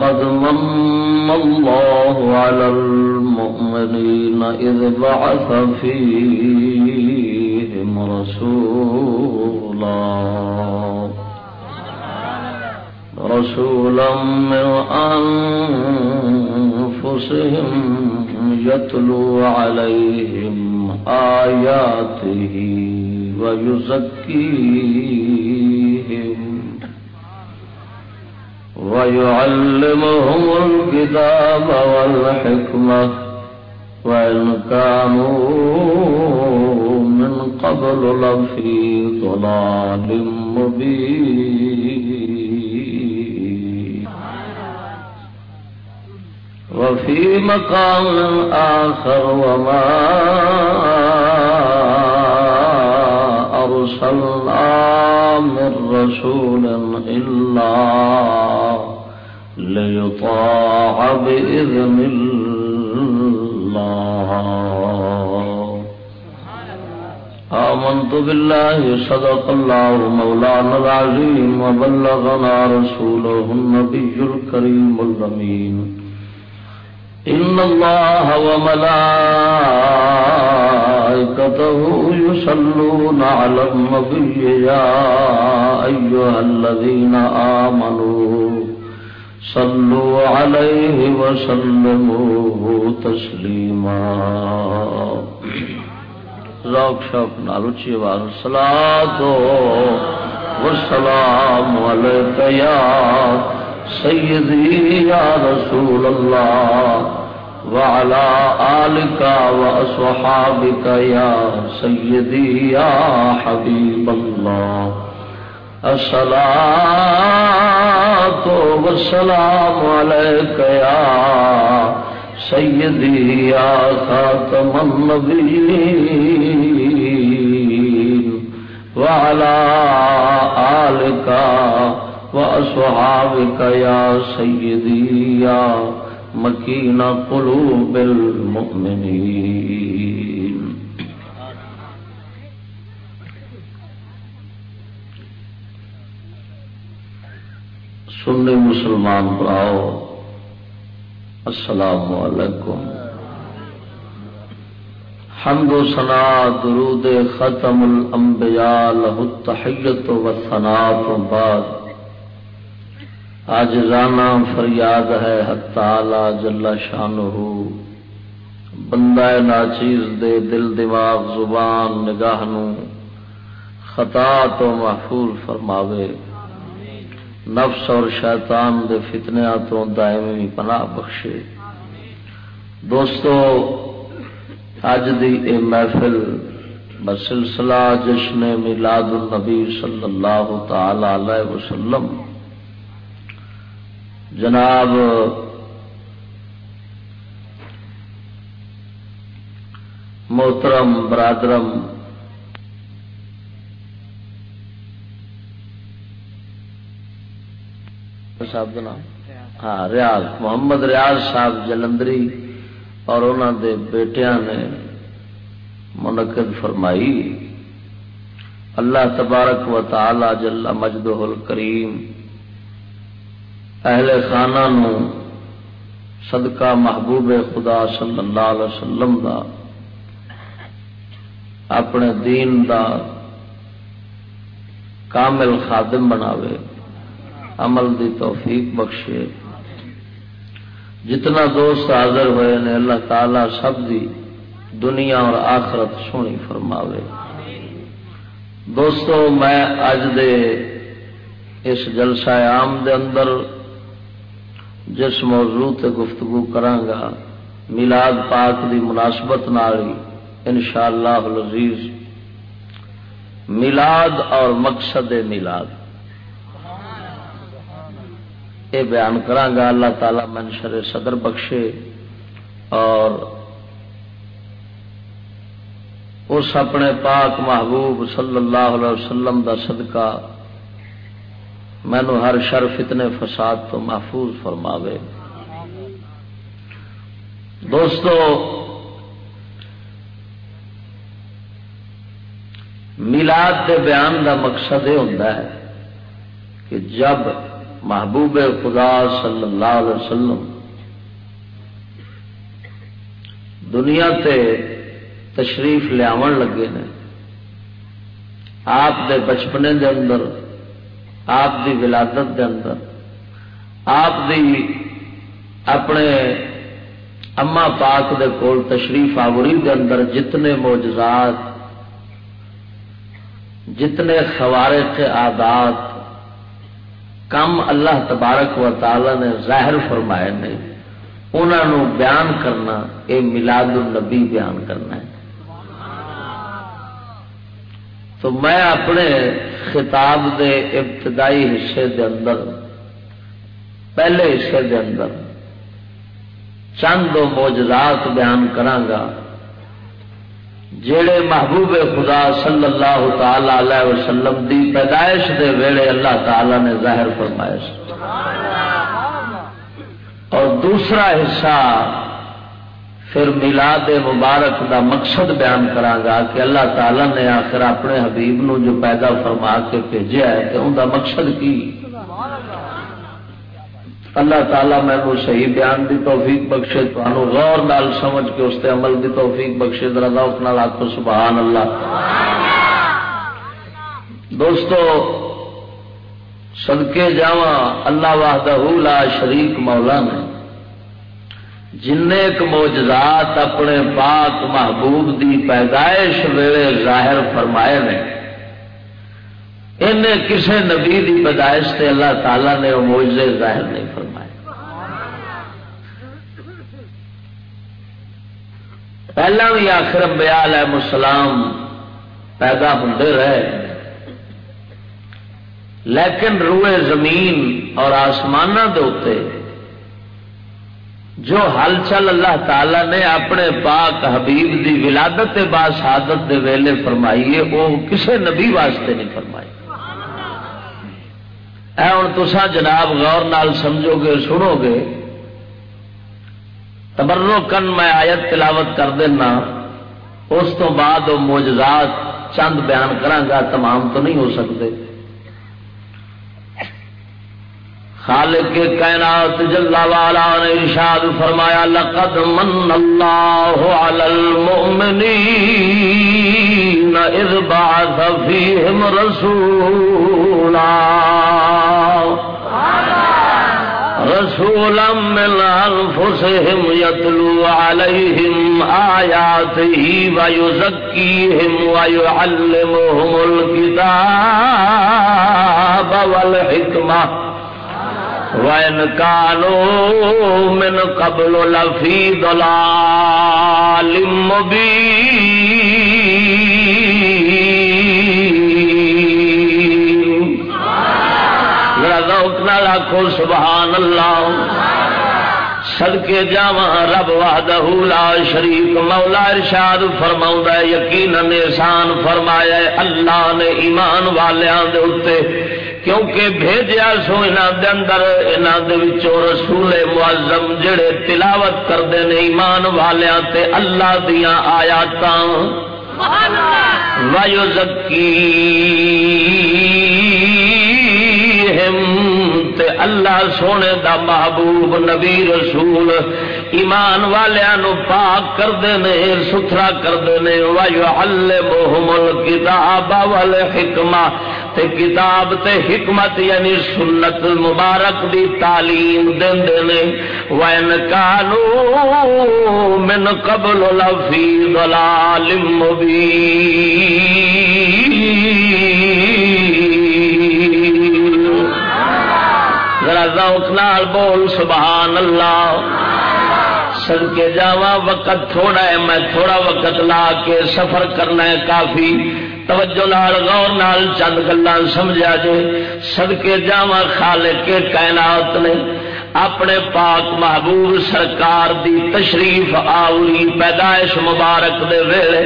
لقد من الله على المؤمنين إذ بعث فيهم رسولا رسولا من أنفسهم يتلو عليهم آياته ويزكيهم ويعلمهم الكتاب والحكمة وإن كانوا من قبل لفي ضلال مبين. وفي مقام آخر وما أرسلنا من رسول إلا ليطاع بإذن الله. آمنت بالله، صدق الله مولانا العظيم، وبلغنا رسوله النبي الكريم الأمين. إن الله وملائكته يصلون على النبي، يا أيها الذين آمنوا. صلوا عليه وسلموا تسليما ذوق شوق نالوچی آواز الصلاة والسلام عليك يا سيدي يا رسول الله وعلى آلك وأصحابك يا سيدي يا حبيب الله الصلاة والسلام عليك يا سيدي يا خاتم النبيين وعلى آلك وأصحابك يا سيدي يا مكين قلوب المؤمنين سنی مسلمان براؤ السلام علیکم۔ حمد و سنا درود ختم الانبیاء له التحیت و ثنا تو بعد آج رانا فریاد ہے ہتالا جلا شان ہو بندہ ناچیز دے دل دماغ زبان نگاہ نو خطا تو محفوظ فرماوے۔ نفس اور شیطان دے فتنیا تو دائمی پناہ بخشے۔ دوستو اج دی اے محفل بسلسلہ جشن میلاد النبی صلی اللہ تعالی علیہ وسلم۔ جناب، محترم، برادرم صاحب نام۔ ہاں ریاض، محمد ریاض صاحب جلندری اور انہوں دے بیٹیاں نے منعقد فرمائی، اللہ تبارک و تعالی جل مجدہ الکریم اہل خانہ نو صدقہ محبوب خدا صلی اللہ علیہ وسلم دا اپنے دین دا کامل خادم بناوے۔ عمل دی توفیق بخشے۔ جتنا دوست حاضر ہوئے نے، اللہ تعالی سب دی دنیا اور آخرت سونی فرماوے۔ دوستو، میں اج دے اس جلسہ عام دے اندر جس موضوع تے گفتگو کرانگا میلاد پاک دی مناسبت نالی انشاءاللہ العزیز۔ میلاد اور مقصد میلاد۔ یہ بیان کرانگا اللہ تعالی منشر صدر بخشے اور اس اپنے پاک محبوب صلی اللہ علیہ وسلم دا صدقہ مینو ہر شر فتنے فساد تو محفوظ فرماوے۔ دوستو، میلاد کے بیان دا مقصد یہ ہوتا ہے کہ جب محبوب خدا صلی اللہ علیہ وسلم، دنیا تے تشریف لیا لگے نے۔ آپ دے بچپنے دے اندر، آپ دی ولادت دے اندر، آپ دی اپنے اما پاک دے کول تشریف آوری دے اندر جتنے موجزات جتنے خوارے کے کم اللہ تبارک و تعالی نے ظاہر فرمائے نے انہوں بیان کرنا یہ ملاد النبی بیان کرنا ہے۔ تو میں اپنے خطاب دے ابتدائی حصے دے اندر، پہلے حصے دے اندر چند موجزات بیان کرانگا۔ جڑے محبوب خدا صلی اللہ تعالی علیہ وسلم دی پیدائش دے ویڑے اللہ تعالی نے ظاہر فرمائے اور دوسرا حصہ پھر میلاد مبارک دا مقصد بیان کرانگا کہ اللہ تعالی نے آخر اپنے حبیب نو جو پیدا فرما کے بھیجا ہے کہ ان دا مقصد کی؟ اللہ تعالیٰ میں وہ صحیح بیان دی توفیق بخشے تو غور نال سمجھ کے اس تے عمل دی توفیق بخشے، ذرا ذوق نال آکھو سبحان اللہ دوستو، صدقے جاواں اللہ وحدہ لا شریک مولا نے جن ایک موجزات اپنے پاک محبوب دی پیدائش ویلے ظاہر فرمائے نے۔ انہیں کسے نبی دی پیدائش سے اللہ تعالی نے وہ موجے ظاہر نہیں فرمائے۔ پہلا بھی آخر امبیا علیہ السلام پیدا ہوں رہے۔ لیکن روئے زمین اور آسمان دے جو ہل چل اللہ تعالی نے اپنے پاک حبیب دی ولادت با شہادت دے ویلے فرمائی ہے، وہ کسے نبی واسطے نہیں فرمائی۔ اے ہوں تسا جناب غور نال سمجھو گے سنو گے تبرو کن میں آیت تلاوت کر دینا، اس تو بعد وہ موجزات چند بیان کرا تمام تو نہیں ہو سکتے۔ خالق کے کائنات جلا والا نے ارشاد فرمایا، لقد من اللہ علی المؤمنین اذ بعث فیہم رسولا. رسولا من انفسهم يتلو عليهم آياته ويزكيهم ويعلمهم الكتاب والحكمة وَإِن كَانُوا مِن قَبْلُ لَفِي ضَلَالٍ مُبِينٍ۔ ذرا ذوق نال آکھو، سبحان اللہ۔ صدقے جاواں رب وحدہ لا شریک، مولا ارشاد فرماوندا ہے، یقینا احسان فرمایا ہے، اللہ نے ایمان والیاں دے اوتے کیونکہ بھیجیا سو اندر رسول معظم جڑے تلاوت کرتے ہیں ایمان والیا اللہ دیا آیات وایو زکی اللہ سونے دا محبوب نبی رسول ایمان والوں پاک کرتے ہیں ستھرا کرتے ہیں وایو الحمل کتاب والے حکمہ تے کتاب تے حکمت یعنی سنت مبارک دی تعلیم دے نے وین کانو من قبل لفی ضلال مبین۔ ذرا ذوق نال بول، سبحان اللہ۔ سد کے جاوا وقت تھوڑا ہے، میں تھوڑا وقت لا کے سفر کرنا ہے کافی۔ توجہ نال، غور نال چند گلا سمجھا جے۔ سدکے جا خالق کے کائنات نے اپنے پاک محبوب سرکار دی تشریف آوری پیدائش مبارک دے ویلے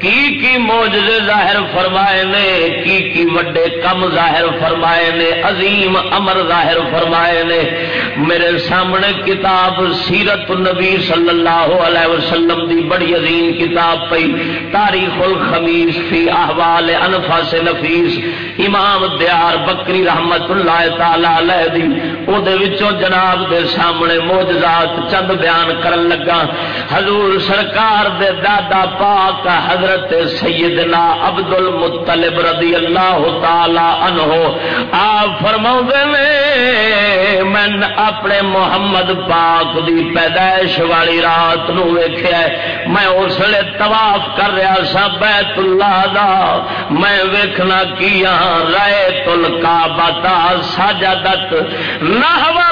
کی کی موجزے ظاہر فرمائے نے، کی کی وڈے کم ظاہر فرمائے نے، عظیم امر ظاہر فرمائے نے۔ میرے سامنے کتاب سیرت النبی صلی اللہ علیہ وسلم دی بڑی عظیم کتاب پئی۔ تاریخ الخمیس فی احوال انفاس نفیس۔ امام دیار بکری رحمت اللہ تعالی علیہ دی۔ او دے وچوں جناب دے سامنے موجزات چند بیان کرن لگا۔ حضور سرکار دے دادا پاک حضرت حضرت سیدنا عبد المطلب رضی اللہ تعالی عنہ، آپ فرما نے، من اپنے محمد پاک دی پیدائش والی رات نو ویخیا میں اس لیے طواف کر رہا سا بیت اللہ دا۔ میں ویکھنا کیا رائے تل کا بتا ساجا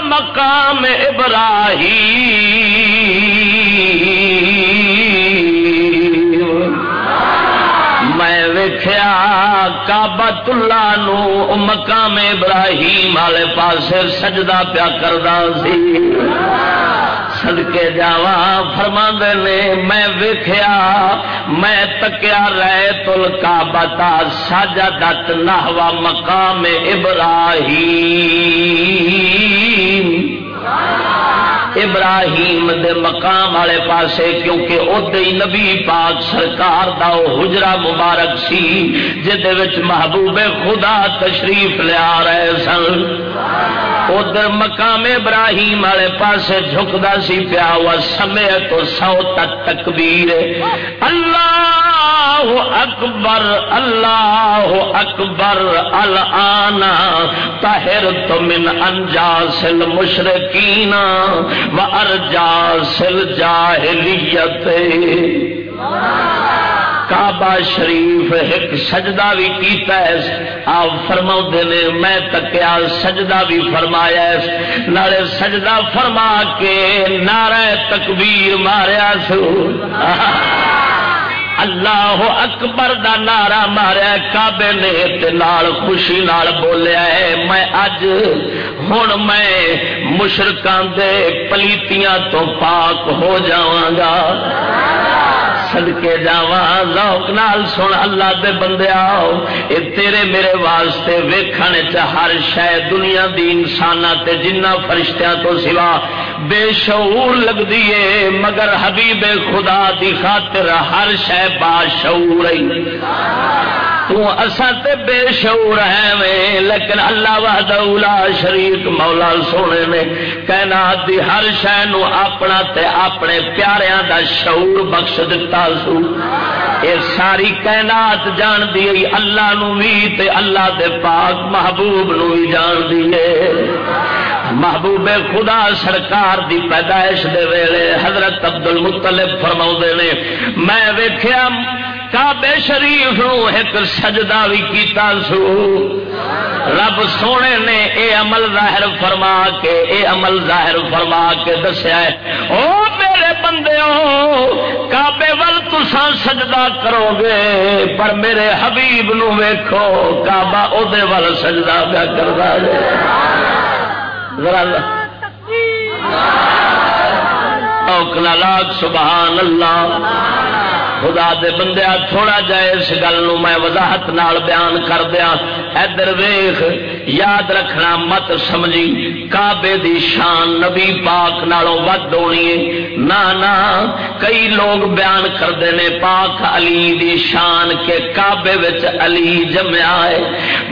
مقام ابراہیم۔ ویخیا کابت اللہ نو مقام ابراہیم والے پاس سجدہ پیا کردا سی۔ سدکے جاوا فرما نے، میں ویخیا میں تکیا رہے تل کا بتا ساجا نہوا مقام ابراہیم۔ ابراہیم دے مقام والے پاسے، کیونکہ ادے نبی پاک سرکار دا حجرا مبارک سی جہد محبوب خدا تشریف لیا رہے سن۔ ادھر مقام ابراہیم والے پاسے جھکتا سی پیا ہوا، سمے تو سو تک تکبیر۔ اللہ اکبر اللہ اکبر النا تاہر تو من انجا سل مشرقین و ارجا سل جاہلیت۔ کعبہ شریف ایک سجدہ بھی کیتا ہے۔ آپ فرما نے، میں تکیا سجدہ بھی فرمایا نالے سجدہ فرما کے نعرہ تکبیر ماریا سو۔ اللہ اکبر دا نعرہ ماریا کابے نے نال، خوشی نال بولیا ہے۔ میں اج ہوں میں مشرکان دے پلیتیاں تو پاک ہو سد کے جا لوک نال سن اللہ دے بندے آؤ۔ اے تیرے میرے واسطے ویکھن چ ہر شہ دنیا دی انسان تے جنہ فرشتیاں تو سوا بے شعور لگدی ہے مگر حبیب خدا دی خاطر ہر شہ با شعور تو تے بے شعور ہے میں لیکن اللہ وحدہ لا شریک مولا سونے نے کائنات دی ہر شے نو اپنا تے اپنے پیاریاں دا شعور بخش دتا سو۔ اے ساری کائنات جان دی اللہ نو بھی تے اللہ دے پاک محبوب نو بھی جان دی محبوب خدا سرکار دی پیدائش دے ویلے حضرت عبد المطلب فرما نے، میں ویخیا کابے شریف نو ایک سجدہ بھی کیتا سو۔ رب سونے نے اے عمل ظاہر فرما کے، اے عمل ظاہر فرما کے دسیا ہے۔ او میرے بندے کابے ول تسا سجدہ کرو گے، پر میرے حبیب نو ویکھو، کعبہ او دے ول سجدہ پیا کرتا ہے ذرا لاکھ، سبحان اللہ۔ خدا دے بندیا تھوڑا جائے اس گل میں وضاحت نال بیان کر دیا ادھر ویخ یاد رکھنا مت سمجھی کابے دی شان نبی پاک نالوں ود ہونی نہ کئی لوگ بیان کرتے ہیں پاک علی دی شان کے کابے وچ علی جمیا ہے۔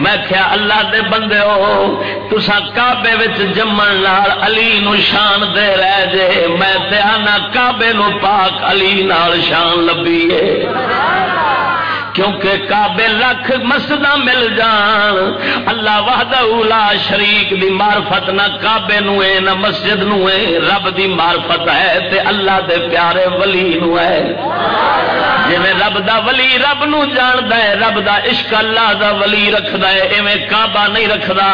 میں کیا اللہ دے بندے ہو تسا کابے وچ جمن نال علی نو شان دے رہ جے۔ میں دیا کابے نو پاک علی نال شان لبی ہے کیونکہ کابے لکھ مسجد مل جان۔ اللہ وحدہ اولا شریک دی معرفت نہ کابے نو ہے، نہ مسجد نو ہے۔ رب دی معرفت ہے تے اللہ دے پیارے ولی نو ہے۔ رب دا ولی رب نو جان ہے، رب دا عشق اللہ دا ولی رکھدا ہے، ایویں کعبہ نہیں رکھدا۔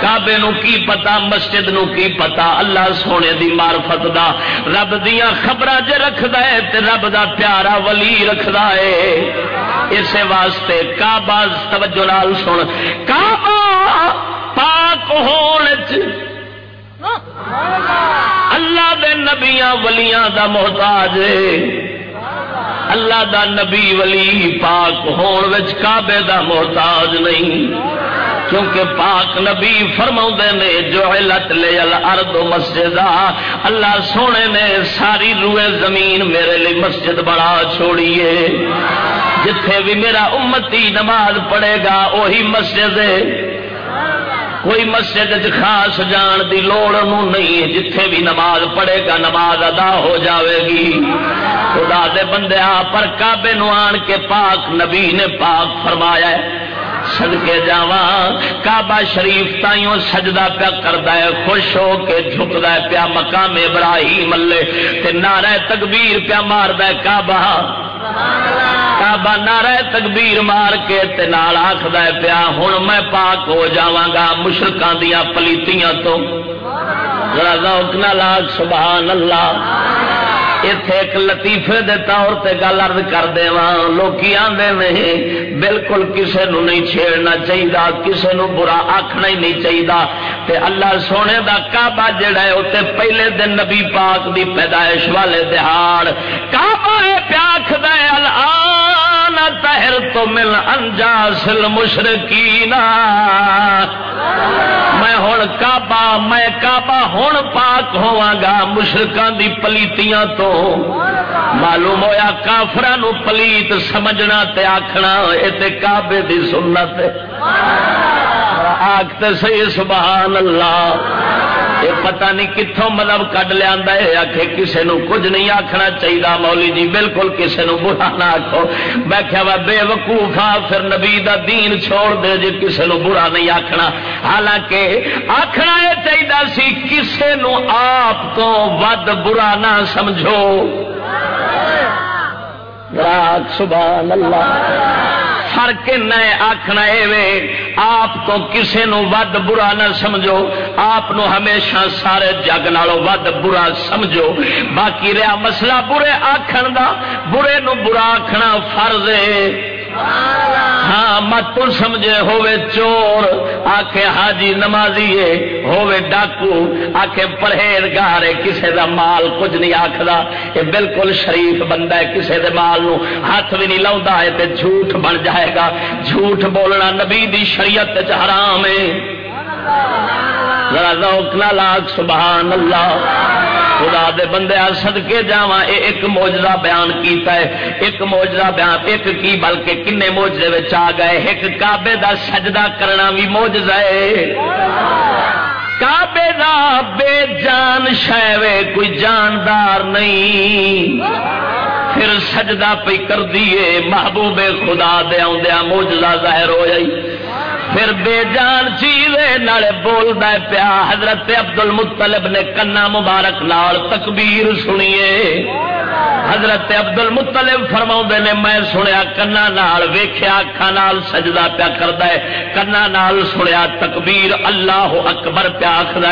کابے نو کی پتا، مسجد نو کی پتا؟ اللہ سونے دی معرفت دا۔ رب دیا خبر جے رکھد ہے تے رب دا پیارا ولی رکھد ہے۔ اسے واسطے کعبہ، توجہ نال سن۔ کعبہ پاک ہونے اللہ دے نبیاں ولیاں دا محتاج اللہ دا نبی ولی پاک ہون وچ کعبے دا محتاج نہیں۔ کیونکہ پاک نبی فرما نے جو علت لے الارض مسجد اللہ سونے نے ساری روئے زمین میرے لیے مسجد بڑا چھوڑیے جتھے بھی میرا امتی نماز پڑھے گا وہی مسجد ہے۔ کوئی مسجد خاص جان دی لوڑ نہیں، جتھے بھی نماز پڑھے گا، نماز ادا ہو جاوے گی۔ خدا دے بندے پر کعبے نو آن کے پاک نبی نے پاک فرمایا ہے۔ سدکے جا کعبہ شریف تائیوں سجدہ پیا کرتا ہے، خوش ہو کے جھکتا ہے پیا مقام ابراہیم ملے تے نعرہ تکبیر پیا مارد کعبہ۔ کعبہ نعرہ تکبیر مار کے تے نال آخد پیا ہوں میں پاک ہو جاگا مشرقوں دیا پلیتیاں تو۔ ذرا ذوق نہ لاگ سبحان اللہ۔ اتے ایک لطیفے دے طور پہ گل ارد کر دے لوگ آدھے نہیں، بالکل کسے نو نہیں چھیڑنا چاہیے کسے نو برا آخنا ہی نہیں چاہیے تے اللہ سونے دا کعبہ جڑا ہے اتنے پہلے دن نبی پاک دی پیدائش والے دہاڑ۔ کعبہ پیاکھ دے الان تہر تو مل انجاسل مشرقین میں ہوں کعبہ، میں کعبہ ہوں پاک ہوا گا مشرقان دی پلیتیاں تو معلوم ہویا کافران پلیت سمجھنا تے آخنا یہ کعبے دی سنت آختے سی سبحان اللہ۔ یہ پتہ نہیں کتوں مطلب کڈ لیا آخ کسی نو کچھ نہیں آخنا چاہیے مولی جی بالکل کسی نو برا نہ آخو میں کیا بے وقوف آ، پھر نبی دا دین چھوڑ دے جی کسی نو برا نہیں آخنا حالانکہ آخنا یہ چاہیے سی کسی نو آپ تو ود برا نہ سمجھو۔ سبحان اللہ۔ فرق نئے آخنا آپ کو کسے نو ود برا نہ سمجھو، آپ نو ہمیشہ سارے جگ نالوں ود برا سمجھو۔ باقی رہا مسئلہ برے آخر دا، برے نو برا آخنا فرض ہے۔ ہاں مت سمجھے ہوے چور آخے حاجی نمازی ہوے ڈاکو آخے پرہیزگار کسے دا مال کچھ نہیں آخر یہ بالکل شریف بندہ ہے، کسے دے مال نو ہاتھ بھی نہیں لاؤں ہے، تے جھوٹ بن جائے گا۔ جھوٹ بولنا نبی دی شریعت حرام ہے۔ ذرا ذوق نہ لاگ سبحان اللہ۔ خدا دے بندے سد کے جا ایک موجدہ بیان کیتا ہے۔ ایک موجدہ بیان، ایک کی بلکہ کنے موجے آ گئے۔ ایک کابے دا سجدہ کرنا بھی موجزہ ہے۔ کابے دا بے جان شہوے کوئی جاندار نہیں۔ پھر سجدہ پہ کر دیے محبوب خدا دے آدھا موجزہ ظاہر ہو جائی پھر بے جان چیز نالے بولتا پیا۔ حضرت ابد ال مطلب نے کنا مبارک نال تکبیر سنیے۔ حضرت ابد ال مطلب فرما نے میں سنیا کنا نال ویخیا اکھان سجدہ پیا کرتا ہے۔ کنا نال سنیا تکبیر اللہ اکبر پیا آخر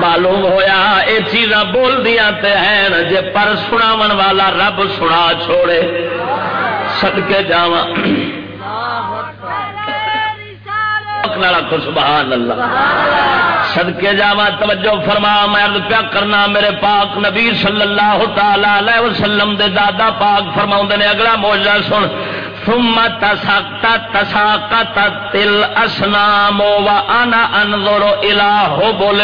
معلوم ہویا یہ چیزاں بول دیا تے ہیں جے پر سناو والا رب سنا چھوڑے۔ سد کے جاواں نال آخو سبحان اللہ۔ سدکے جاوا توجہ فرما، میں پیا کرنا، میرے پاک نبی صلی اللہ تعالی وسلم دے دادا پاک فرما نے، اگلا موجہ سن۔ ثم تساقط تساقط تل اسنام و انا انظر الى حبل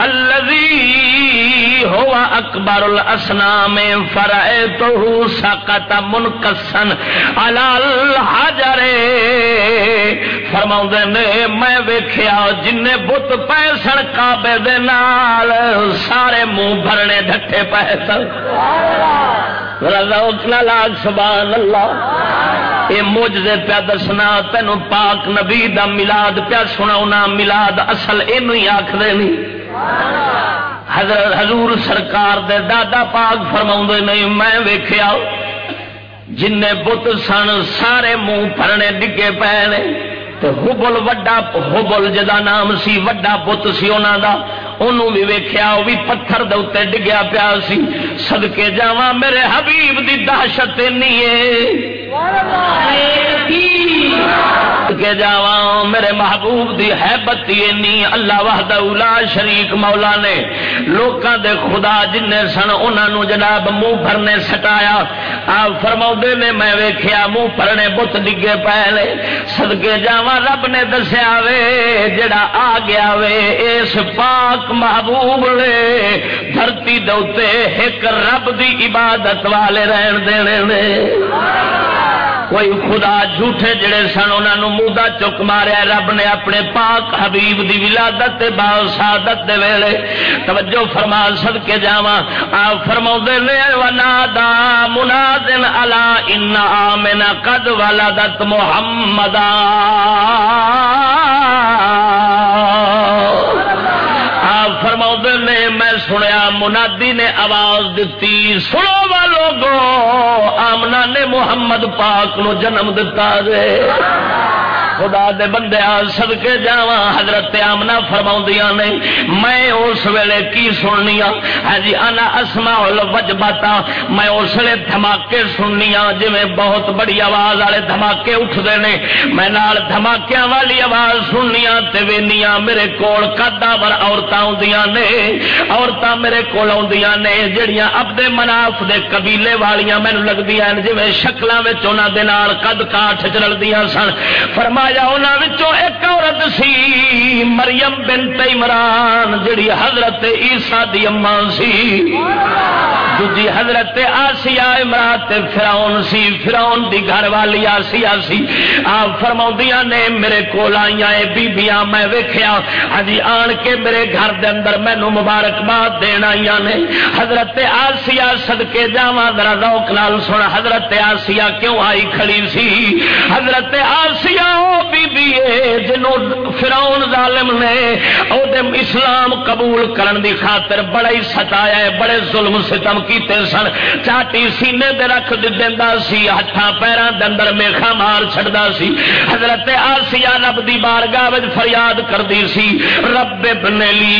الذي هو اكبر الاسنام فرأيته سقط منكسا على الحجر. فرماؤں نے میں ویکھیا جن بت پے سن کعبے دے نال سارے منہ بھرنے ڈھٹے پے سن۔ لاگ سبحان اللہ۔ یہ موجے پیا دسنا تین پاک نبی دا ملاد پیا سنا ملاد اصل یہ آخر نہیں حضرت حضور سرکار دے دادا پاک فرما نہیں میں ویخیا جن بت سن سارے منہ پڑنے ڈگے پے نے ہوبل وڈا ہوبل جا نام سی، وڈا بت سی انہوں دا۔ انہوں بھی ویخیا وہ بھی پتھر دے ڈگیا پیا سی۔ سدکے جا میرے حبیب دی دہشت کے جا میرے محبوب دی ہے۔ بتی اللہ وحدہ اولا شریک مولا نے۔ لوکاں دے خدا جن سن انہوں جناب منہ بھرنے سٹایا۔ آپ فرما نے، میں ویخیا منہ بھرنے بت ڈگے پے سدکے جا رب نے دسیا وے، جڑا آ گیا وے، اس پاک پاک محبوب نے دھرتی دے ایک رب دی عبادت والے رہن دینے نے۔ کوئی خدا جھوٹے جڑے سن انہوں مودا چک ماریا، رب نے اپنے پاک حبیب دی ولادت بال سادت دے ویلے توجہ فرما سد کے جا آپ فرما نے ونا منادن الا ان آمنا قد ولادت آپ فرما نے، میں سنیا، منادی نے آواز دیتی سنو والوں گو آمنا نے محمد پاک نو جنم دتا دے خدا دے بندے سد کے جا حضرت آمنا فرما نے میں اس ویلے کی سننی ہاں جی آنا اسما وجباتا میں اس ویلے دھماکے سننی ہاں جی بہت بڑی آواز والے دھماکے اٹھتے ہیں میں نال دھماکیا والی آواز سننی تے وینیا میرے کول کدا بر عورتیں آدیاں نے۔ عورتیں میرے کول آدیاں نے، جڑیاں ابدے مناف دے قبیلے والیاں مینو لگتی ہیں جی شکلوں میں انہوں دے نال قد کاٹ چلدیاں سن۔ فرمایا فرمایا انہوں ایک عورت سی، مریم بنت عمران جڑی حضرت عیسا دی اما سی۔ دوجی حضرت آسیا امرات فراؤن سی فراؤن دی گھر والی آسیا سی۔ آپ فرما نے، میرے کول آئی بیبیاں، میں ویخیا ہاں جی، آن کے میرے گھر دے اندر مینو مبارکباد دین آئی نے۔ حضرت آسیا سدکے جا ذرا روک لال سن، حضرت آسیا کیوں آئی کھڑی سی؟ حضرت آسیا بی بی جنوں فراؤن ظالم نے او دے اسلام قبول کرن دی خاطر بڑا ہی ستایا ہے، بڑے ظلم ستم کیتے سن۔ چاٹی سینے دے رکھ دیندا سی، ہتھاں پیراں دے اندر میخا مار چھڑدا سی۔ حضرت آسیہ رب دی بارگاہ وچ فریاد کردی سی، رب ابن لی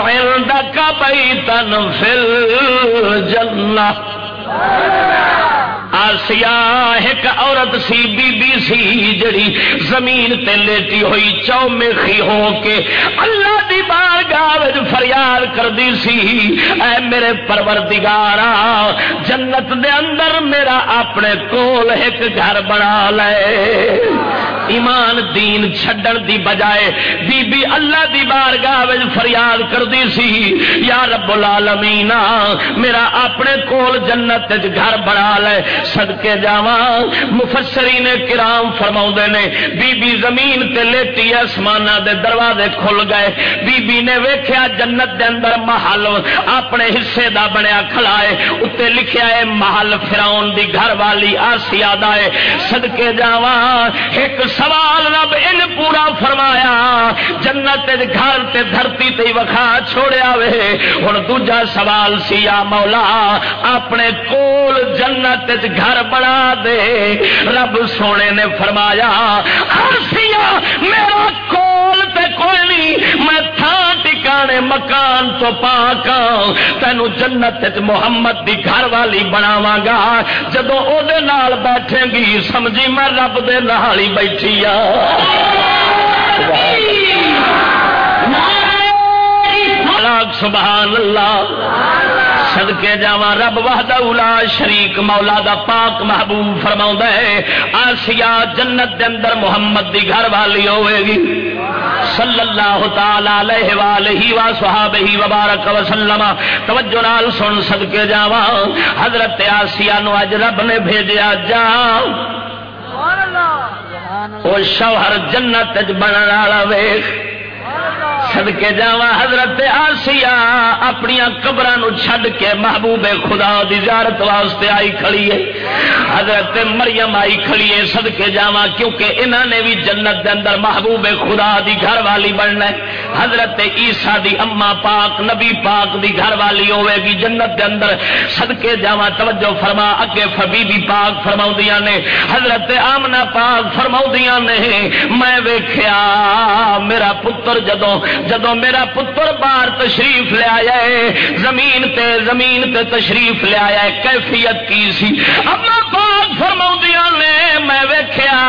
عندك بیتا فی الجنہ. آسیا ایک عورت سی بی بی سی، جڑی زمین تے لیٹی ہوئی چو ہو کے اللہ دی بارگاہ فریاد کردی سی۔ اے میرے پروردگارا، جنت دے اندر میرا اپنے کول ایک گھر بنا لے۔ ایمان دین چھڈن دی بجائے بی بی اللہ دی بارگاہ فریاد کردی سی۔ یا رب العالمین، میرا اپنے کول جنت جنت گھر بنا لے سدکے جا مفسری نے کرام فرما نے بی بی زمین تے لیٹی آسمان دے دروازے کھل گئے۔ بی بی نے ویخیا جنت دے اندر محل اپنے حصے دا بنیا کھلا ہے۔ اتنے لکھیا ہے، محل فراؤن دی گھر والی آسیا ہے۔ سدکے جا ایک سوال رب ان پورا فرمایا، جنت دے گھر تے دھرتی تے وکھا چھوڑیا وے۔ ہوں دوجا سوال سی آ مولا، اپنے کول جنت گھر بنا دے۔ رب سونے نے فرمایا میرا کو مول تے کوئی نہیں میں تھان ٹکانے مکان تو پاک تینو جنت محمد دی گھر والی بناواں گا۔ جدو او دے نال بیٹھے گی سمجھی میں رب دے نال ہی بیٹھی آ سبحان اللہ۔ سدکے جا رب وحدہ اولا شریک مولا دا پاک محبوب فرما ہے آسیا جنت دے اندر محمد دی گھر والی ہوئے گی۔ صلی اللہ تعالی علیہ والہ و صحابہ وبارک وسلم توجہ نال سن سدکے جاواں۔ حضرت آسیہ نو اج رب نے بھیجیا جا۔ وہ شوہر جنت بننے والا ویخ سدکے جا حضرت آسیا اپنی قبر چھڈ کے محبوب خدا دی زیارت واسطے آئی کھڑی ہے۔ حضرت مریم آئی کھڑی ہے سدکے جا کیونکہ انہوں نے بھی جنت دے اندر محبوب خدا دی گھر والی بننا ہے۔ حضرت عیسا دی اما پاک، نبی پاک دی گھر والی ہوے گی۔ جنت دے اندر سدکے جا توجہ فرما، اگے فبی بھی پاک فرما نے، حضرت آمنا پاک فرما نے، میں ویخیا میرا پتر جدو جدو میرا پتر بار تشریف لیا ہے زمین تے زمین تے تشریف لیا ہے کیفیت کی سی؟ اما پاک فرما نے میں ویخیا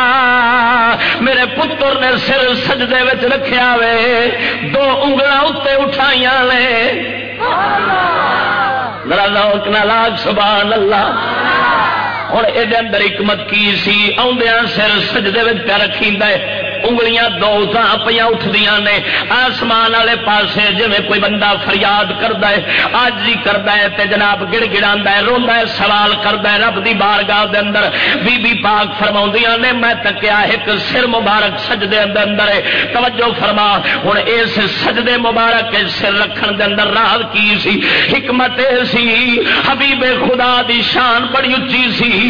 میرے پتر نے سر سجدے رکھیا وے دو انگل اتنے اٹھائی نے۔ لاگ سبحان اللہ۔ ہوں یہ اندر حکمت کی سی آدھا سر سجدے پہ رکھی انگلیاں دو پہ اٹھدیا نے۔ آسمان والے پاسے جی کوئی بندہ فریاد کرتا ہے، آج جی کرتا ہے تے جناب گڑ گڑا روا ہے، سوال کرتا ہے رب دی بارگاہ دے اندر۔ بی بی پاک فرما نے، میں تکیا ایک سر مبارک سجدے اندر اندر ہے۔ توجہ فرما ہوں اس سجدے مبارک سر رکھن دے اندر راہ کی سی؟ حکمت سی، حبیب خدا دی شان بڑی اچھی سی۔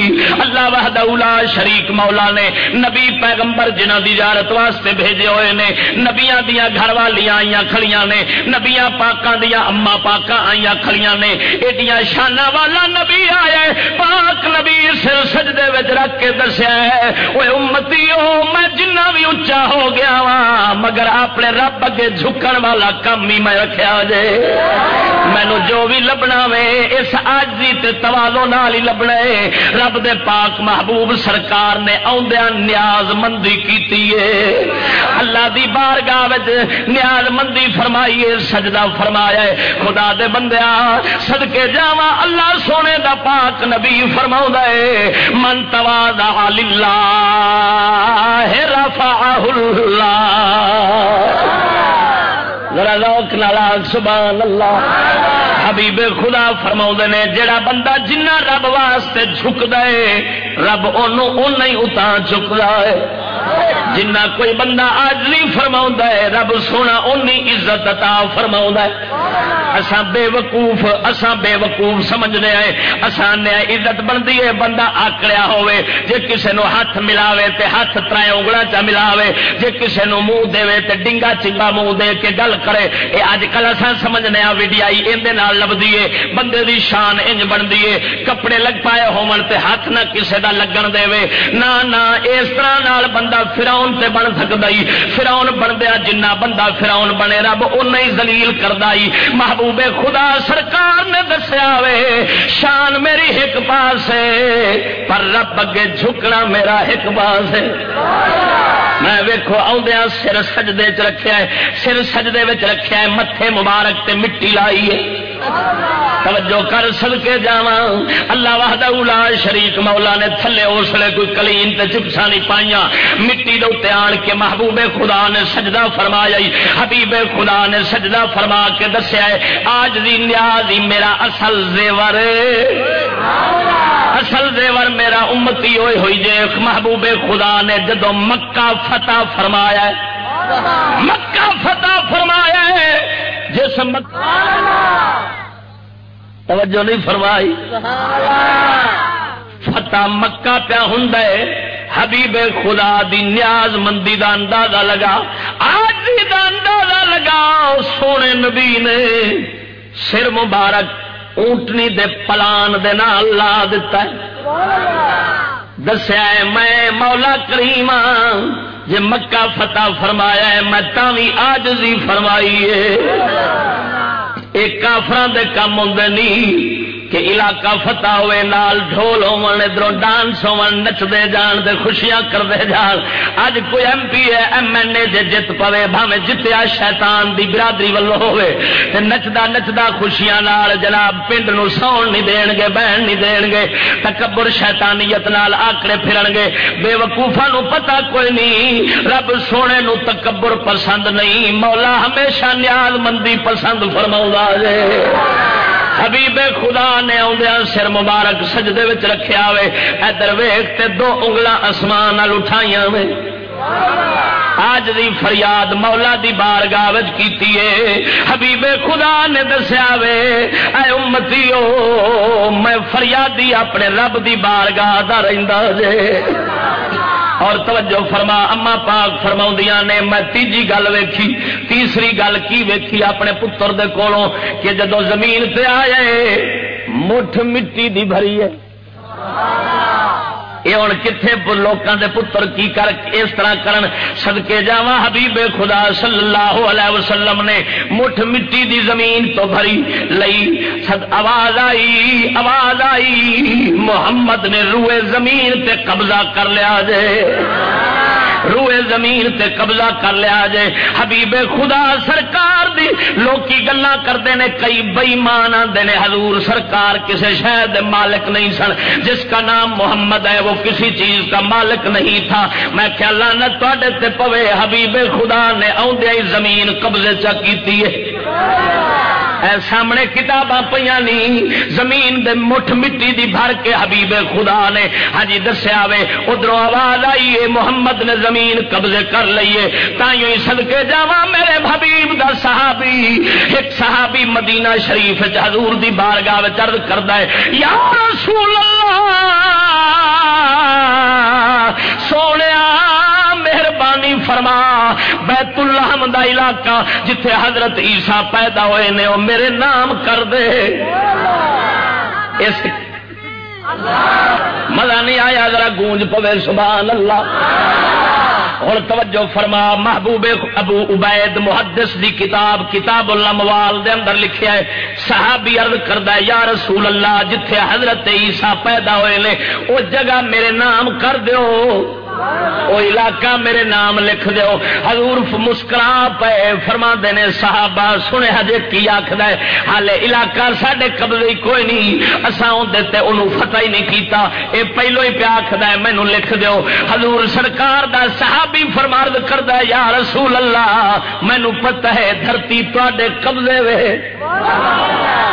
اللہ وحدہ شریک مولا نے نبی پیغمبر جنہ دی جارت واسطے بھیجے ہوئے نے نبیا دیا گھر والیاں آئی کھڑیاں نے نبیا پاکاں دیا اما پاکاں آئی کھڑیاں نے ایڈیاں شانہ والا نبی آئے پاک نبی سر سجدے رکھ کے دسیا ہے وہ امتی ہو میں جنہ بھی اچا ہو گیا وا مگر اپنے رب اگے جھکن والا کم ہی میں رکھا جے۔ مینو جو بھی لبنا وے اس آجی تے توالو نال ہی لبنا ہے۔ رب دے پاک محبوب سرکار نے آدھا نیاز مندی کی ہے۔ اللہ دی بارگاہ نیاز مندی فرمائیے، سجدہ فرمایا خدا دے بندیا سدکے جا اللہ سونے دا پاک نبی فرما ہے۔ من توا للہ رفعہ اللہ۔ ذرا لوک سبحان اللہ حبیب خدا فرما نے جڑا بندہ جنہ رب واسطے جھک دے رب ان اتنا چکتا ہے۔ جنہ کوئی بندہ آج نہیں فرما ہے، رب سونا اونی عزت عطا فرما ہے۔ اسا بے وقوف اسا بے وقوف سمجھنے آئے اسا نے عزت بنتی ہے، بندہ آکڑیا ہوئے جے کسے نو ہاتھ ملاوے تے ہاتھ ترائے انگلا چا ملاوے، جے کسے نو منہ دے تے ڈنگا چنگا منہ دے کے گل کرے اے اج کل اسا سمجھنے آ ویڈیائی اندے نال لبدی ہے، بندے دی شان انج بندی ہے، کپڑے لگ پائے ہون تے ہاتھ نہ کسے دا لگن دے وے نہ نہ اس طرح نال بندہ فراؤن تے بن سکتا ہی فراؤن بن دیا جنہ بندہ فراؤن بنے، رب ان زلیل کرتا ہی، محبوب خدا سرکار نے دسیا وے، شان میری ایک پاس ہے، پر رب اگے جھکنا میرا ایک پاس ہے۔ میں ویکو آدھا سر سجدے چ رکھا ہے، سر سجدے رکھا ہے مبارک تے مٹی لائی ہے۔ توجہ کر سد کے جا اللہ واہدہ اولا شریک، مولا نے تھلے اس لیے کوئی کلیم تے چپسا نہیں پائیا مٹی دے آن کے محبوب خدا نے سجدہ فرمایا حبیب خدا نے سجدہ فرما کے دسیا آج دی نیاز میرا اصل زیور۔ اصل زیور میرا امتی ہوئی ہوئی جے محبوب خدا نے جدو مکہ فتح فرمایا مکہ فتح فرمایا جس مکہ توجہ نہیں فرمائی۔ فتح مکہ پیا ہوں حبیب خدا دی نیاز مندی دا اندازہ لگا۔ آج دا اندازہ لگا، سونے نبی نے سر مبارک اونٹنی دے پلان دے نال لا دیتا ہے۔ دسیا میں مولا کریم ہاں، جی مکہ فتح فرمایا ہے میں تھی آج بھی فرمائی ہے۔ ایک کافران دے کام ہوں نہیں۔ کہ علاقہ فتح ہوئے، نال ڈھول ہون ادھر ڈانس ہون نچتے جان دے، خوشیاں کرتے جان۔ اج کوئی ایم پی ہے ایم این اے جے جت پوے بھاوے جتیا شیطان دی برادری ولو ہوئے۔ تے نچدا نچدا خوشیاں نال جناب پنڈ نو سون نہیں دین گے، بہن نہیں دین گے۔ تکبر شیطانیت نال آکڑے پھرن گے۔ بے وقوفا نو پتہ کوئی نہیں، رب سونے نو تکبر پسند نہیں۔ مولا ہمیشہ نیاز مندی پسند فرماؤں جے حبیب خدا نے آدھا سر مبارک سجدے رکھیا وے ادھر ویخ دو انگل آسمان اٹھائی وے آج دی فریاد مولا دی بارگاہ کی حبیب خدا نے دسیا وے اے امتی میں فریادی اپنے رب دی بارگاہ دا رہندا جے۔ اور توجہ فرما، اما پاک فرما نے، میں تیجی گل ویکھی، تیسری گل کی ویکھی اپنے پتر دے کولوں، کہ جدو زمین تے آئے، مٹھ مٹی دی بھری ہے۔ یہ ہوں کتنے لوگوں کے پتر کی کر اس طرح کرن؟ صدقے جا حبیب خدا صلی اللہ علیہ وسلم نے مٹھ مٹی دی زمین تو بھری لئی۔ صد آواز آئی آواز آئی۔ محمد نے روئے زمین تے قبضہ کر لیا جائے روئے زمین تے قبضہ کر لیا جائے حبیب خدا سرکار دی لوکی گلا کرتے ہیں کئی بئیمان آتے ہیں حضور سرکار کسی شہر مالک نہیں سن۔ جس کا نام محمد ہے، وہ کسی چیز کا مالک نہیں تھا۔ میں کیا لانا تے پوے۔ حبیب خدا نے آدھے زمین قبضے چا کی سامنے کتاباں پہ نہیں زمین دے مٹھ مٹی دی بھر کے حبیب خدا نے۔ ہجی دسیا وے ادھر آواز آئی ہے محمد نے زمین قبضے کر لیے۔ تھی سدکے جا میرے حبیب دا صحابی۔ ایک صحابی مدینہ شریف حضور دی بارگاہ چرد کرتا ہے، یا رسول اللہ، سونے مہربانی فرما، بیت الحم دا علاقہ جتھے حضرت عیسیٰ پیدا ہوئے نے، وہ میرے نام کر دے۔ اس مزہ نہیں آیا، ذرا گونج پوے، سبحان اللہ۔ اور توجہ فرما، محبوب ابو عبید محدث دی کتاب کتاب الاموال دے اندر لکھیا ہے، صحابی عرض کردا ہے، یا رسول اللہ، جتھے حضرت عیسیٰ پیدا ہوئے نے او جگہ میرے نام کر دیو۔ وہ علاقہ میرے نام لکھ دو حضور مسکرا پے فرما دینے صحابہ، سنے ہجے کی آخر ہے؟ ہالے علاقہ سڈے قبضے کوئی نہیں۔ اساں اصا دیتے انہوں فتح ہی نہیں کیتا۔ اے پہلو ہی پیا آخر ہے مینو لکھ دو حضور سرکار دا صحابی فرمارد کرتا ہے، یا رسول اللہ مینو پتہ ہے دھرتی تے قبضے وے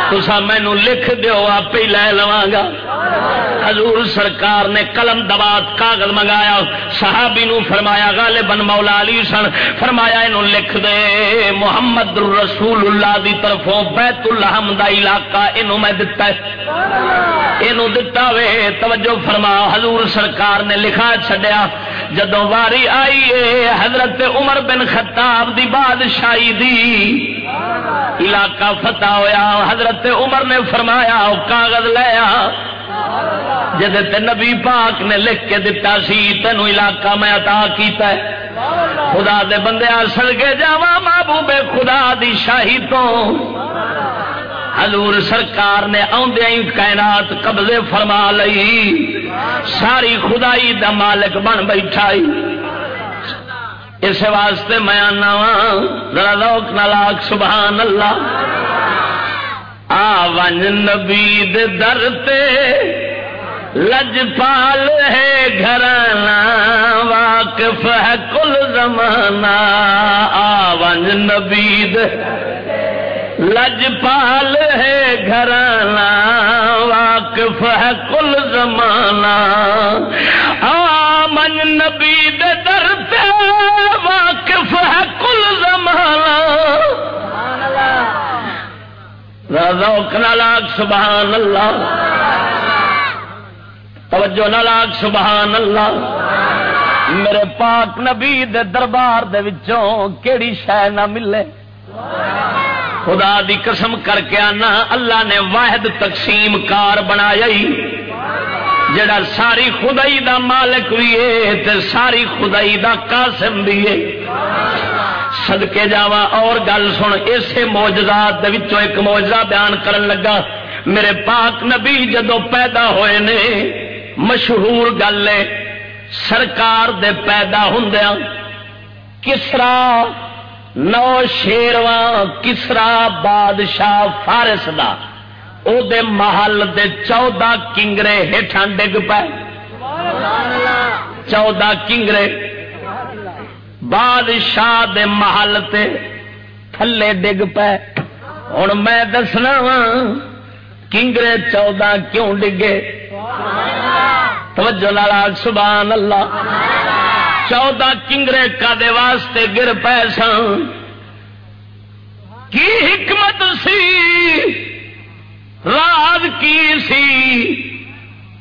تسا مینو لکھ دیو آپ ہی لے لوا گا۔ حضور سرکار نے قلم دبات کاغذ منگایا، صحابی نو فرمایا، غالباً مولا علی سن، فرمایا انہوں لکھ دے۔ محمد رسول اللہ دی طرفوں بیت الحم دا علاقہ انہوں میں دتا ہے۔ انہوں دتا وے، توجہ فرما۔ حضور سرکار نے لکھا چھڈیا۔ جدو واری آئی ہے حضرت عمر بن خطاب دی بادشاہی دی علاقہ فتح ہویا، حضرت عمر نے فرمایا کاغذ لیا جد نبی پاک نے لکھ کے دتا سی، تینوں علاقہ میں عطا کیتا ہے۔ خدا دے بندے سڑ کے جا محبوب خدا دی شاہی تو۔ حضور سرکار نے آدھے کائنات قبضے فرما لئی۔ ساری خدائی دا مالک بن بیٹھا اس واسطے میں آنا وا، ذرا لوک نلاک سبحان اللہ آ ون نبی در لج پال ہے گھرانا، واقف ہے کل زمانہ۔ آون نبید لج پال ہے گھرانا، واقف ہے کل زمانہ۔ رضا سبحان اللہ۔ توجہ نہ نالاگ سبحان اللہ۔ میرے پاک نبی دے دربار دے وچوں کیڑی شہ نہ ملے؟ خدا دی قسم کر کے آنا، اللہ نے واحد تقسیم کار بنایا جڑا ساری خدائی دا مالک بھی ہے ساری خدائی دا قاسم بھی ہے۔ سدکے جاوا اور گل سن، اسے موجزات ایک موجزہ بیان کرن لگا۔ میرے پاک نبی جدو پیدا ہوئے نے، مشہور گل ہے، سرکار دے پیدا ہوں کسرا نو شیرواں کسرا بادشاہ فارس دا۔ او دے محل دے چودہ کنگرے ہیٹھا ڈگ پے چودہ کنگرے بادشاہ دے محل تے تھلے ڈگ پے ہوں میں دسنا وا کنگرے چودہ کیوں ڈگے توجہ لال سبحان اللہ چودہ کنگرے کا دے واسطے گر پے سن کی حکمت سی راز کی سی؟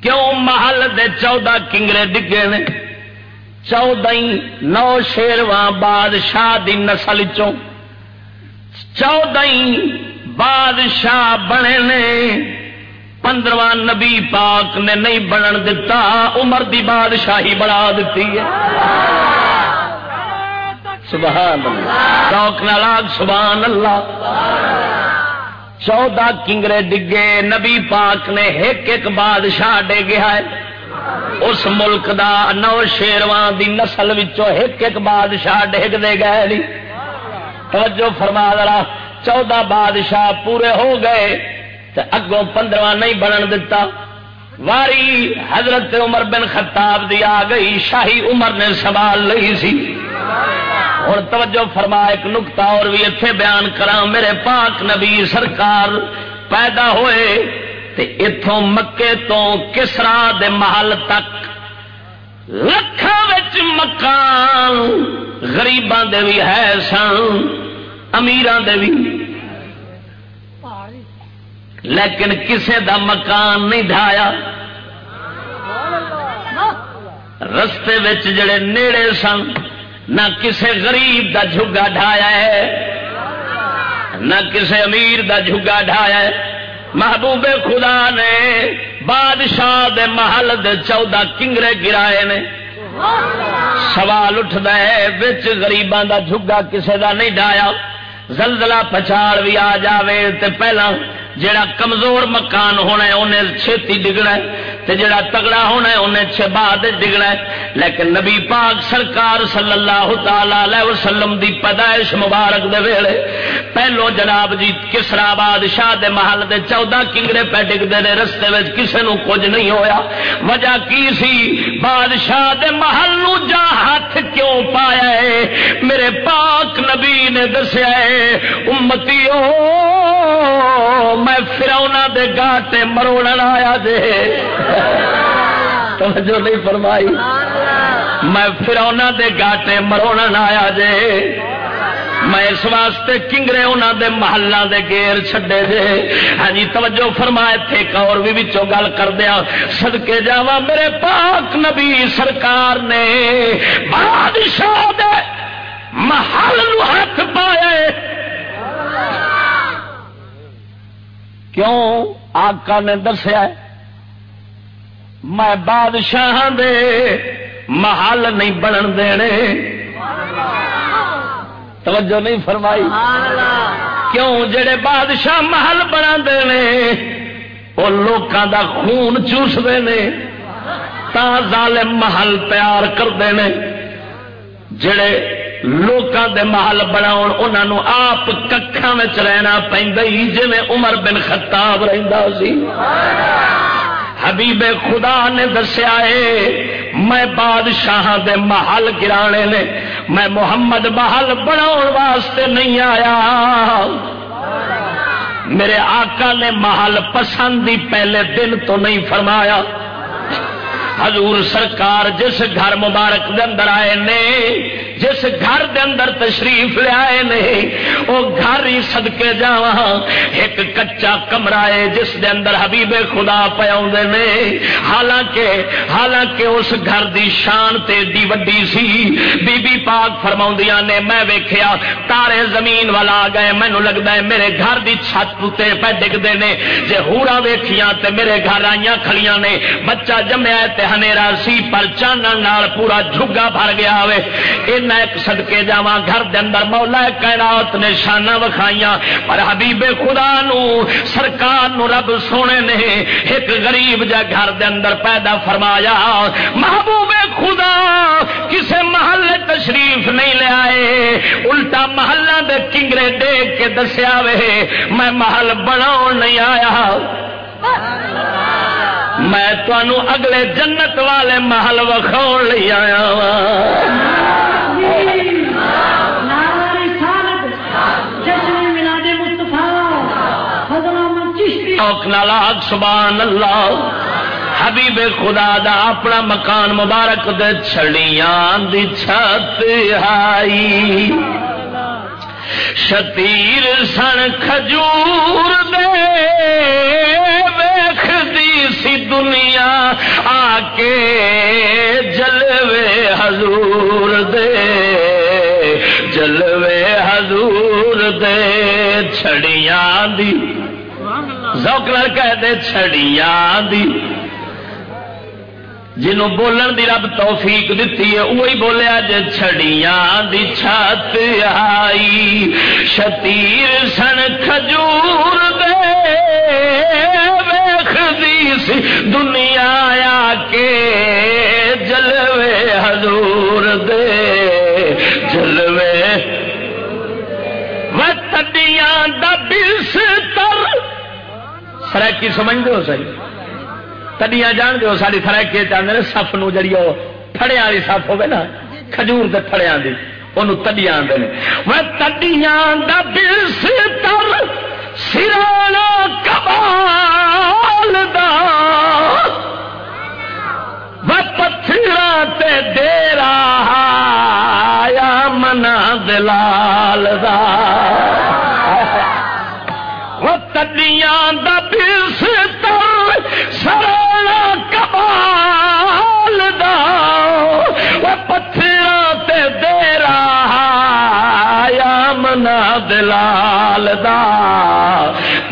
کیوں محل دے چودہ کنگرے ڈگے نے؟ چودہ نو شیرواں بادشاہ دی نسل چودہ بادشاہ بنے نے؟ پندرواں نبی پاک نے نہیں بنن دتا، عمر دی بادشاہی بنا دیتی ہے۔ سبحان اللہ سبحان اللہ۔ چودہ کنگرے ڈگے، نبی پاک نے ایک ایک بادشاہ ڈگیا ہے اس ملک دا نو شیروان دی نسل ایک ایک بادشاہ ڈگ دے گئے توجہ فرما ذرا، چودہ بادشاہ پورے ہو گئے اگوں پندرواں نہیں بنن دتا۔ واری حضرت عمر بن خطاب دی آ گئی، شاہی عمر نے سوال لی سی۔ ہوں توجہ فرما ایک نکتا اور بھی اتنے بیان کرا میرے پاک نبی سرکار پیدا ہوئے تے اتوں مکے تو کسرا دے محل تک لکھان مکان گریبان دے بھی ہے سن امیران دے بھی لیکن کسے دا مکان نہیں ڈھایا رستے جڑے نیڑے سن، نہ کسے غریب دا جھگا ڈھایا ہے، نہ کسے امیر دا جھگا ڈھایا ہے۔ محبوب خدا نے بادشاہ دے محل دے چودہ کنگرے گرائے نے۔ سوال اٹھتا ہے بچ گریبان دا جھگا کسے دا نہیں ڈھایا زلزلہ پچھاڑ بھی آ جاوے تے پہلا جڑا کمزور مکان ہونا ہے، انہیں چھتی ڈگنا ہے، تے جڑا تگڑا ہونا ہے، انہیں چھ بعد ڈگنا ہے۔ لیکن نبی پاک سرکار صلی اللہ تعالی علیہ وسلم دی پیدائش مبارک دے ویلے پہلو جناب جی کسرا بادشاہ دے محل دے چودہ کنگرے پہ ڈگتے ہیں رستے میں کسی نو کچھ نہیں ہویا۔ وجہ کی سی؟ بادشاہ دے محل نو جا ہاتھ کیوں پایا ہے؟ میرے پاک نبی نے دسیا ہے امتی میں فرونا دے گاٹے مروڑ آیا جے۔ توجہ نہیں فرمائی۔ میں فرونا دے گاٹے مروڑ آیا جے۔ میں اس واسطے کنگرے انہوں دے محلہ دے گیر چھڈے جے۔ ہاں جی توجہ فرمائے تھے اور بھی بچوں گل کر دیا صدقے جاوا میرے پاک نبی سرکار نے۔ بادشاہ دے محل ہاتھ پائے کیوں آقا نے دسیا میں بادشاہ دے محل نہیں بنن دینے۔ توجہ نہیں فرمائی۔ کیوں جڑے بادشاہ محل بنا دینے، وہ لوکاں دا خون چوس دینے، تا ظالم محل تیار کر دینے۔ جڑے لوکاں دے محل بناؤ انہوں آپ ککھاں رہنا پہ جی عمر بن خطاب رہندا سی۔ حبیب خدا نے دسیا ہے، میں بادشاہ دے محل گرانے نے، میں محمد محل بناؤ واسطے نہیں آیا۔ میرے آقا نے محل پسند ہی پہلے دن تو نہیں فرمایا۔ حضور سرکار جس گھر مبارک دے اندر آئے نے، جس گھر دے اندر تشریف لے آئے نے وہ گھر ہی سدکے جا ایک کچا کمرہ ہے جس دے اندر حبیب خدا پیا نے۔ حالانکہ حالانکہ اس گھر دی شان تے دی وڈی سی۔ بی بی پاک فرما نے، میں ویکھیا تارے زمین والا آ گئے مینو لگتا ہے میرے گھر دی چھت تے پہ ڈگتے ہیں جے ہورا ویکھیاں تے میرے گھر آئیاں کھڑیاں نے، بچہ جمیا تے ہنیرا سی پر چانن پورا جھگا بھر گیا ہوئے اینا ایک سدکے جا گھر دے اندر مولا کائنات نے شانہ وکھائیاں پر حبیب خدا نو سرکار نو رب سونے نے ایک غریب جا گھر دے اندر پیدا فرمایا محبوب خدا کسے محل تشریف نہیں لے آئے الٹا محلہ دے کنگرے دیکھ کے دسیا وے میں محل بنا نہیں آیا میں تنوع اگلے جنت والے محل وکھاؤ لے آیا سبحان اللہ۔ حبیب خدا دا اپنا مکان مبارک دے چھڑیاں دی چھت آئی۔ شتیر سن کھجور دے۔ سی دنیا آ کے جلوے حضور دے، جلوے حضور دے چھڑیاں دی۔ زوکلر کہہ دے چھڑیاں دی۔ جنوں بولن دی رب توفیق دیتی ہے وہی بولیا جے چھڑیاں دی چھت آئی۔ شتیر سن کھجور دے ویخ دی دنیا آ کے جلوے حضور دے، جلوے۔ و تڈیاں دا بستر۔ سرکی سمجھ دو سہی تڈیاں جان دو ساری سرکی چاہتے سف نو جڑی وہ تھڑیا والی سف ہوے نا، کھجور کے تھڑیا دی وہ تڈیاں آدھے وہ تڈیاں دا بستر۔ سرانا کبال دا۔ وہ پتھر دیرا یا منا دلال دا۔ وہ تڈیاں دا پھر دلال دا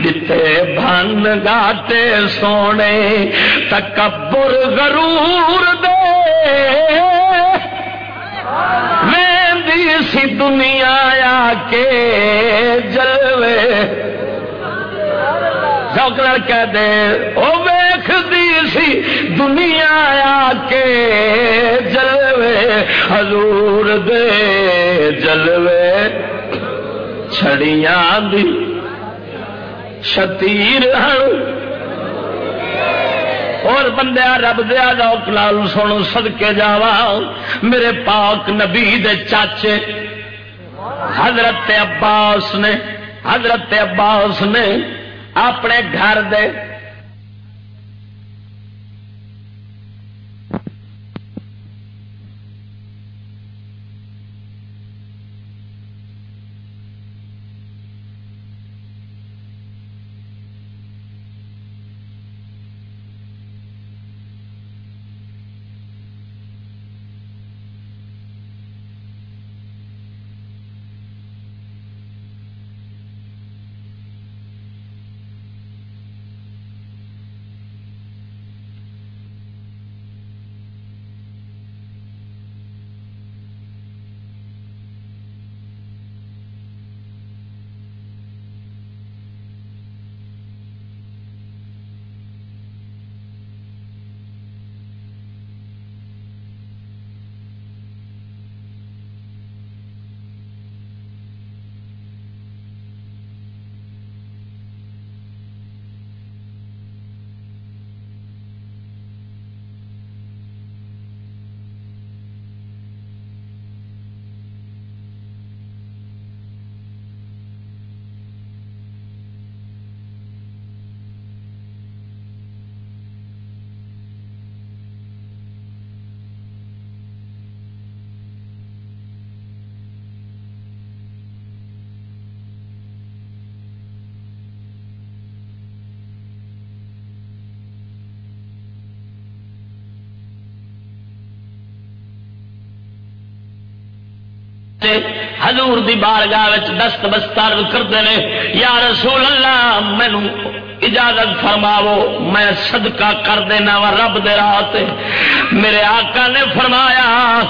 دتے بن گاٹے سونے، تکبر غرور دے۔ ویندی سی دنیا آ کے جلوے ڈاکٹر کہہ دے، او ویخ دی سی دنیا آ کے جلوے، حضور دے جلوے۔ چھڑیاں دی شتیر اور بندے رب دیا روک لال سن سد کے جاوا میرے پاک نبی دے چاچے، حضرت عباس نے، حضرت عباس نے اپنے گھر دے حضور دی بارگاہ دست بستار کرتے ہیں۔ یا رسول اللہ مینو اجازت فرماو میں صدقہ کر دینا وا رب دے رات۔ میرے آقا نے فرمایا،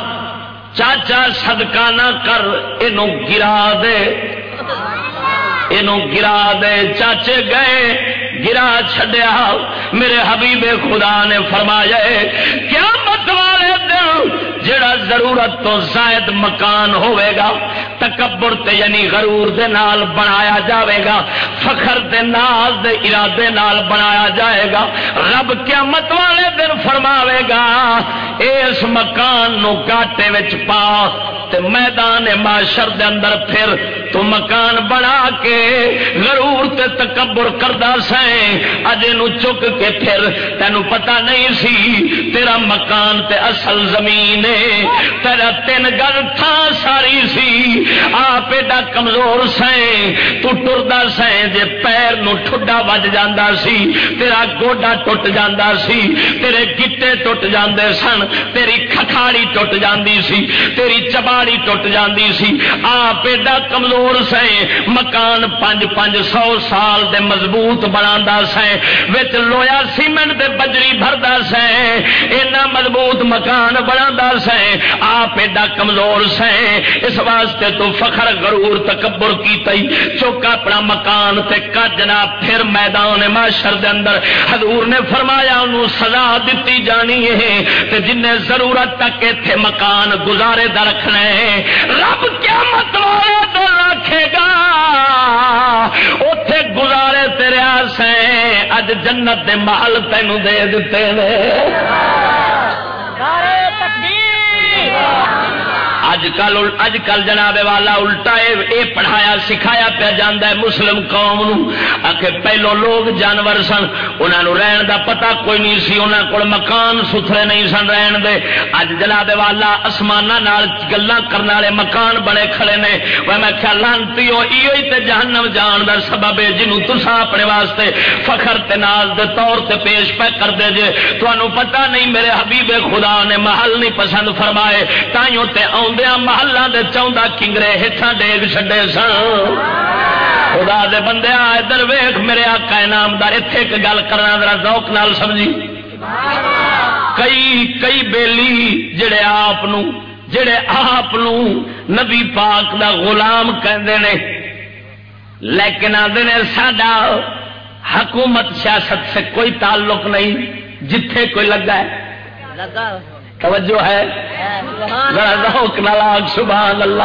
چاچا، صدقہ نہ کر یہ گرا دے۔ یہ گرا دے۔ چاچے گئے، گرا چڈیا میرے حبیب خدا نے فرمایا کیا مت والے دن جڑا ضرورت تو زائد مکان ہوئے گا تکبر تے یعنی غرور دے نال بنایا جاوے گا، فخر دے ناز دے ارادے نال بنایا جائے گا۔ رب قیامت والے دن فرماوے گا، اس مکان نو گاٹے وچ پا۔ تے میدان معاشر دے اندر پھر تو مکان بنا کے غرور تے تکبر کردا سیں اجے نو چک کے پھر تینو پتہ نہیں سی، تیرا مکان تے اصل زمین ہے۔ تیرا تین گل تھا ساری سی۔ آپ ایڈا کمزور سیں تو ٹردا سیں جے پیر نو ٹھڈا وج جاندا سی، تیرا گوڈا ٹوٹ جاندا سی، تیرے گٹے ٹوٹ جاندے سن، تیری کھکھاڑی ٹوٹ جاندی سی، تیری چبا چباڑی ٹوٹ جاندی سی۔ آپ ایڈا کمزور سے مکان پانچ پانچ سو سال دے مضبوط بنا سے وچ لویا سیمنٹ دے بجری بھردا سے اینا مضبوط مکان بنا سے آپ ایڈا کمزور سے اس واسطے تو فخر غرور تکبر کی تئی چوکا اپنا مکان تے کجنا پھر میدان معاشر دے اندر حضور نے فرمایا، انہوں سزا دیتی جانی ہے۔ تے جن ضرورت تک ایتھے مکان گزارے دا رکھنا ہے رب کیا مت والے تو رکھے گا۔ اتے گزارے تیرے سے اج جنت دے محل تینوں دے دیتے ہیں اج کل اج کل جناب والا الٹا اے پڑھایا سکھایا پیا جاندہ ہے مسلم قوم نو۔ آکے پہلو لوگ جانور سن، انہاں نو رہن دا پتہ کوئی نہیں سی، انہاں کول مکان ستھرے نہیں سن رہن دے۔ اج جناب والا اسمانہ نال گلاں کرن والے مکان بڑے کھڑے نے۔ وہ میں خیال لانتی ہو ایو ہی تے جہنم جان دا سبب ہے جنوں تساں اپنے واسطے فخر تے ناز دے طور تے پیش پہ کر دے جے۔ تانوں پتہ نہیں میرے حبیب خدا نے محل نہیں پسند فرمائے، تائیوں تے آوندے محلہ دے چاہتا کنگرے ہٹا ڈیگ چڈے سن خدا دے بندے ادھر ویخ میرے آقا انعامدار اتے ایک گل کرنا ذرا ذوق نال سمجھی۔ کئی کئی بیلی جڑے آپ جڑے آپ نبی پاک دا غلام کہندے نے۔ لیکن آدھے نے سڈا حکومت سیاست سے کوئی تعلق نہیں، جتھے کوئی لگا ہے۔ لگا۔ توجہ ہے؟ سبحان اللہ۔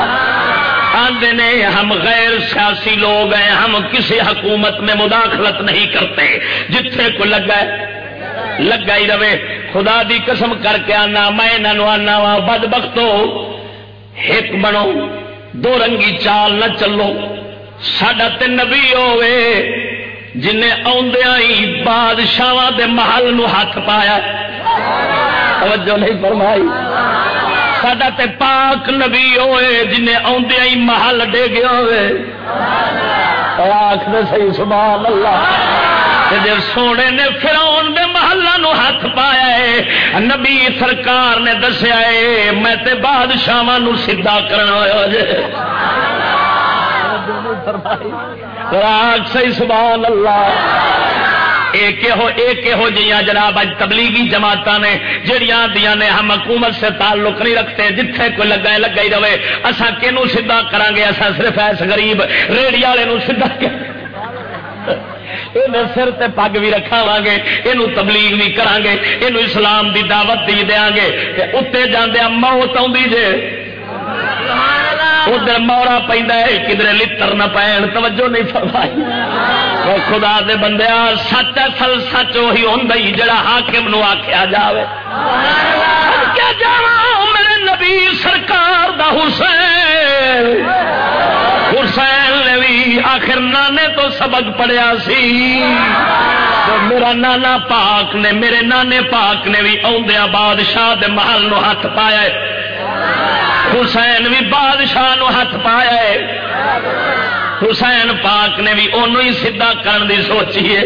آندے نے، ہم غیر سیاسی لوگ ہیں، ہم کسی حکومت میں مداخلت نہیں کرتے۔ جتھے کو لگا ہے، لگا ہی رہے۔ خدا دی قسم کر کے آنا، میں آنا وا، بد بختو۔ ایک بنو، دو رنگی چال نہ چلو۔ سڈا تین نبی ہوے جنہیں آدھا ہی بادشاہ دے محل نو ہاتھ پایا۔ توجہ نہیں فرمائی۔ سڈا تے پاک نبی ہوئے، جنہیں آدھے ہی محل ڈے گیا ہوئے۔ آخ نے سبحان اللہ۔ جب سونے نے فراؤن دے محلہ ہاتھ پایا ہے، نبی سرکار نے دسیا ہے، میں تے بادشاہ سیدا کرنا ہوا جے راگ سی سبحان اللہ۔ ایک ہو جہاں جناب اج تبلیغی جماعت نے جہیا دیا نے ہم حکومت سے تعلق نہیں رکھتے، جتھے کوئی لگا لگا ہی رہے اصا کہ سیدا کرا گے اصا صرف ایس غریب ریڑی والے سیدا سر تے پگ بھی رکھا گے یہ تبلیغ بھی کرا گے یہ اسلام دی دعوت دی دیا گے اتنے جانے موت آ ادھر مورا پہ کدھر لڑ نہ پین توجہ نہیں فرمائی۔ خدا دے بندے سچ اصل سچ وہی ہوں جڑا حاکم نو آخیا جائے کیا جا میرے نبی سرکار دا حسین؟ حسین نے بھی آخر نانے تو سبق پڑیا سی۔ میرا نانا پاک نے میرے نانے پاک نے بھی آدھا بادشاہ محل نو ہاتھ پایا حسین بھی بادشاہ نو ہاتھ پایا ہے۔ حسین پاک نے بھی انہوں ہی سیدا کرن دی سوچی ہے۔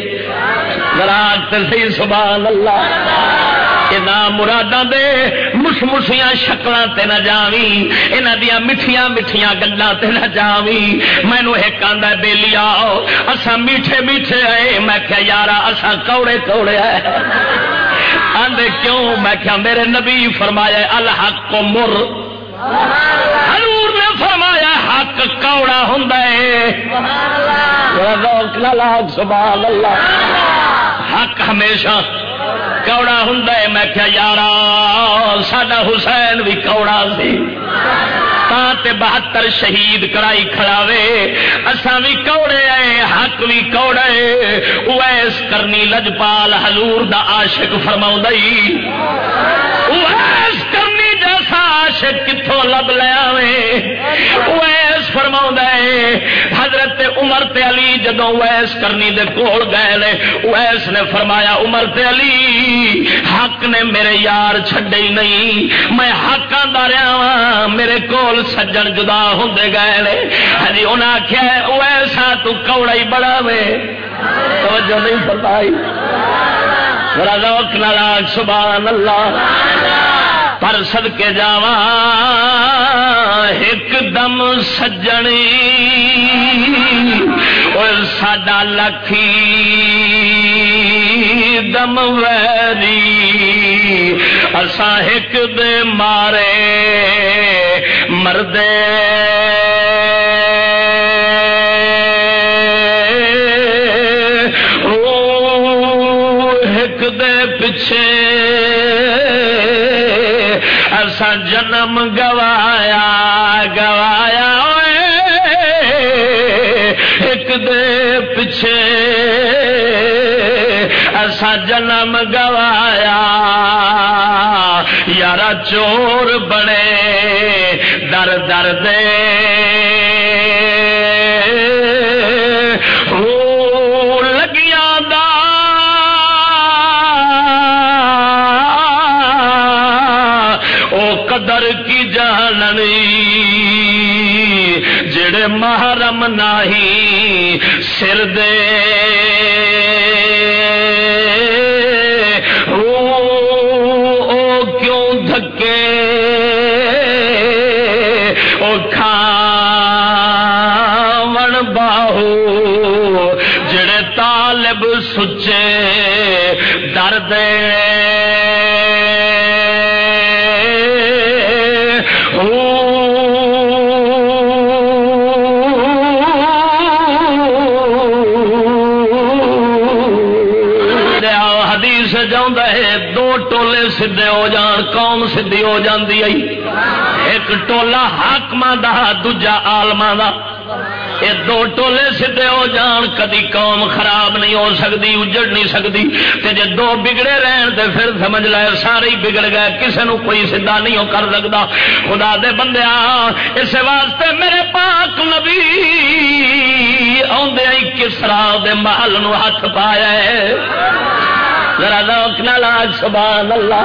گراج سی سبحان اللہ مراداں دے مش مشیاں شکل تے نہ جاوی یہاں دیا میٹھیاں میٹھیاں گلوں تے نہ جاوی مینو ایک آدھا بے لیا اسا میٹھے میٹھے آئے۔ میں کیا یار اسا کوڑے کوڑے آئے۔ آندے کیوں؟ میں کیا میرے نبی فرمایا الحق کو مر۔ حضور نے فرمایا حق کوڑا ہوں سبحان اللہ۔ حق ہمیشہ کوڑا ہوں میں کیا یار ساڈا حسین بھی کوڑا سی۔ تے بہتر شہید کرائی کھڑاوے۔ اساں بھی کوڑے آئے، حق بھی کوڑے۔ اویس کرنی لجپال حضور دا عاشق فرماؤں اویس کرنی جیسا عاشق کتوں لب لیا وے فرما حضرت عمر تے علی جدو ویس کرنی دے کول گئے ویس نے فرمایا، عمر تے علی، حق نے میرے یار چھڈے ہی نہیں، میں حق آدھا رہا وا میرے کول سجن جدا ہوں گئے نے۔ ہاں ہجی انہیں آخیا ویسا تو کوڑا ہی بڑا وے۔ توجہ نہیں پتائی روک ناراگ سبحان اللہ۔ پر سد کے جاوا ایک دم سجنی۔ اور ساڈا لکھی دم ویری۔ اسا ایک دے مارے مردے۔ جنم گوایا گوایا ایک دے پچھے ایسا جنم گوایا۔ یار چور بڑے در در دے جڑے محرم نہیں سر دے۔ کیوں دھکے؟ او کھاون باہو۔ جڑے طالب سچے درد ٹولے سدھے ہو جان، قوم سدھی ہو جاندی آئی۔ ایک ٹولا حاکم دا، دوجا آلما دا۔ یہ دو ٹولے سدھے ہو جان، کدی قوم خراب نہیں ہو سکتی اجڑ نہیں سکتی تے جے دو بگڑے رہن تے پھر سمجھ لے، سارے ہی بگڑ گئے کسی نو کوئی سیدا نہیں ہو کر سکتا خدا دے بندے اس واسطے میرے پاک نبی آدھے کسرا دے محل نو ہاتھ پایا ہے۔ ذرا نہ لاج سبحان اللہ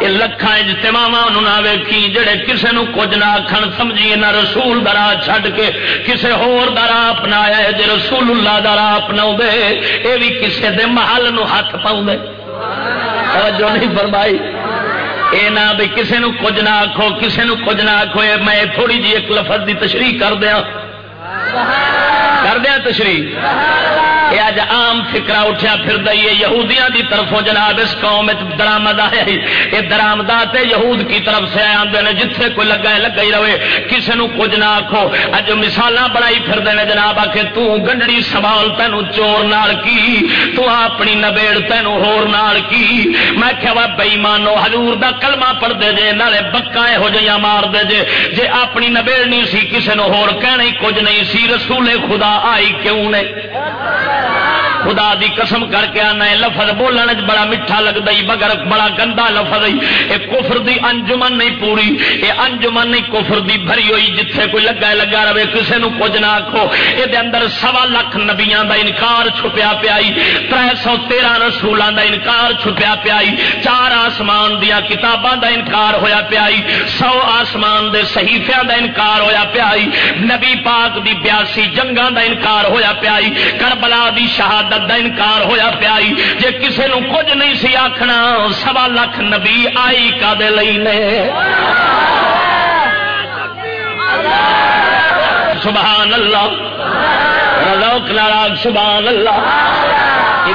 یہ لکھا اجتماع ویکھی جڑے کسے نو کچھ نہ آخر سمجھیے نہ رسول درا چھڈ کے کسے ہور درا اپنایا ہے جی رسول اللہ درا اپنا دے یہ بھی کسے دے محل نو ہاتھ پاؤں دے جو نہیں فرمائی۔ اے نہ بھی کسے نو کچھ نہ آخو کسے نو کچھ نہ آخو میں تھوڑی جی ایک لفظ دی تشریح کر دیا کر دیا تشریح۔ یہ اج آم فکرا اٹھیا پھر دئیے یہودیاں دی طرفوں جناب اس قوم درامد آیا یہ درامدات یہود کی طرف سے آتے ہیں جتھے کوئی لگا ہے، لگا ہی رہے۔ کسی نو کچھ نہ آخو اج مثال بڑائی پھر دے جناب آ کے تنڈڑی سنبھال تینوں چور نال کی، تو اپنی نبیڑ تینوں ہور نال کی۔ میں کیا وا بئی مانو ہزور کا کلمہ پڑھ دے جے، نالے بکا یہو جہاں مار دے جے۔ جے اپنی نبیڑ نہیں سی کسی نو ہور کہنا ہی کچھ نہیں سی۔ رسول خدا آئی کیوں نے؟ خدا دی قسم کر کے آنا ہے، لفظ بولنے بڑا میٹھا لگتا ہی مگر بڑا گندا لفظ یہ کفر دی انجمن نہیں پوری یہ انجمن نہیں کفر دی بھری ہوئی، جتھے کوئی لگا لگا رہے کسی نو کچھ نہ آخو یہ اندر سوا لاکھ نبیا دا انکار چھپیا پیا تر سو تیرہ رسولوں دا انکار چھپیا پیا چار آسمان دیا کتاباں دا انکار ہویا پیا سو آسمان دے صحیفیاں دا انکار ہویا پیا نبی پاک دی بیاسی جنگاں دا انکار ہویا پیا کربلا دی شہادت عبادت دا انکار ہویا پیائی جے کسے نو کچھ نہیں سی آکھنا، سوا لکھ نبی آئی کا دے لئی نے۔ اللہ۔ سبحان اللہ۔ روک ناراگ سبحان اللہ۔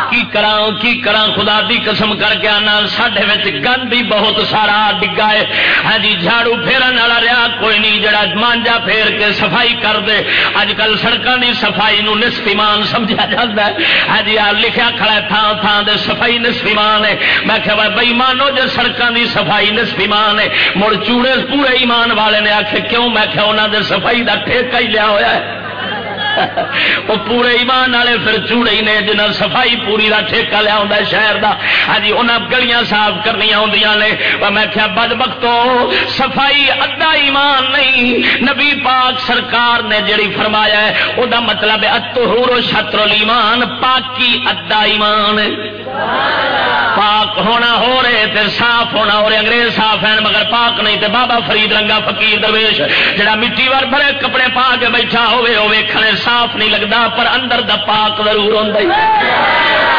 کی کرا کی کرا خدا دی قسم کر کے آنا۔ سڈے گند ہی بہت سارا ڈگا ہے۔ ہاں جی جھاڑو پھیرن والا رہا، کوئی نہیں، جڑا مانجا پھیر کے صفائی کر دے۔ اج کل سڑکوں کی صفائی نو نسفیمان سمجھا جاتا ہے۔ ہاں جی آ لکھا کھڑا تھان تھان دے صفائی نسفیمان ہے۔ میں کہ بھائی مانو جو سڑکوں کی صفائی نسفیمان ہے۔ مڑ چوڑے پورے ایمان والے نے آخ کیوں؟ میں کہ انہوں نے صفائی کا ٹھیکہ ہی لیا ہوا ہے؟ وہ پورے ایمان والے پھر چوڑے نے جنہیں صفائی پوری کا ٹھیکہ لیا ہوں شہر کا ہاں جی، انہیں گلیاں صاف کرنی آدی نے۔ میں کیا بد بختو، صفائی ادا ایمان نہیں۔ نبی پاک سرکار نے جڑی فرمایا ہے وہ مطلب ہے اتہور شطر ایمان پاکی ادا ایمان۔ پاک ہونا ہو رہے تے صاف ہونا ہو رہے انگریز صاف ہیں، مگر پاک نہیں تے بابا فرید رنگا فقیر درویش، جڑا مٹی وار بھرے کپڑے پا کے بیٹھا ہوئے ہوئے کھڑے صاف نہیں لگتا پر اندر دا پاک ضرور ہوں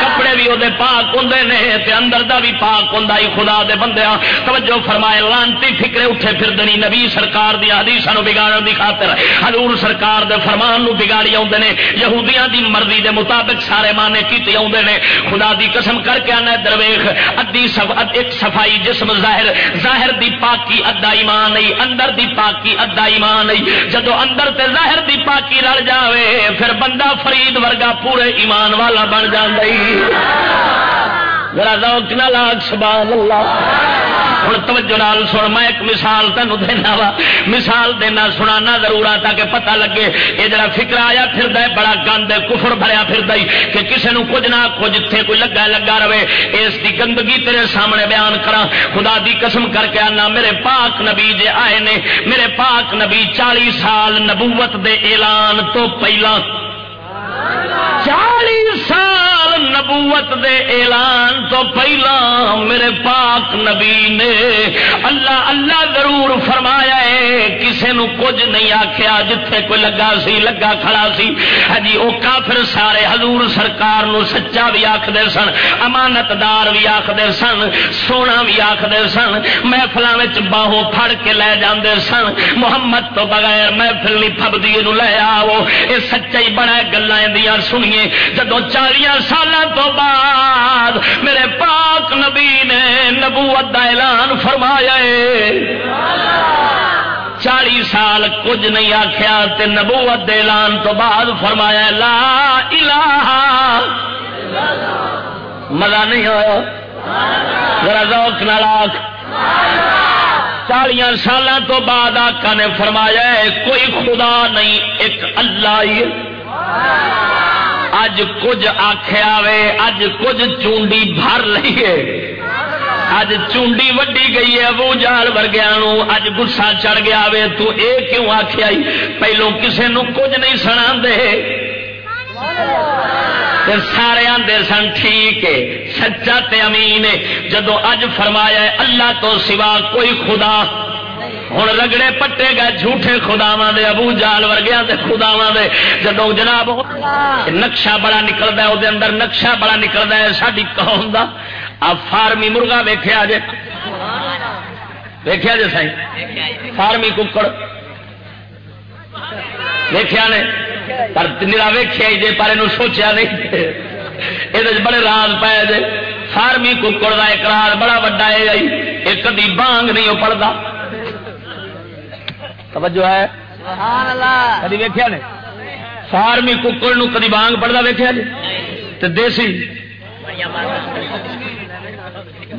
کپڑے بھی وہ پاک ہوں نے تے اندر دا بھی پاک ہوں خدا دے بندے، توجہ فرمائے، لانتی فکرے اٹھے پھر دنی نبی سرکار دی حدیث بگاڑ دی خاطر، حضور سرکار دے فرمان نو بگاڑی آتے ہیں یہودیاں دی مرضی دے مطابق سارے مانے کیتے آتے ہیں خدا دی قسم کر کے آنا درویخ ادی سب ایک صفائی جسم ظاہر۔ ظاہر دی پاکی ادا ایمان نہیں اندر دی پاکی ادا ایمان نہیں جدو اندر تے ظاہر دی پاکی رل جاوے جاوے، پھر بندہ فرید ورگا پورے ایمان والا بن ذرا ذوق نہ لاگ سبحان اللہ۔ ہوں توجہ نال سن میں ایک مثال تینوں دینا وا مثال دینا سنانا ضرور آ تاکہ پتہ لگے یہ جڑا فکر آیا پھر بڑا گند ہے کفر بھریا پھر دے کہ کسی نے کچھ نہ کچھ اتنے کوئی لگا لگا رہے اس کی گندگی تیرے سامنے بیان کرا خدا دی قسم کر کے آنا میرے پاک نبی جے آئے نے میرے پاک نبی چالی سال نبوت دے اعلان تو پہلا چالی سال نبوت دے اعلان تو پہلا میرے پاک نبی نے اللہ اللہ ضرور فرمایا ہے، کسے نو کچھ نہیں آخیا جتھے کوئی لگا سی، لگا کھڑا سی۔ ہاں ہجی وہ کافر سارے حضور سرکار نو سچا بھی آخر سن امانت دار بھی آخر سن، سونا بھی آخر سن محفل باہوں پھڑ کے لے جاندے سن۔ محمد تو بغیر محفل نہیں تھبدی لے آو یہ سچا ہی بڑا گلا دیا سنیے، جدو چالیا سال تو بعد میرے پاک نبی نے نبوت کا اعلان فرمایا چالی سال کچھ نہیں آخیا نبوت اعلان تو بعد فرمایا لا الہ مزہ نہیں ہوا ذرا ذوق نالاک چالیا سال تو بعد آقا نے فرمایا کوئی خدا نہیں، ایک اللہ ہی اج کچھ آخیا وے اج کچھ چونڈی بھر لیے اج چونڈی وڈی گئی ہے وہ جال ورگیا اج گسا چڑھ گیا وے تو اے کیوں آخیا پہلو کسے نو کچھ نہیں سنا دے سارے آدھے سن، ٹھیک ہے، سچا تے امین جدو اج فرمایا اللہ تو سوا کوئی خدا ہوں رگڑے پٹے گئے جھوٹے خداوا دے ابو جال ورگیا خداوا دے۔ جدو جناب نقشہ بڑا نکلتا ہے وہ اندر نقشہ بڑا نکلتا ہے ساری قوم کا آپ فارمی مرغا ویخیا جی ویخیا جی سائی؟ فارمی ککڑ۔ ویخیا نے؟ پر نیلا ویخیا جی پر یہ سوچا نہیں۔ یہ بڑے راز پائے جی فارمی ککڑ کا ایک راز بڑا وا ہے کدی بانگ نہیں پڑتا توجہ ہے؟ کدی ویکیا نے؟ فارمی ککڑ کدی بانگ پڑتا ویکیا جی؟ تو دیسی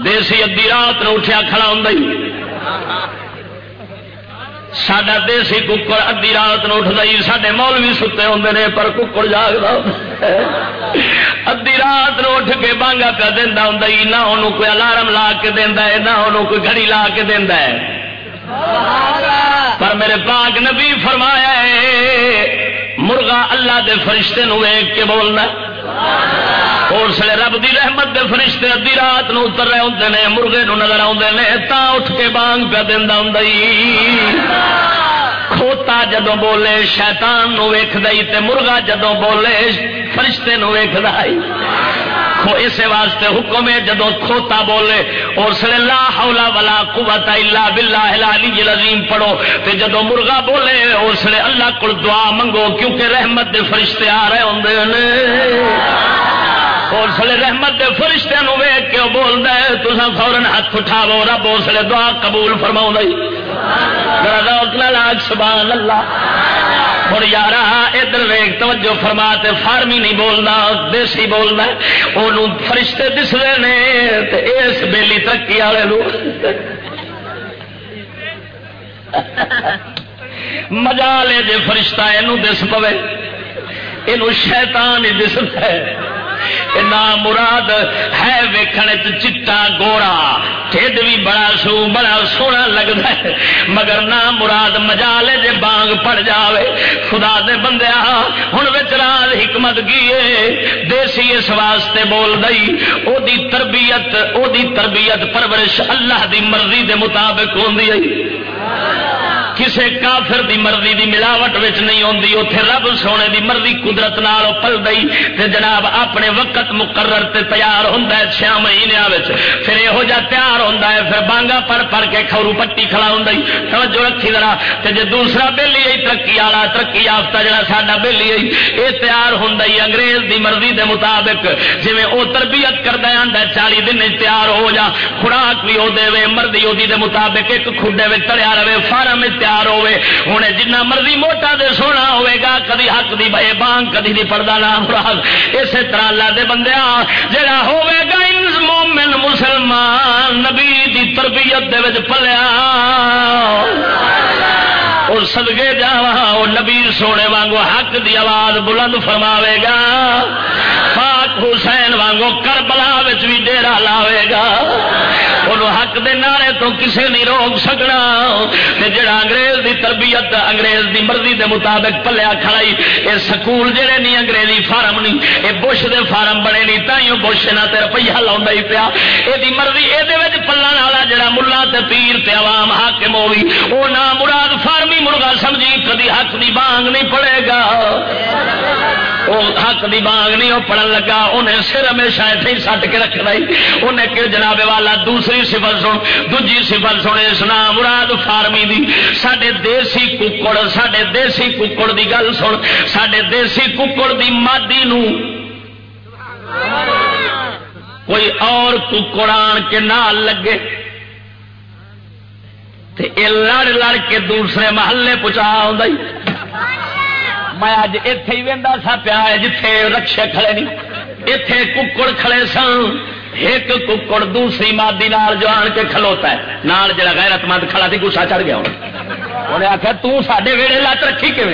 دیسی ادی رات نو اٹھیا کھڑا ہوں سڈا دیسی ککڑ ادی رات نو اٹھتا ہی۔ سارے مول بھی ستے ہوں نے پر ککڑ جاگتا ادی رات نو اٹھ کے بانگا پہ دینا ہوں نہ انہوں کوئی الارم لا کے دینا ہے نہ انہوں کوئی گھڑی لا کے دینا ہے۔ پر میرے پاک نبی فرمایا ہے مرغا اللہ دے فرشتے نو ویگ کے بولنا لیے رب دی رحمت دے فرشتے ادی رات نو اتر رہے ہوتے ہیں مرغے نو نظر آتے ہیں تا اٹھ کے بانگ پہ دینا ہوں کھوتا جدو بولے، شیطان نو ویخ تے مرغا جدو بولے، فرشتے نو ویخ اس واسطے حکم ہے جدو کھوتا بولے، اس لیے لا حولا ولا قوت الا باللہ العلی العظیم پڑھو۔ تے جدو مرغا بولے، اس لیے اللہ کو دعا منگو، کیونکہ رحمت دے فرشتے آ رہے ہوں اس لیے رحمت دے فرشتے ویگ کے بول دے تو فورن ہاتھ اٹھاو رب اس لیے دعا قبول فرما سبحان اللہ ہوں یار ادھر ویگ توجہ فرما تے فارمی نہیں بولنا دیسی بولنا وہ فرشتے دس رہے ہیں اس بیلی ترقی والے مزہ لے جے فرشتہ یہ دس پوے۔ یہ شیطان ہی دستا ہے۔ مراد ہے ویکھن چٹا گوڑا ٹھڈ بھی بڑا سو، بڑا سونا لگتا ہے۔ مگر نہ مراد مجالے جے بانگ پڑ جاوے۔ خدا دے بندے ہوں راز حکمت کی دیسی اس واسطے بول دئی او دی تربیت، او دی تربیت پرورش اللہ دی مرضی دے مطابق ہوندی کسے کافر دی مرضی دی ملاوٹ وچ نہیں ہوندی، اوتھے رب سونے دی مرضی قدرت نال پل دئی تے جناب اپنے وقت مقرر تے تیار ہوندا ہے 6 مہینے پھر یہو جا تیار ہوندا ہے، پھر بانگا پڑ پڑ کے کھورو پٹی کھڑا ہوندا توجہ رکھی ذرا، تے جے دوسرا بیلی ہے، ترقی والا، ترقی یافتہ جڑا ساڈا بیلی ہے، اے تیار ہوندا ہے۔ انگریز دی مرضی دے مطابق جویں او تربیت کردا آندا 40 دن تیار ہو جا۔ خوراک بھی او دے مرضی او دے مطابق ایک کھڈے وچ تڑیا رہے، فارم تیار ہوے ہوں جنہ مرضی موٹا دے سونا ہوئے گا، کدی حق دی بے بانگ کدی نہیں پڑھتا نا مراد۔ اسی طرح اللہ دے بندیا جڑا ہوے گا مومن مسلمان، نبی دی تربیت دے وچ پلیا۔ اور سدگے جا وہ نبی سونے وانگو حق دی آواز بلند فرماوے گا۔ پاک حسین وانگو کربلا بھی ڈیرا لاوے گا۔ انہوں حق دے نعرے تو کسے نہیں روک سکنا جڑا انگریز دی تربیت انگریز دی مرضی دے مطابق پلیا کھڑائی اے سکول جڑے نہیں انگریزی فارم نہیں اے بش دے فارم بنے نہیں تائیوں بش نہ تے روپیہ لاؤں ہی پیا اے دی مرضی اے دے وچ پلن والا جڑا ملا تے پیر تے عوام حاکم ہوئی او نا مراد فارمی مرغا سمجھی کدی حق دی بانگ نہیں پڑے گا وہ حق دی بانگ نہیں، وہ پڑھن لگا۔ انہیں سر ہمیشہ اتنے سٹ کے رکھنا انہیں کہ جناب والا دوسری سفر سن، دوجی سفر سنے سنا مراد فارمی دی۔ سڈے دیسی ککڑ سڈے دیسی ککڑ دی گل سن۔ سڈے دیسی ککڑ دی مادی نو۔ کوئی اور ککڑ آن کے نال لگے۔ تے اے لڑ لڑ کے دوسرے محلے پہنچا آئی میں اج اتے ہی وہدا سا پیا جتھے رکشے کھڑے نہیں اتے ککڑ کھڑے سن ایک ککڑ دوسری مادی نال جو آن کے کھلوتا ہے نال جڑا غیرت مند کھڑا تھی گسا چڑھ گیا انہیں آخیا تے ویڑے لت رکھی کیون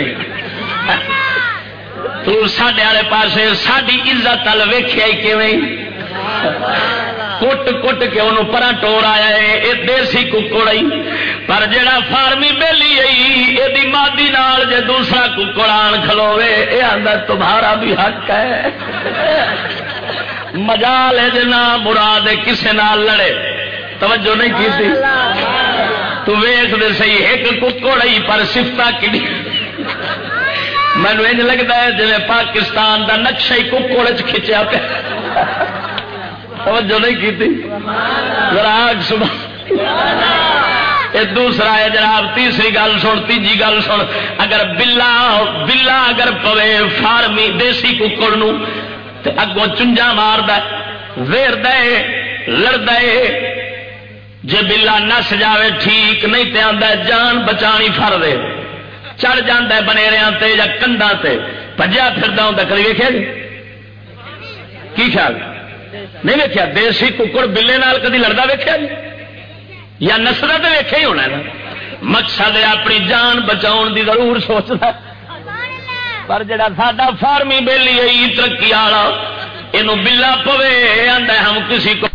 تے والے ساری عزت ویخیا کیون کٹ کٹ کے انہوں پرا ٹور آیا ہے، یہ دیسی ککڑ آئی۔ پر جڑا فارمی بہلی آئی یہ مادی نال جے دوسرا ککڑ آن کھلوے یہ آدھا تمہارا بھی حق ہے۔ مزا لے جنا مراد کسے نال لڑے۔ توجہ نہیں کی تھی؟ تو ویخ دے سی ایک ککڑ آئی، پر سفتا کی مینو یہ لگتا ہے جی پاکستان دا نقشہ ہی ککڑ کھچیا پہ توجہ نہیں کی دوسرا ہے جناب، تیسری گل سن، تیجی گل سن۔ اگر بلا بلا اگر پوے فارمی، دیسی ککڑ اگوں چنجا مار دیر دے لڑ دے جی بلا نس جاوے، ٹھیک نہیں تے آدھا جان بچانی فر دے چڑھ جا بنیریا یا کنڈا سے پجا پھر ہوں کبھی ویکیا جی؟ کی خیال؟ نہیں ویکیا دیسی ککڑ بلے نال کدی لڑتا ویکیا جی؟ یا نسل تو ویکیا ہی ہونا مقصد اپنی جان بچاؤ دی ضرور سوچتا پر جڑا ساڈا فارمی بہلی آئی ترقی والا یہ بلا پوے آدھا ہم کسی کو۔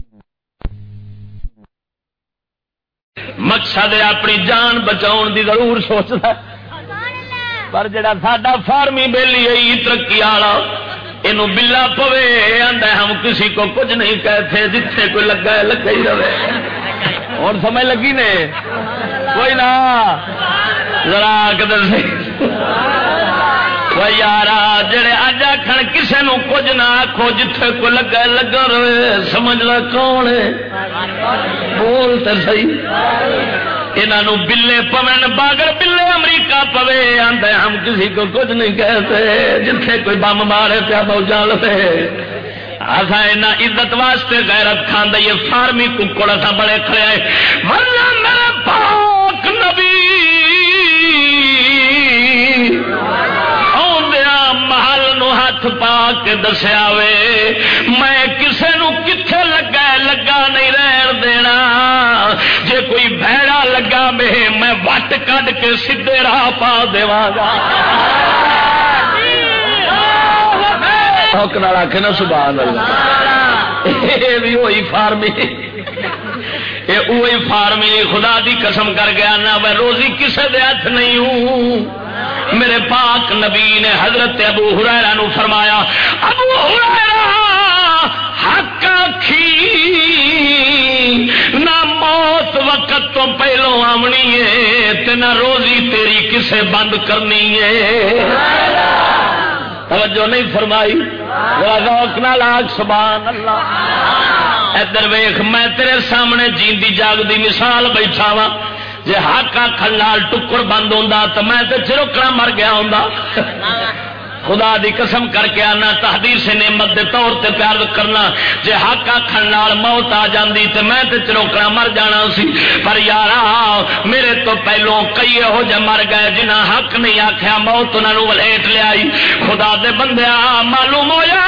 مقصد اپنی جان بچاؤ دی ضرور سوچتا پر جڑا ساڈا فارمی بہلی آئی ترقی والا یہ بلا پوے آدھا ہم کسی کو کچھ نہیں کہتے جتنے کوئی لگا ہے لگا ہی رہے اور سمجھ لگی نے؟ کوئی نہ۔ ذرا دے یار جڑے اج آخر کسی نو کچھ نہ آخو جتھے کو لگا لگا رہے سمجھ ل کون بول تو سی انہوں بلے پون باگر بلے امریکہ پوے آدھے ہم کسی کو کچھ نہیں کہتے جتھے کوئی بم مارے پیا موجا لے اصا عزت واسطے غیرت کھان دئیے فارمی ککڑ اصا بڑے کھڑے ورنہ میرے پاک نبی محل نو ہاتھ پا کے دسیا وے۔ میں کسے نو کتنے لگا لگا نہیں رہن دینا۔ جے کوئی بھڑا لگا میں وٹ کڈ کے سیدے راہ پا دیواں گا۔ حق نال آخ نا، سبحان اللہ۔ یہ بھی ہوئی فارمی۔ یہ وہی فارمی، خدا دی قسم کر گیا نہ میں روزی کسے دے ہاتھ نہیں ہوں۔ میرے پاک نبی نے حضرت ابو ہریرا نو فرمایا، ابو ہریرا حق نہ موت وقت تو پہلو آمنی ہے نہ روزی تیری کسے بند کرنی ہے۔ توجہ نہیں فرمائی؟ نہ لاگ سبحان اللہ ادھر ویخ میں تیرے سامنے جیندی جاگ دی مثال بیٹھا وا جی حق آخر ٹکر بند ہوتا تو میں تو چروکڑا مر گیا ہوں خدا دی قسم کر کے آنا تحدیر سے نعمت دے طور تے پیار کرنا۔ جے حق آخر موت آ جاندی تے میں تے چروکڑا مر جانا سی۔ پر یارا، میرے تو پہلو کئی یہو جہ مر گئے جنہ حق نہیں آخیا موت انہوں ولیٹ لیا خدا دے بندیا معلوم ہویا۔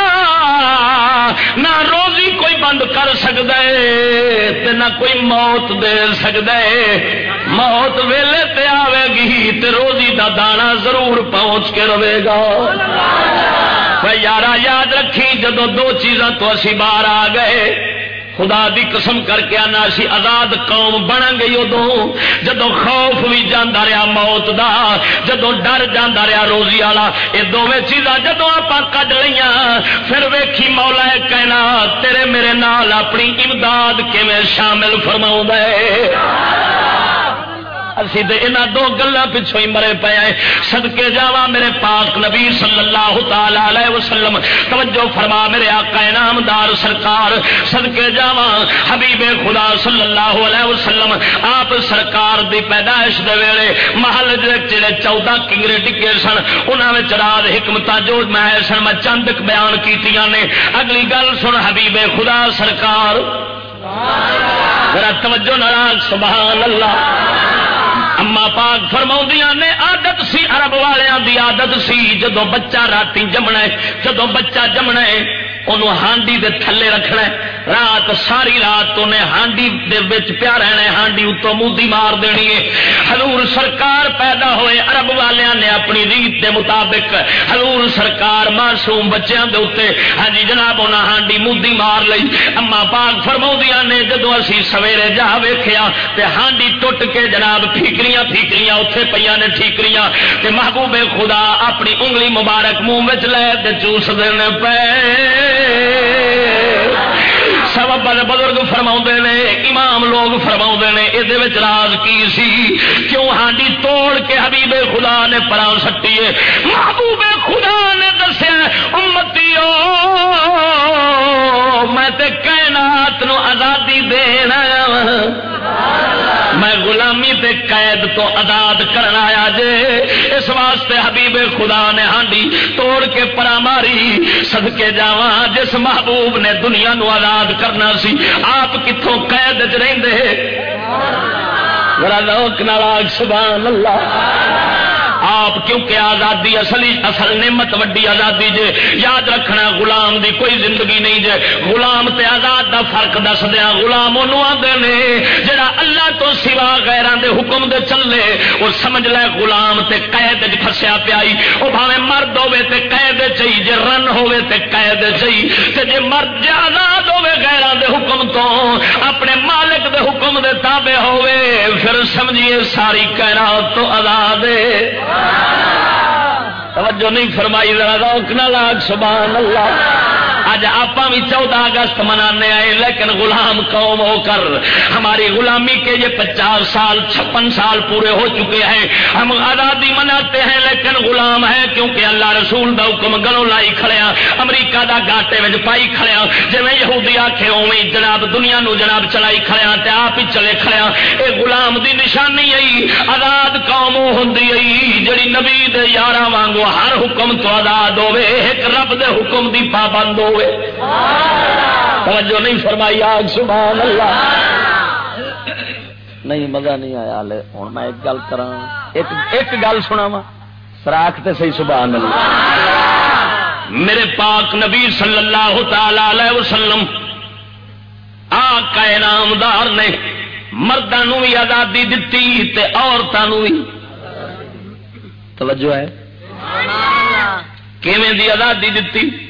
نہ روزی کوئی بند کر سکتا ہے نہ کوئی موت دے سکتا ہے موت ویلے تے آئے گی تے روزی دا دانا ضرور پہنچ کے رہے گا۔ یار یاد رکھی جدو دو چیزاں تو اسی باہر آ گئے، خدا دی قسم کر کے آنا سی آزاد قوم بن گئی ادو جدو خوف بھی جانا رہا موت دا، جدو ڈر جانا رہا روزی والا، یہ دونوں چیزاں جدو آپ کٹ لیا پھر ویکھی مولا کہنا تیرے میرے نال اپنی امداد کیون شامل فرما اسی تے انہ دو گلا پچھو ہی مرے پے سدکے جاوا میرے پاک نبی صلی اللہ تعالی علیہ وسلم۔ توجہ فرما میرے آقا انعامدار سرکار۔ سدکے جاوا حبیب خدا صلی اللہ علیہ وسلم۔ آپ سرکار دی پیدائش دے ویلے محل جڑے چودہ کنگرے ڈگے سن، انہاں انہوں راز حکمت جو میں سن۔ میں چند بیان کیتیاں نے۔ اگلی گل سن حبیب خدا سرکار۔ ذرا توجہ ناراض، سبحان اللہ۔ اما پاک فرماؤں نے آدت سی عرب والوں دی آدت سی جدو بچہ رات جمنا جدو بچہ جمنا ہے انہوں ہانڈی دے تھلے رکھنا رات ساری رات انہیں ہانڈی دے بچ پیا رہنا ہانڈی اتو مودی مار دینی ہے حضور سرکار پیدا ہوئے عرب والوں نے اپنی ریت دے مطابق حضور سرکار معصوم بچیاں دے اتنے ہاں جی جناب انہیں ہانڈی مودی مار لئی اما پاک فرما نے جدو اسی سویرے جا ویخیا تے ہانڈی ٹوٹ کے جناب ٹھیکریاں ٹھیکریاں اتنے پہ نے ٹھیکریاں تے محبوب خدا اپنی انگلی مبارک منہ لے چوس دینے پے سب بزرگ فرما نے، امام لوگ فرما نے یہ راز کی سی؟ کیوں ہانڈی توڑ کے حبیب خدا نے پرا سٹی ہے؟ محبوب خدا نے دسیا امتی میں تے کائنات نو آزادی دینا میں غلامی تے قید تو آزاد کرنا آیا جے، اس واسطے حبیب خدا نے ہانڈی توڑ کے پرا ماری سدکے جا جس محبوب نے دنیا نو آزاد کرنا سی، آپ کتوں قید چ رہتے لوک نالاگ سبحان اللہ۔ آپ کیونکہ آزادی اصلی اصل نعمت وڈی آزادی جے، یاد رکھنا غلام دی کوئی زندگی نہیں جے۔ غلام تے آزاد دا فرق دس دیا، غلام انہوں آدھے نے جڑا اللہ تو سوا غیران دے حکم دے چلے۔ وہ سمجھ لے غلام تے قید پھسیا پیائی وہ بھاوے مرد ہوے تے قید چاہیے جے رن ہوے تے قید چاہیے تے جے مرد جے آزاد ہوے غیران دے حکم تو، اپنے مالک دے حکم دے تابع ہوے پھر سمجھیے ساری کائنات تو آزاد ہے۔ توجہ نہیں فرمائی ذرا روک نہ لاگ سبحان اللہ۔ اج آپ بھی چودہ اگست منانے آئے، لیکن غلام قوم ہو کر ہماری غلامی کے یہ پچاس سال، چھپن سال پورے ہو چکے ہیں۔ ہم آزادی مناتے ہیں، لیکن غلام ہے کیونکہ اللہ رسول دا حکم گلوں لائی کھڑیا، امریکہ دا گاٹے میں پائی کھڑیا۔ جی یہودی آخے اوی جناب دنیا نو جناب چلائی کھڑیا تے آپ ہی چلے کھڑیا۔ اے غلام دی نشانی آئی، آزاد قوم ہوں جڑی نبی دے یار وانگو ہر حکم تو آزاد ہوے ایک رب دے حکم دی پابند ہو۔ ہوے توجہ نہیں فرمائی آگ، سبحان اللہ۔ نہیں، مزہ نہیں آیا لے۔ ہوں میں ایک گل کرا ایک ایک گل سنا وا سراخ تے صحیح، سبحان اللہ۔ میرے پاک نبی صلی اللہ تعالی علیہ وسلم آقا نامدار نے مردوں بھی آزادی دتی تے عورتوں بھی توجہ ہے۔ کیویں دی آزادی دتی؟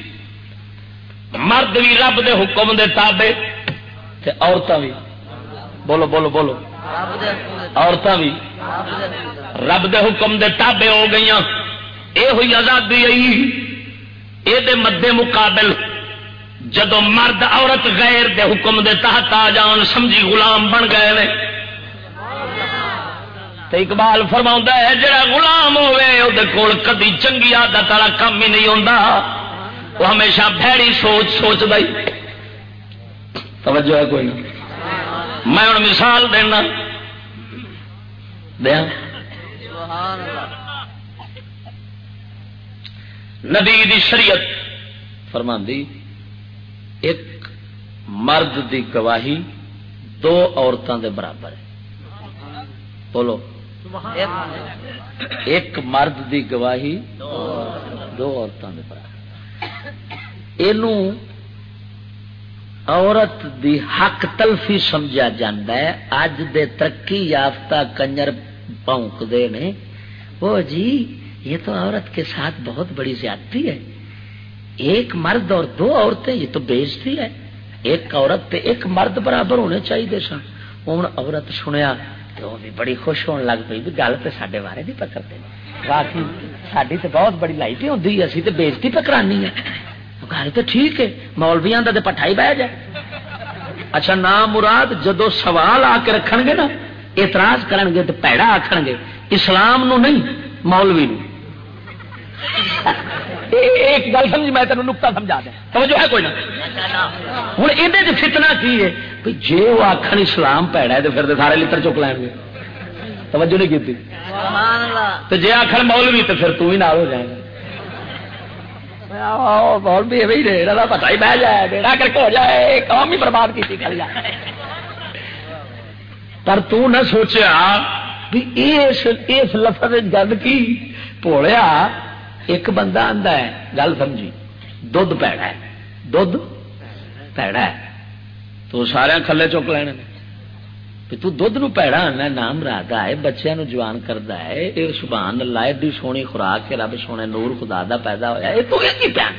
مرد بھی رب دے حکم دے تابے تے عورتیں بھی بولو بولو بولو۔ عورتیں بھی رب دے حکم دے تابے ہو گئی یہ ہوئی آزادی آئی۔ یہ مدے مقابل۔ جدو مرد عورت غیر دے حکم دے تحت آ جان، سمجھی غلام بن گئے نے۔ تو اقبال فرما ہے، جڑا غلام ہوے وہ کول کدی چنگی آدت والا کام ہی نہیں ہوتا وہ ہمیشہ بھڑی سوچ سوچ دئی توجہ ہے کوئی نہیں میں ہوں مثال دینا۔ دیا۔ نبی دی شریعت فرما دی ایک مرد دی گواہی دو عورتوں دے برابر ہے۔ بولو۔ ایک مرد دی گواہی دو عورتوں دے برابر۔ یہ عورت دی حق تلفی سمجھا جاندہ ہے اج دے ترقی یافتہ کنجر پونک دے نے وہ جی یہ تو عورت کے ساتھ بہت بڑی زیادتی ہے ایک مرد اور دو عورتیں یہ تو بیچتی ہے ایک عورت تے ایک مرد برابر ہونے چاہیے سن ہوں عورت سنیا تو وہ بھی بڑی خوش ہونے لگ پی بھی گل تو سارے بارے نہیں پکڑتے باقی ساری تو بہت بڑی لائٹ ہوتی اسی تو بےزتی پکرانی ہے گل تو ٹھیک ہے مولویا کا تو پٹھا ہی بہ جائے۔ اچھا نام مراد جدو سوال آ کے رکھ گے نا اعتراض کرن گے تو پیڑا آخ گے۔ اسلام نو نہیں مولوی نو۔ ایک گل سمجھ میں تینوں نکتا سمجھا دیا۔ توجہ ہے کوئی نہ؟ ہوں یہ فتنا کی ہے؟ بھائی جی وہ آخر اسلام پیڑا ہے تو پھر سارے لڑ چک لین گے۔ توجہ نہیں کی جی آخر مولوی تو پھر تھی نال ہو جائے گا۔ مولوی پتا ہی بہ جائے بیڑا کر کے ہو جائے قوم ہی برباد کی کر جائے پر تو نہ سوچیا بھی اس لفظ گل کی پوڑیا ایک بندہ آتا ہے، گل سمجھی دھد پیڑا ہے دھد پیڑا ہے۔ تو سارے کھلے چک لینے تو دھد نو پیڑا آنا نام رادا ہے بچیا نو جوان کرتا ہے یہ سبحان اللہ ایڈی سونی خوراک کے رب سونے نور خدا دا پیدا ہوا یہ تو کی پیا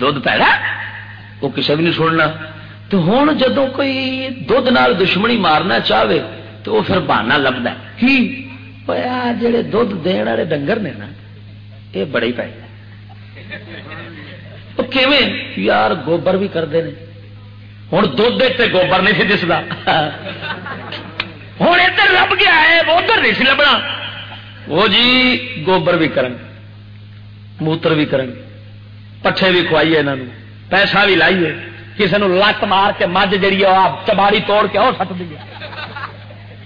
دھد پیڑا وہ کسی بھی نہیں سننا تو ہوں جدو کوئی دھد نال دشمنی مارنا چاہے تو وہ پھر بہانا لبدا کی جڑے دھد دن والے ڈنگر نے نا یہ بڑے ہی پائے یار گوبر بھی کرتے ہیں ہوں دھد گوبر نہیں سی دستا ہوں ادھر لب گیا ہے، وہ ادھر نہیں سی لبنا۔ وہ جی گوبر بھی کرن، موتر بھی کرن، پٹھے بھی کھوائیے انہوں پیسہ بھی لائیے۔ کسی نے لت مار کے مجھ جی آپ چباڑی توڑ کے اور سٹ دیے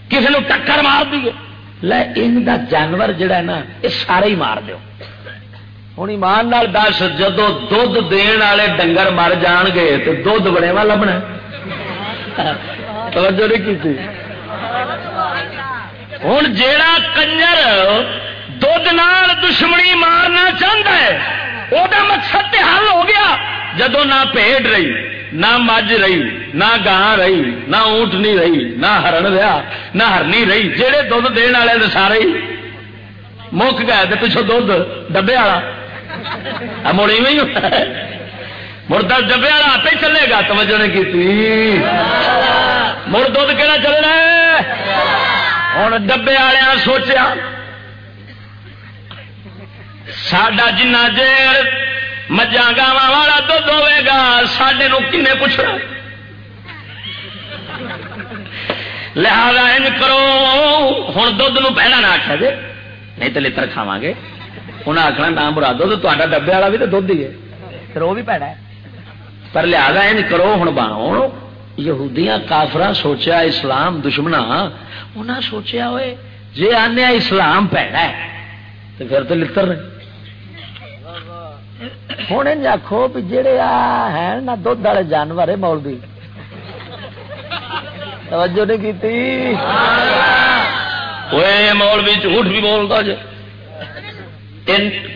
کسی نے ٹکر مار دیے لے، ان دا جانور جڑا ہے نا، یہ سارے ہی مار دیو۔ ہوں ایمان دس جدو دھد دن والے ڈنگر مر جان گے، تو دھد بڑے وا لبنا۔ توجہ نہیں کی ہوں جیڑا کنجر دھد نال دشمنی مارنا چاہتا ہے وہ مقصد تے حل ہو گیا۔ جدو نہ پیٹ رہی، نہ مجھ رہی، نہ گاں رہی، نہ اونٹنی رہی، نہ ہرن رہا، نہ ہرنی رہی جہے دھد دن والے سارے مک گئے تو پچھو دھد ڈبے والا۔ مڑی میں مڑ دس ڈبے والا آپ ہی چلے گا، توجہ نے کی مڑ دھد کہنا چلنا ہوں ڈبے والے سوچیا ساڈا جنا جیر مجھا گاوا والا دھد ہوے گا سڈے کنے پوچھنا؟ لہذا ان کرو ہوں دھد پہلا نہ آخیا جی نہیں تو لڑ کھاوا گے۔ انہیں آخنا نام برا دھد تا ڈبے والا بھی تو دھد ہی ہے۔ پھر وہ بھی پیڑا ہے۔ پر لہذا ان کرو ہوں بنو یہودیاں کافرا سوچیا اسلام دشمنا انہیں سوچیا ہوئے جی آنے اسلام پیڑا ہے تو پھر تو لڑ ہوں آخو بھی جہے ہیں نا دھد والے جانور مولوی۔ توجہ نہیں کی مولوی جھوٹ بھی بولتا جی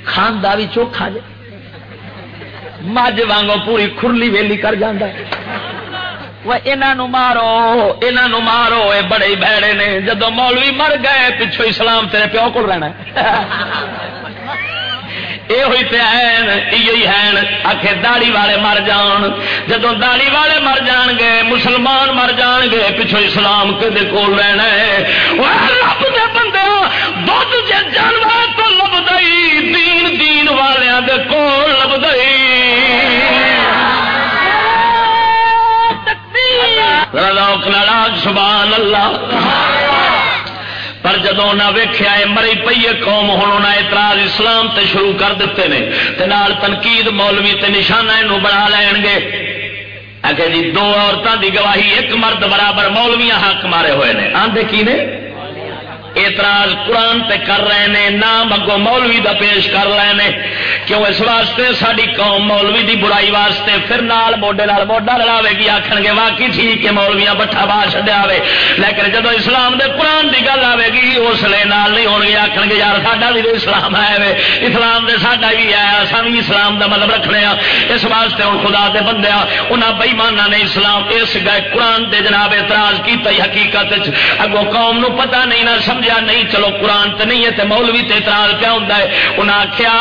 کھانا بھی چوکھا جی مجھ وانگو پوری کھرلی ویلی کر جانا مارو یہ مارو یہ بڑے بہڑے نے۔ جدو مولوی مر گئے، پچھو اسلام تیرے پیو کو رہنا یہ آخے داڑی والے مر جان۔ جدو داڑی والے مر جان گے، مسلمان مر جان گے، پچھو اسلام کے کول رہنا ہے؟ رب دے بندے دھد جے جانور تو لب دین دین والوں دے کول لب دئی سبحان اللہ پر جدو ویخیا مری پی قوم ہوں انہیں اعتراض اسلام تے شروع کر دیتے ہیں تے نال تنقید مولوی تے نشانہ یہ بنا لین گے۔ جی دو عورتوں دی گواہی، ایک مرد برابر مولویاں حق مارے ہوئے نے۔ آندے کی نے؟ اعتراض قرآن تے کر رہے ہیں نام اگو مولوی دا پیش کر رہے ہیں کیوں اس واسطے ساری قوم مولوی دی برائی واسطے پھر نال موڈے نال موڈا لڑاوے گی آخر گے واقعی ٹھیک ہے مولویاں بٹھا باہ چڈیا لیکن جب اسلام دے قرآن دی گل آئے گی، اس لیے نال نہیں ہون گے آخر گے یار ساڈا بھی اسلام ہے وے، اسلام دے ساڈا بھی ہے اصل بھی اسلام دا مطلب رکھنے ہاں اس واسطے ہوں خدا دے بندے انہاں بئیمانہ نے اسلام اس گئے قرآن دے جناب اعتراض کیتا حقیقت اگوں قوم نو پتہ نہیں نہ سمجھا، نہیں، چلو قرآن تے نہیں ہے تے مولوی تے اعتراض پیا ہوندا ہے۔ انہاں آکھیا،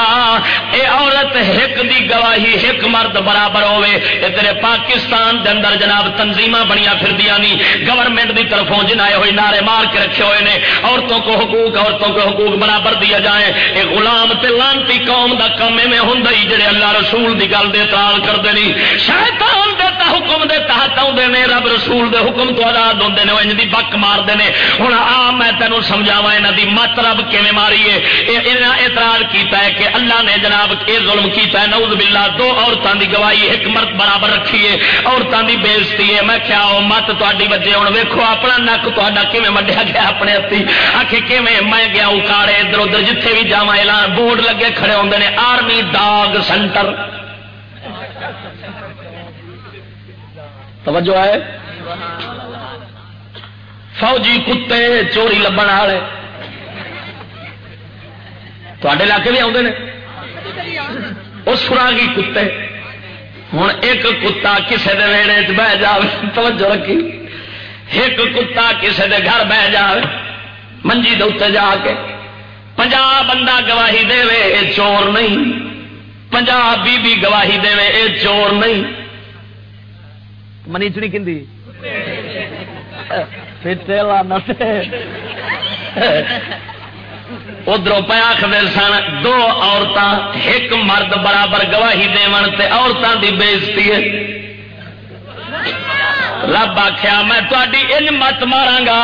اے عورت ایک دی گواہی ایک مرد برابر ہوے اے تیرے پاکستان دے اندر جناب تنظیماں بنیاں پھردیاں نہیں گورنمنٹ دی طرفوں جنائے ہوئے نعرے مار کے رکھے ہوئے نے۔ عورتوں کو حقوق، عورتوں کو حقوق برابر دیا جائے۔ اے غلام تے لانتی قوم دا کم میں ہوندا ہی جڑے اللہ رسول دی گل دے اعتراض کردے نہیں شیطان دے تا حکم دے تحت اوندے نے رب رسول دے حکم تو آزاد ہوندے نے انج دی بک مار دے نے ہن آ، میں تینوں سمجھاوا یہاں کی مت رب کیون ماری ہے اعتراض کیتا ہے کہ اللہ نے جناب یہ ظلم کیتا ہے، نعوذ باللہ، دو عورتوں کی گواہی ایک مرد برابر رکھی ہے عورتوں کی بےزتی ہے۔ میں کیا مت تاری وجے ہوں ویکو اپنا نک تا کیون وڈیا گیا اپنے ہاتھی آخ میں گیا اکاڑے ادھر ادھر، جتھے بھی جا اعلان، بورڈ لگے کھڑے ہوتے ہیں آرمی ڈاگ سینٹر۔ توجہ ہے؟ فوجی کتے چوری لبن والے تے علاقے بھی آتے ہیں وہ سراغی کتے ہوں ایک کتا کسی کے ویڑے چ بہ جائے توجہ رکھی ایک کتا کسی کے گھر بہ جائے منجی دے جا کے پنجا بندہ گواہی دے وے اے چور نہیں پنجا بی بی گواہی دے وے اے چور نہیں منیچنی کھی ادھر پہ آخر سن، دو عورتیں ایک مرد برابر گواہی دے عورتوں کی بےزتی ہے۔ رب آخیا میں تاری ان مت مارا گا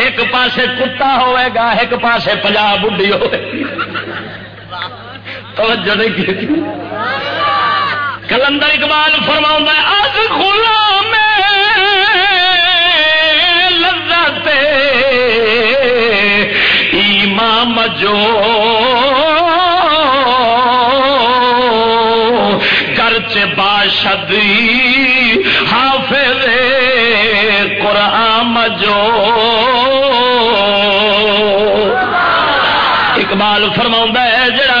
ایک پاسے کتا ہوئے گا ایک پاسے پنجاب بڑھی ہوئے۔ توجہ نہیں کی کلندر اقبال فرما آج کھلا میں ایمام جو کرچ باشدی حافظ قرآن جو اقبال فرما ہے جڑا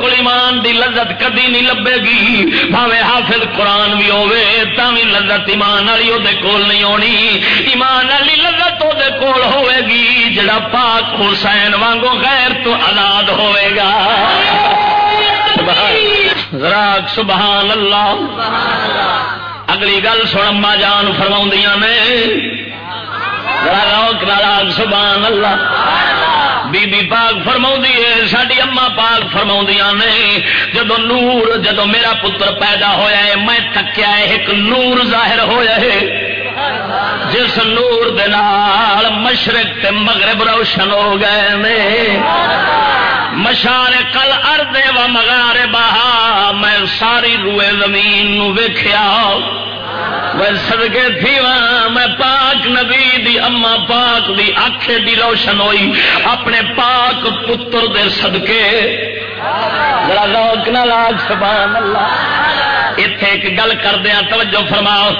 وہ ایمان دی لذت کدی نہیں لبے گی۔ بھاوے حافظ قرآن بھی ہوے بھی لذت ایمان والی وہ کول نہیں ہونی۔ ایمان والی لذت وہ کول ہوے گی، جڑا پاک حسین وانگو غیر تو آزاد ہوے گا۔ راگ، سبحان اللہ۔ اگلی گل سن اما جان فرما نے۔ راگ، سبحان اللہ۔ بی بی پاک فرما ہے ساری اما پاک فرما نے، جدو نور، جدو میرا پتر پیدا ہویا ہے، میں تکیا ہے، ایک نور ظاہر ہویا ہے۔ جس نور دال مشرق تے مغرب روشن ہو گئے نے۔ مشار کل اردے و مغارے بہا میں ساری روئے زمین نو ویخیا میں سدگے تھی میں پاک نبی دی اما پاک دی آخے دی روشن ہوئی، اپنے پاک پتر دے سدکے لاگ سبحان اللہ اتے ایک گل کردیا توجہ فرماؤ۔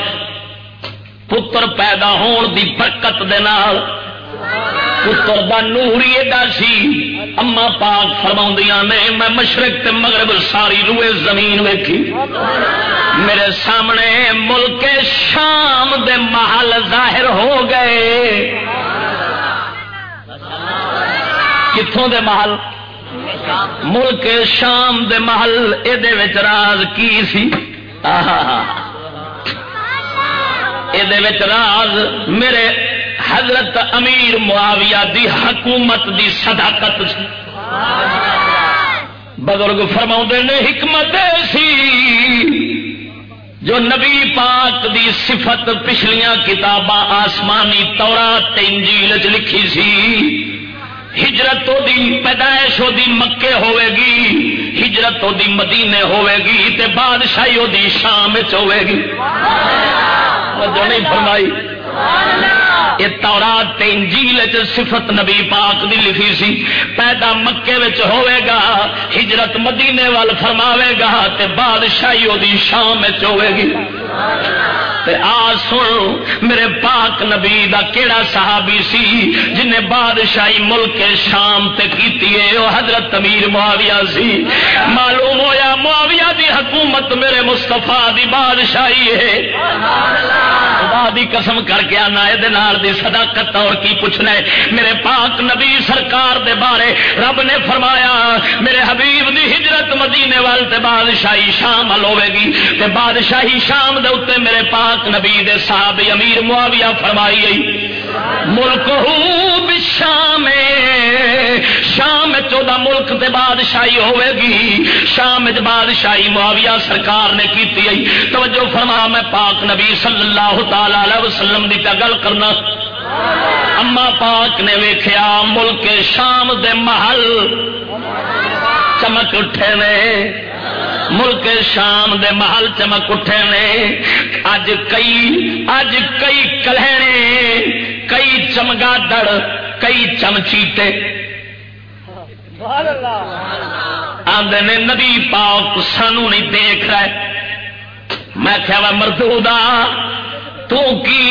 پتر پیدا ہون دی برکت دے نال پتر دا نور ہی ایڈا سی۔ اما پاک فرما نے، میں مشرق تے مغرب ساری روئے زمین ویکھی۔ میرے سامنے ملک شام دے محل ظاہر ہو گئے۔ کتوں دے محل؟ ملک شام دے محل یہ راز کی سی؟ یہ راز میرے حضرت امیر معاویہ دی حکومت دی صداقت سی۔ بزرگ فرما نے حکمت سی جو نبی پاک دی صفت پچھلیاں کتاباں آسمانی تورا انجیل چ لکھی سی۔ ہجرت دی پیدائش دی مکے ہوے گی، ہجرت دی مدینے ہوے گی تے بادشاہی دی شام ہوے گی۔ نہیں فرمائی۔ یہ تورات انجیل صفت نبی پاک دی لکھی سی۔ پیدا مکے ہوئے گا ہجرت مدینے وال فرماوے گا تے بادشاہی دی شام ہوئے گی۔ تے آ سن میرے پاک نبی دا کیڑا صحابی سی جن بادشاہی ملک شام تے کیتی ہے؟ وہ حضرت امیر معاویہ سی۔ معلوم ہویا معاویہ دی حکومت میرے مستفا دی بادشاہی ہے۔ خدا دی قسم کر کے آنا یہ دی صداقت اور کی پوچھنا ہے؟ میرے پاک نبی سرکار دے بارے رب نے فرمایا، میرے حبیب دی ہجرت مدینے وال تے بادشاہی شام ہوے گی۔ تے بادشاہی شام دے اتنے میرے پاک نبی دے صاحب امیر معاویہ فرمائی گئی۔ ملک شام شام چودہ ملک تے بادشاہی ہوے گی۔ شام بادشاہی معاویہ سرکار نے کیتی ہے توجہ فرما، میں پاک نبی صلی اللہ تعالی علیہ وسلم دی پہ گل کرنا۔ اما پاک نے ویخیا ملک شام دے محل چمک اٹھے نے۔ ملک شام دے محل چمک اٹھے نے۔ اج کئی اج کئی کلہنے، کئی چمگا دڑ کئی چمچیتے۔ آدھے نے نبی پاک سانو نہیں دیکھ رہے میں کیا مردو تو کی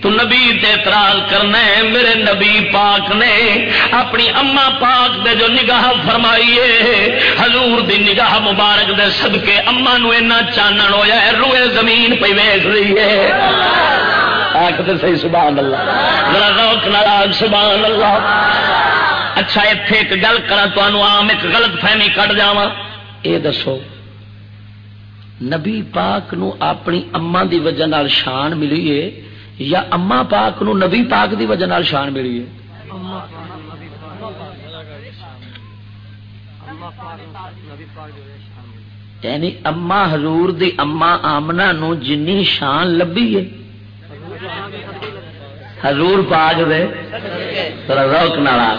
تو نبی تے اعتراض کرنا ہے، میرے نبی پاک نے اپنی اما پاک دے جو نگاہ فرمائیے حضور دی نگاہ مبارک دے صدقے اما نو اینا چانن ہویا ہے، روئے زمین پہ ویکھ رہی ہے۔ آخر صحیح، سبحان اللہ۔ ذرا روک ناراض سبحان اللہ۔ اچھا اتنے ایک گل کرا تو عام ایک غلط فہمی کٹ جاواں۔ اے دسو، نبی پاک نو اپنی اما دی وجہ نال شان ملی ہے یا اما پاک نو نبی پاک دی وجہ نال شان ملی ہے۔ یعنی اما حضور دی اما آمنا نو جنی شان لبی ہے۔ حضور پاک دے۔ روک نالا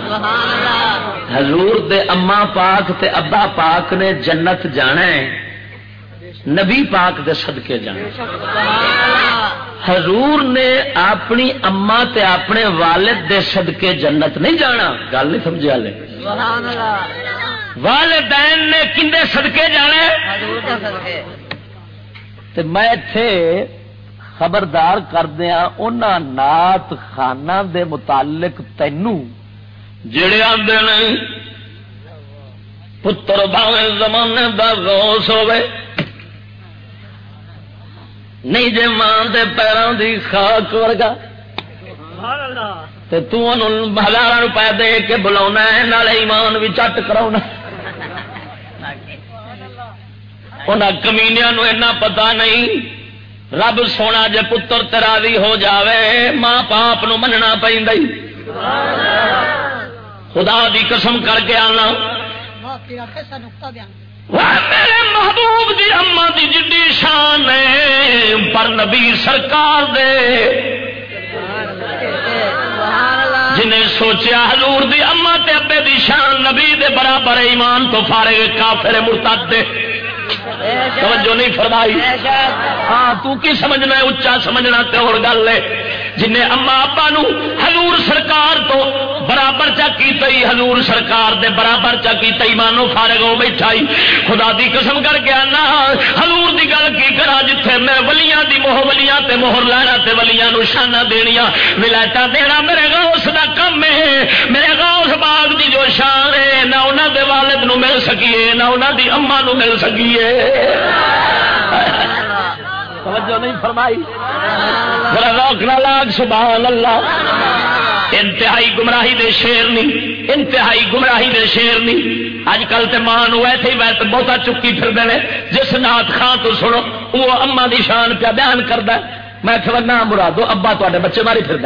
حضور دے اما پاک تے ابا پاک نے جنت جانا ہے۔ نبی پاک دے صدقے جانا۔ حضور نے اپنی اما تے اپنے والد دے صدقے جنت نہیں جانا۔ گل نہیں سمجھا لے والدین نے کندے صدقے جانا تے میں تھے خبردار کردیا ان نات خانہ دے متعلق تینوں۔ جڑے آدھے پتر باوے زمانے دا غوث ہوئے نہیں جی ماں دے پیروں دی خاک ورگا۔ ہزار روپئے دے کے بلا ایمان بھی چٹ کرا کمینیا اینا پتا نہیں رب سونا جے پتر ترا بھی ہو جاوے ماں باپ مننا پہ خدا دی قسم کر کے آنا۔ میرے محبوب دی اما دی جی شان ہے، پر نبی سرکار دے۔ جنہیں سوچیا حضور دی اما تے ابے دی شان نبی دے برابر ایمان تو فارے کافر مرتد دے توجہ نہیں فرمائی۔ ہاں تو کی سمجھنا ہے؟ اچا سمجھنا تے اور گل ہے۔ جنہیں اما ابا نو حضور سرکار تو برابر چا کی تئی، حضور سرکار دے برابر چا کی تئی، مانو فارغ ہو بیٹھا خدا دی قسم کر کے آنا۔ حضور دی گل کی کرا جتھے میں ولیاں دی موہ ولیاں تے موہر لینا تے ولیاں نو شانہ دینیا ولایتا دینا میرے غوث دا کم ہے۔ میرے غوث باغ دی جو شان ہے، نہ انہاں دے والد نو مل سکیے، نہ انہاں دی اما نو مل سکیے۔ توجہ نہیں فرمائی۔ روک نہ لاگ سبحان اللہ۔ انتہائی گمراہی دے شیر نہیں انتہائی گمراہی دے شیر نہیں اج کل تو ماں ایسے ہی ویسے بہتا چکی پھر دے جس نات خان تو سنو وہ اما دی شان پہ بیان کرتا میں کہ نہ مرادو ابا تے بچے ماری پھر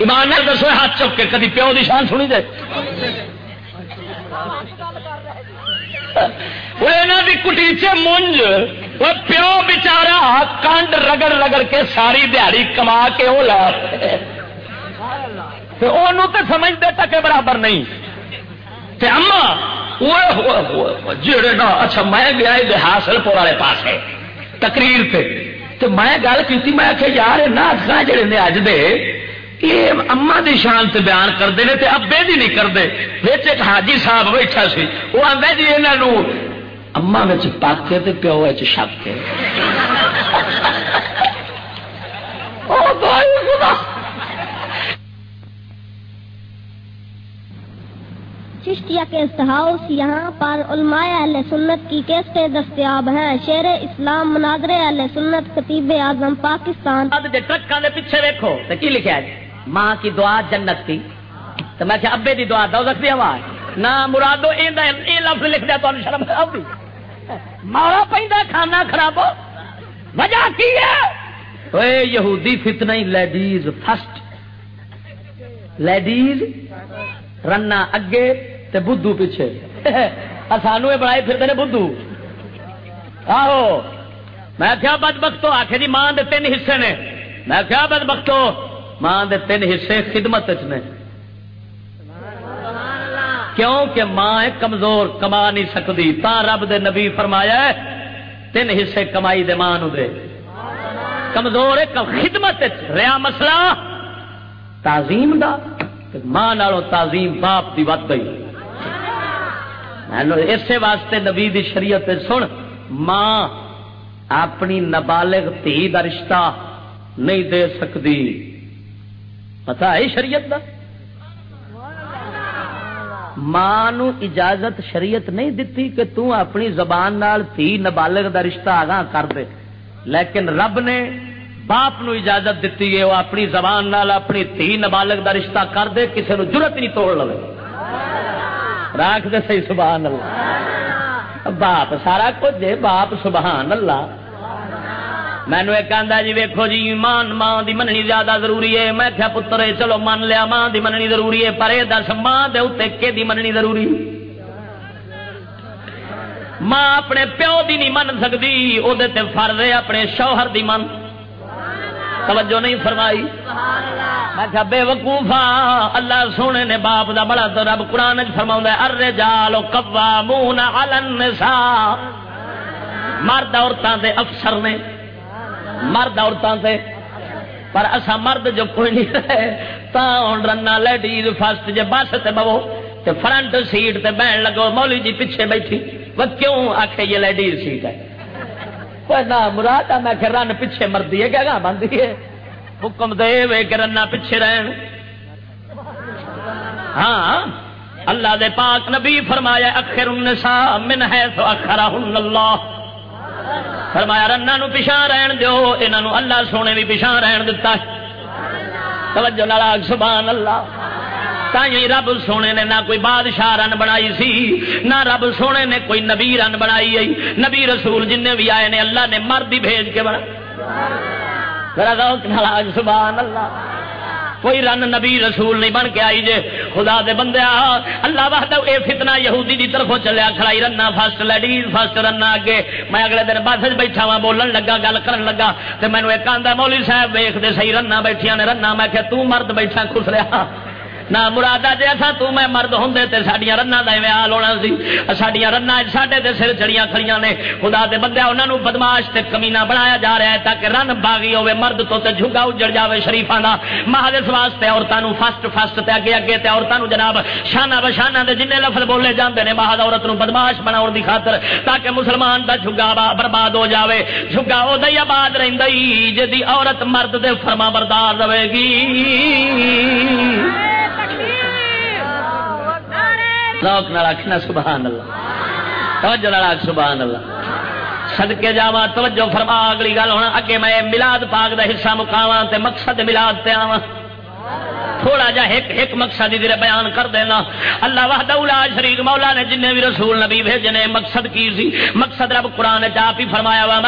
ایمان دسو ہاتھ چک کے کدی پیو دی شان سنی دے کٹیچے مونج۔ وہ پیو بچارا کنڈ رگڑ رگڑ کے ساری دیہڑی کما کے وہ لا تو سمجھتے تک برابر نہیں۔ اما جڑے نا اچھا میں گیا حاصل پور والے پاس تقریر پہ تو میں گل کی میں آخیا یار نہ جڑے نے اج دے، یہ اما دی شان تے بیان کرتے ہیں ابے دی نہیں کرتے ایک حاجی صاحب بیٹھا سی، وہ آدھا جی یہاں اما پک تے پیو شک چشتیا کے ہاؤس یہاں پر علماء اہل سنت کی کیسٹیں دستیاب ہیں۔ شیر اسلام مناظر اہل سنت خطیب اعظم پاکستان۔ ٹرکاں پیچھے دیکھو کی لکھا ہے؟ ماں کی دعا جنت کی۔ تو میں ابے دی دعا دو رکھ آواز۔ نہ مرادو یہ لفظ لکھ دیا تو شرم آؤں مارا پہ کھانا خراب وجہ کی ہے؟ یہودی فتنا لیڈیز فسٹ لیڈیز رنا اگے تے بدھو پیچھے۔ سانو یہ بنائی پھرتے بدھو۔ آہو۔ میں کیا بد بختو آخر جی ماں دے تین حصے نے۔ میں کیا بد بختو ماں دے تین حصے خدمت نے۔ کیوں کہ ماں کمزور کما نہیں سکتی، تا رب دے نبی فرمایا ہے، تین حصے کمائی دے ماں دے۔ کمزور ہے خدمت ریا مسئلہ تعظیم دا ماں نالوں تعظیم باپ دی ود گئی اسی واسطے نبی دی شریعت سن، ماں اپنی نابالغ تھی دا رشتہ نہیں دے سکتی۔ پتا ہے شریعت دا؟ ماں اجازت شریعت نہیں دیتی کہ تو اپنی زبان نال تھی نابالغ دا رشتہ آگاہ کر دے۔ لیکن رب نے باپ نو اجازت دیتی ہے وہ اپنی زبان نال اپنی تھی نابالغ دا رشتہ کر دے کسی نو ضرورت نہیں توڑ لو راک دے صحیح، سبحان اللہ۔ باپ، سارا کچھ باپ، سبحان اللہ۔ مینو ایک آدھا جی ویکو جی مان ماں دی مننی زیادہ ضروری ہے۔ میں کیا پتر چلو من لیا، ماں دی مننی ضروری ہے، پر یہ دس، ماں دے اتنے دی مننی ضروری ماں اپنے پیو دی نہیں من سکتی وہ فرض ہے اپنے شوہر دی من۔ توجہ نہیں فرمائی؟ میں کیا بے وقوفا اللہ سونے نے باپ دا بڑا تو رب قرآن فرما ارے جالو کبا منہ نہ مرد عورتوں دے افسر نے مرد عورتوں سے۔ پر اصا مرد جو کوئی نہیں رہے، تا ہوں رنا لیڈیز فسٹ جی بس سے بو تو فرنٹ سیٹ تے بہن لگو مولی جی پیچھے بیٹھی۔ وہ کیوں آخ یہ لیڈیز سیٹ ہے؟ نہ مراد میں کہ رن پیچھے مردی ہے کیا بندی ہے۔ حکم دے وے کہ رنا پیچھے رہن۔ ہاں اللہ دے پاک نبی فرمایا اخر النساء من ہے تو اخرہن اللہ۔ فرمایا رنا نو پچھا رہن دو یہ اللہ سونے بھی پچھا رہن دتا توجہ ناراگ سبحان اللہ۔ تھی رب سونے نے نہ کوئی بادشاہ رن بنائی سی، نہ رب سونے نے کوئی نبی رن بنائی آئی نبی رسول جن بھی آئے نے اللہ نے مرد بھیج کے بنا۔ سبحان اللہ۔ کوئی رن نبی رسول نہیں بن کے آئی جے۔ خدا دے بندے اللہ وحدہ اے فتنہ یہودی دی طرفوں چلیا کھڑائی رنا فسٹ، لیڈیز فسٹ رنا اگے۔ میں اگلے دن بس بیٹھا وا بولن لگا، گل کرن لگا۔ تے مینو ایک آندا، مولوی صاحب ویکھ دے، صحیح رنا بیٹھیاں نے رنا میں کہ تو مرد بیٹھا خوش رہا نہ مرادا جی اصا تو میں مرد ہوں تو سڈیا رنا کا ایویں حال ہونا سی سڈیا رنا سڈے سر چڑیا کھڑیاں نے خدا دے بندے انہوں بدماش تے کمینا بنایا جا رہا ہے تاکہ رن باغی ہوے مرد تو تے جھگا اجڑ جائے شریفا کا مہادس واسطے عورتوں فسٹ فسٹ تے اگے اگے تے عورتوں جناب شانہ بشانہ دے جن لفظ بولے جاندے نے مہاد عورت نو بدماش بنا دی خاطر تاکہ مسلمان دا جھگا برباد ہو جاوے جھگا وہ آباد رہی جی عورت مرد دے فرما بردار رہے گی لوک نال آخنا سبحان اللہ توجہ نال آخ سبحان اللہ سدکے جاوا توجہ فرما، اگلی گل ہونا، اگے میں ملاد پاک دا حصہ مکاوا تے مقصد ملاد تے آواں. تھوڑا جا ایک ایک مقصد ادھر بیان کر دینا۔ اللہ وحدہ لا شریک مولا نے جن بھی رسول نبی بھیجنے مقصد کی سی؟ مقصد رب قرآن چاپ ہی فرمایا وا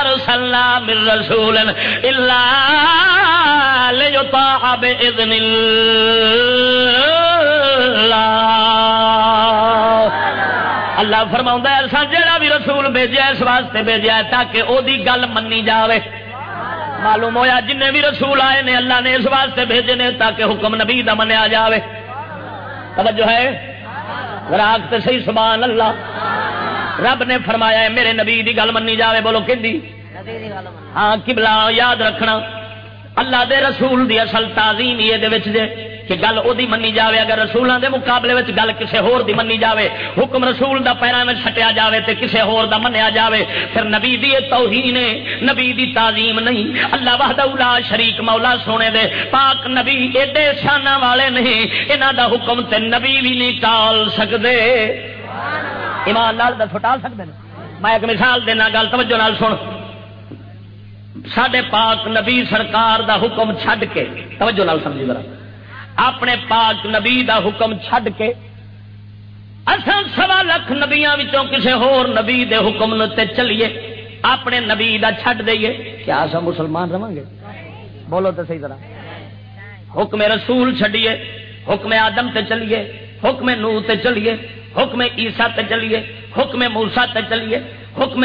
ارسلنا من رسول الا لیطاع باذن اللہ فرما ایسا جہاں بھی رسول بھیجا اس واسطے بھیجا تاکہ وہ گل منی جائے معلوم ہویا جن بھی رسول آئے نے اللہ نے اس واسطے بھیجے نے تاکہ حکم نبی دا منیا جائے توجہ ہے؟ راگ تو صحیح سبحان اللہ۔ رب نے فرمایا ہے میرے نبی دی گل منی جائے بولو کہ ہاں کبلا یاد رکھنا۔ اللہ دے رسول دی اصل تعظیم یہ دے۔ کہ گل وہ منی جاوے، اگر رسولوں دے مقابلے وچ گل کسے ہور دی منی جاوے، حکم رسول دا پیروں میں چھٹیا جاوے تے کسے ہور دا منیا جاوے، پھر نبی دی توہین ہے، نبی دی تعظیم نہیں۔ اللہ وحدہ لا شریک مولا سونے دے، پاک نبی ایڈے شانہ والے نہیں۔ انہاں دا حکم تے نبی بھی نہیں ٹال سکدے۔ ایمان نال دا ٹال سکدے میں ایک مثال دینا، گل توجہ نال سن۔ سڈے پاک نبی سرکار دا حکم چھڈ کے، توجہ نال سمجھی ذرا۔ اپنے پاک نبی دا حکم چھڈ کے اصل سوا لکھ نبیا کسی ہور نبی دے حکم تے چلیے اپنے نبی دا چھڈ دئیے۔ کیا اصا مسلمان رہا گے؟ بولو تو صحیح طرح۔ حکم رسول چھڈیے حکم آدم تے چلیے حکم نو تے چلیے حکم عیسا تے چلیے حکم موسا تے چلیے۔ حکم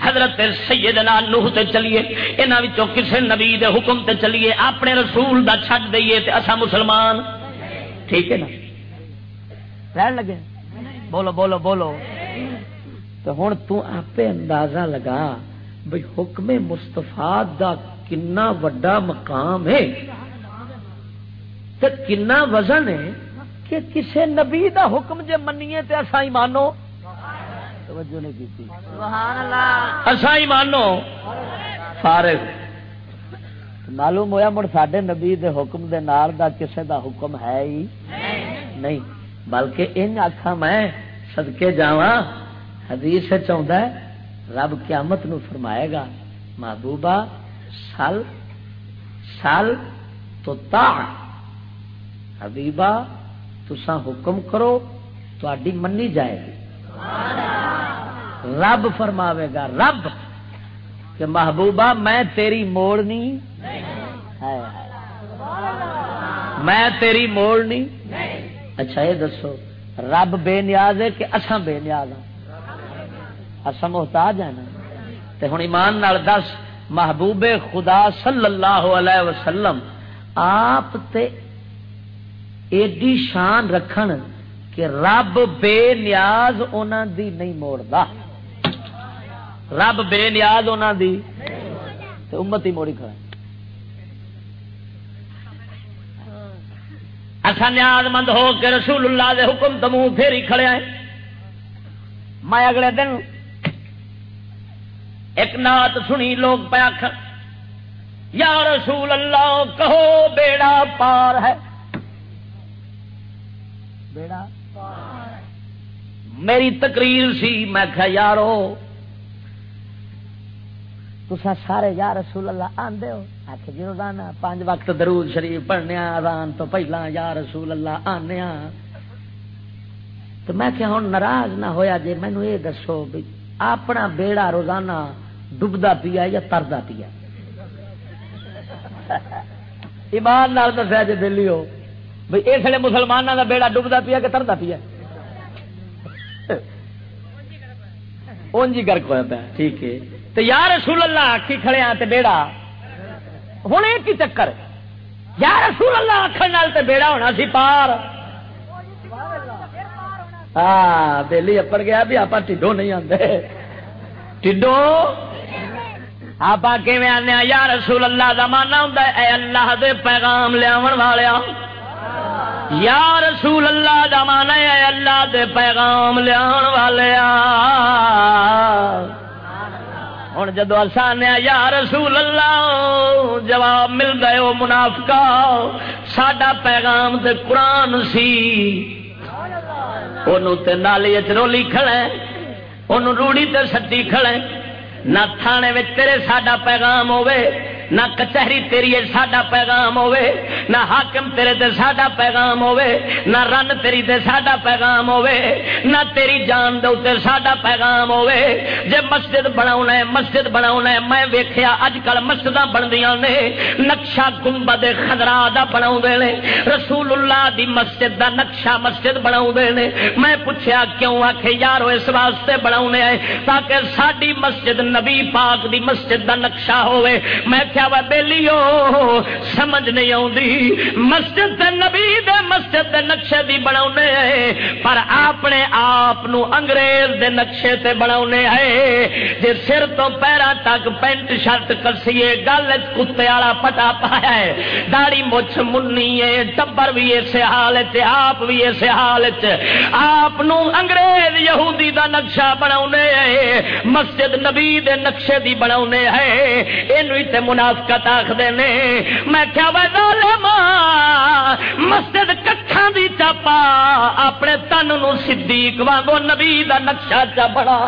حضرت سیدنا نوح تے چلیے، انہاں وچوں کسے نبی دے حکم تے چلیے، اپنے رسول دا چھڈ دئیے تے اسا مسلمان۔ ٹھیک ہے نا؟ رہن لگے۔ بولو بولو بولو۔ تو ہن تو آپ اندازہ لگا بھئی حکم مصطفیٰ دا کنا وڈا مقام ہے۔ تے کنا وزن ہے کہ کسے نبی دا حکم جے منیے تے اسا ایمانو توجہ نہیں کی اصا ہی مانو۔ فارغ۔ معلوم ہوا مڑ سڈے نبی دے حکم دے نال دا کسے دا حکم ہے ہی نہیں۔ بلکہ ان آخا میں سدکے جا حدیث چاہتا ہے رب قیامت نو فرمائے گا محبوبہ سل سل تو تا۔ حبیبہ تسا حکم کرو تو منی جائے گی۔ رب فرماوے گا، رب، کہ محبوبہ، میں تیری موڑنی میں تیری موڑنی اچھا یہ دسو، رب بے نیاز ہے کہ اساں بے نیاز ہاں؟ اساں محتاج ہیں نا؟ تے ہن ایمان نال دس محبوب خدا صلی اللہ علیہ وسلم، آپ تے ایڈی شان رکھن کہ رب بے نیاز انہوں دی نہیں موڑتا۔ رب بے نیاز انہوں دی تو امت ہی موڑی کھڑا اچھا نیاز مند ہو کے رسول اللہ دے حکم تو منہ پھر ہی کھڑے آئے میں اگلے دن ایک نات سنی، لوگ پہ آخر یا رسول اللہ کہو بیڑا پار ہے۔ بیڑا؟ میری تقریر سی، میں کہا، یارو تسا سارے یا رسول اللہ آدھے ہو۔ آخ جی روزانہ پانچ وقت درود شریف پڑھنے آدان تو پہلا یا رسول اللہ آنے تو میں کہ ہوں ناراض نہ ہویا جی مینو یہ دسو بھی اپنا بیڑا روزانہ ڈبدا پیا یا تردا پیا۔ ایمان نال دسیا جی دلی ہو بھائی اس لیے مسلمانوں کا بیڑا ڈبدا پیا کہ ترتا پیا۔ اونجی گرک ہوا پیا۔ ٹھیک ہے۔ تو یا رسول اللہ آخی کھڑے ہاں بیڑا۔ ہوں ایک ہی چکر۔ یا رسول اللہ آخر نال تے بیڑا ہونا سی پار۔ ہاں بہلی اپڑ گیا بھی آپ ٹھڈو نہیں آتے ٹھڈو آپ آنے ہاں؟ یا رسول اللہ کا مانا ہوں اے اللہ دے پیغام لیا والیا ہاں۔ یا رسول اللہ دا مانا اللہ دے پیغام لیا والیا ہوں جدو آسان یا رسول اللہ، جواب مل گئے وہ منافقا ساڈا پیغام تے قرآن سی۔ تے نالی چرولی کھڑے ان روڑی تے سٹی کھڑے۔ نہ تھانے تیرے ساڈا پیغام ہوے نہ کچہری تیری ساڈا پیغام ہوے نہ حاکم تیرے تے ساڈا پیغام ہوے نہ رن تیری تے ساڈا پیغام ہوے نہ تیری جان دے تے ساڈا پیغام ہوے جے مسجد بناونا ہے، مسجد بناونا ہے، میں ویکھیا اج کل مسجداں بندیاں نے، نقشہ گنبد خضرا دا بناوندے نے رسول اللہ دی مسجد دا نقشہ مسجد بناوندے نے۔ میں پوچھیا کیوں آکھے، یارو اس واسطے بناونے ہیں تاکہ ساڈی مسجد نبی پاک دی مسجد دا نقشہ ہوے میں کیا بہلی سمجھ نہیں آتی مسجد نبی دے مسجد دے نقشے دی بنا پر اپنے آپ انگریز دے نقشے تے بنا ہے جی سر تو پیرا تک پینٹ شرٹ کسیے، گل کتے والا پٹا پایا ہے۔ داڑی مچھ منی ہے، ٹبر بھی اسے حال آپ بھی اسے حال آپ انگریز یہودی دا نقشہ بنا مسجد نبی دے نقشے دی بنا ہے یہ منا منافقت آخر نے، میں کیا مسجد کٹھا دی چاپا، اپنے تن نو صدیق وانگو نبی دا نقشہ چا بڑا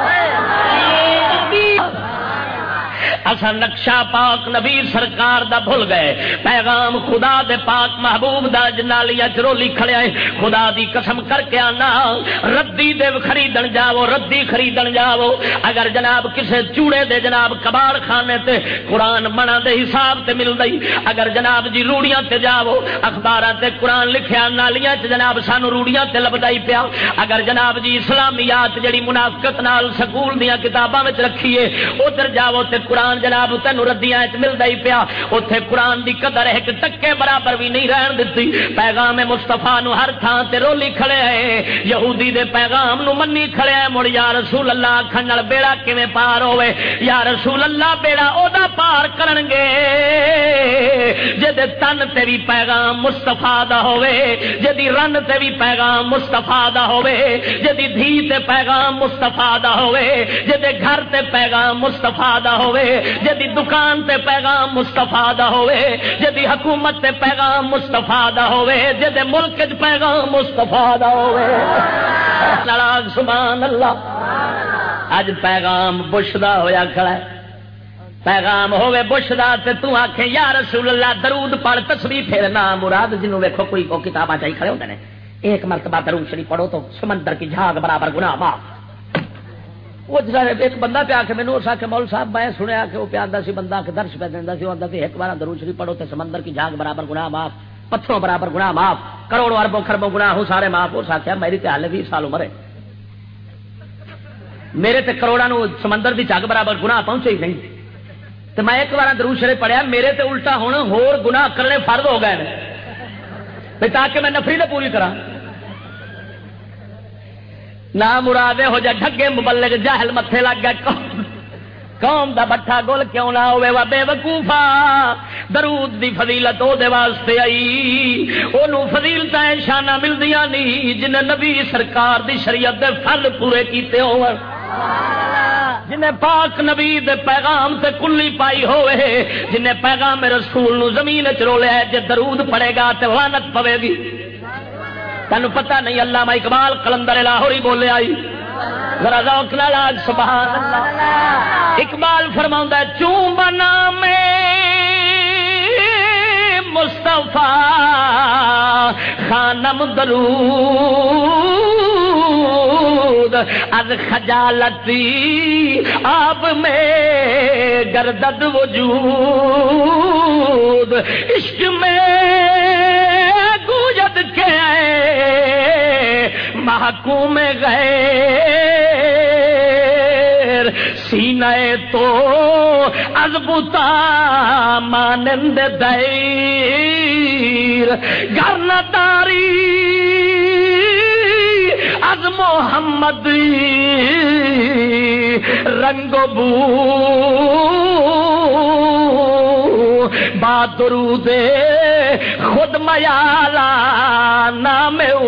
اصا نقشہ پاک نبی سرکار دا بھول گئے۔ پیغام خدا دے پاک محبوب دا جنالیا چرولی کھڑے آئے خدا دی قسم کر کے آنا۔ ردی دے خریدن جاو ردی خریدن جاو اگر جناب کسے چوڑے دے جناب کباڑ خانے تے قرآن منا دے حساب تے مل دئی اگر جناب جی روڑیاں تے جاو اخبار تے قرآن لکھیا، نالیاں تے جناب سانو روڑیاں تے لبدائی پیا۔ اگر جناب جی اسلامیات جڑی منافقت نال سکول دیا کتاباں رکھیے، ادھر جاو تے قرآن جناب تین ردیا ملتا ہی پیا۔ اتنے قرآن دی قدر ایک ٹکے برابر بھی نہیں رہن دیتی پیغام مستفا نو ہر تھان سے رولی کھڑے ہے یہودی دے پیغام نو منی کھڑے ہے مڑ یا رسول اللہ کھنڈ بیڑا کیویں پار ہوے یا رسول اللہ بیڑا او دا پار کرن گے۔ جدے تن تے بھی پیغام مستفا دا ہوے جدی رن تے بھی پیغام مستفا دا ہوے جدی دھی تے پیغام مستفا دا ہوے جدے گھر تے پیغام مستفا دا ہوے جدی دکان تے پیغام مستفا دا ہوے جدی حکومت تے پیغام مستفا دا ہوے جدے ملک چ پیغام مستفا دا ہوے سبحان اللہ اج پیغام بش دا ہویا کھڑا ہے۔ پیغام ہوے بش دا تے تو آکھے، یا رسول اللہ درود پڑھ، تسبیح، پھر نام مراد، جنوں ویکھو کوئی کو کتاباں چاہی کھڑے ہوندے نے۔ ایک مرتبہ درود شریف پڑھو تو سمندر کی جھاگ برابر گناہ معاف۔ وہ ایک بندہ پیا کے مینو اس آخر مول صاحب، میں سنیا کہ وہ پیار سی، بندہ کے درش پہ دینا سی آتا ایک بار درو شریف پڑھو تو سمندر کی جاگ برابر گنا معاف، پتھروں برابر گنا معاف، کروڑوں اربوں خربوں گنا ہوں سارے معاف، اس آخیا میری تو ہال بھی سال عمر ہے۔ میرے تے کروڑا نو سمندر کی جگ برابر گنا پہنچے ہی نہیں۔ تو میں ایک بار درو شریف پڑھیا، میرے تے الٹا ہوں ہور گنا کرنے فرد ہو گئے تاکہ میں نفری تو پوری کرا نہ مراد ہو جا ڈگے مبلک جہل متے لگ گیا قوم دا بٹھا گل کیوں نہ ہوے وا بے وقوفا۔ درود دی فضیلت او دے واسطے آئی۔ اونوں فضیلتاں شاناں ملدیاں نہیں جن نبی سرکار دی شریعت دے فرض پورے کیتے ہون۔ جنہیں پاک نبی دے پیغام تے کلی پائی ہوئے۔ جنہیں پیغام رسول نو زمین چ رولیا ہے، جے درود پڑے گا تے لعنت پوے گی۔ تین پتا نہیں اللہ میں اقبال کلندر لاہور ہی بولے آئی۔ ذرا ذوق لاج سبحان اللہ۔ اقبال فرما چون بنا میں مستفا خانم درو وجود از خجالتی آپ میں گردد وجود۔ عشق میں گوجد کے محکوم گئے سینے تو ازبتا مانند دیر گرنا تاری از محمد رنگ بو بادرو دے خود میالا نام او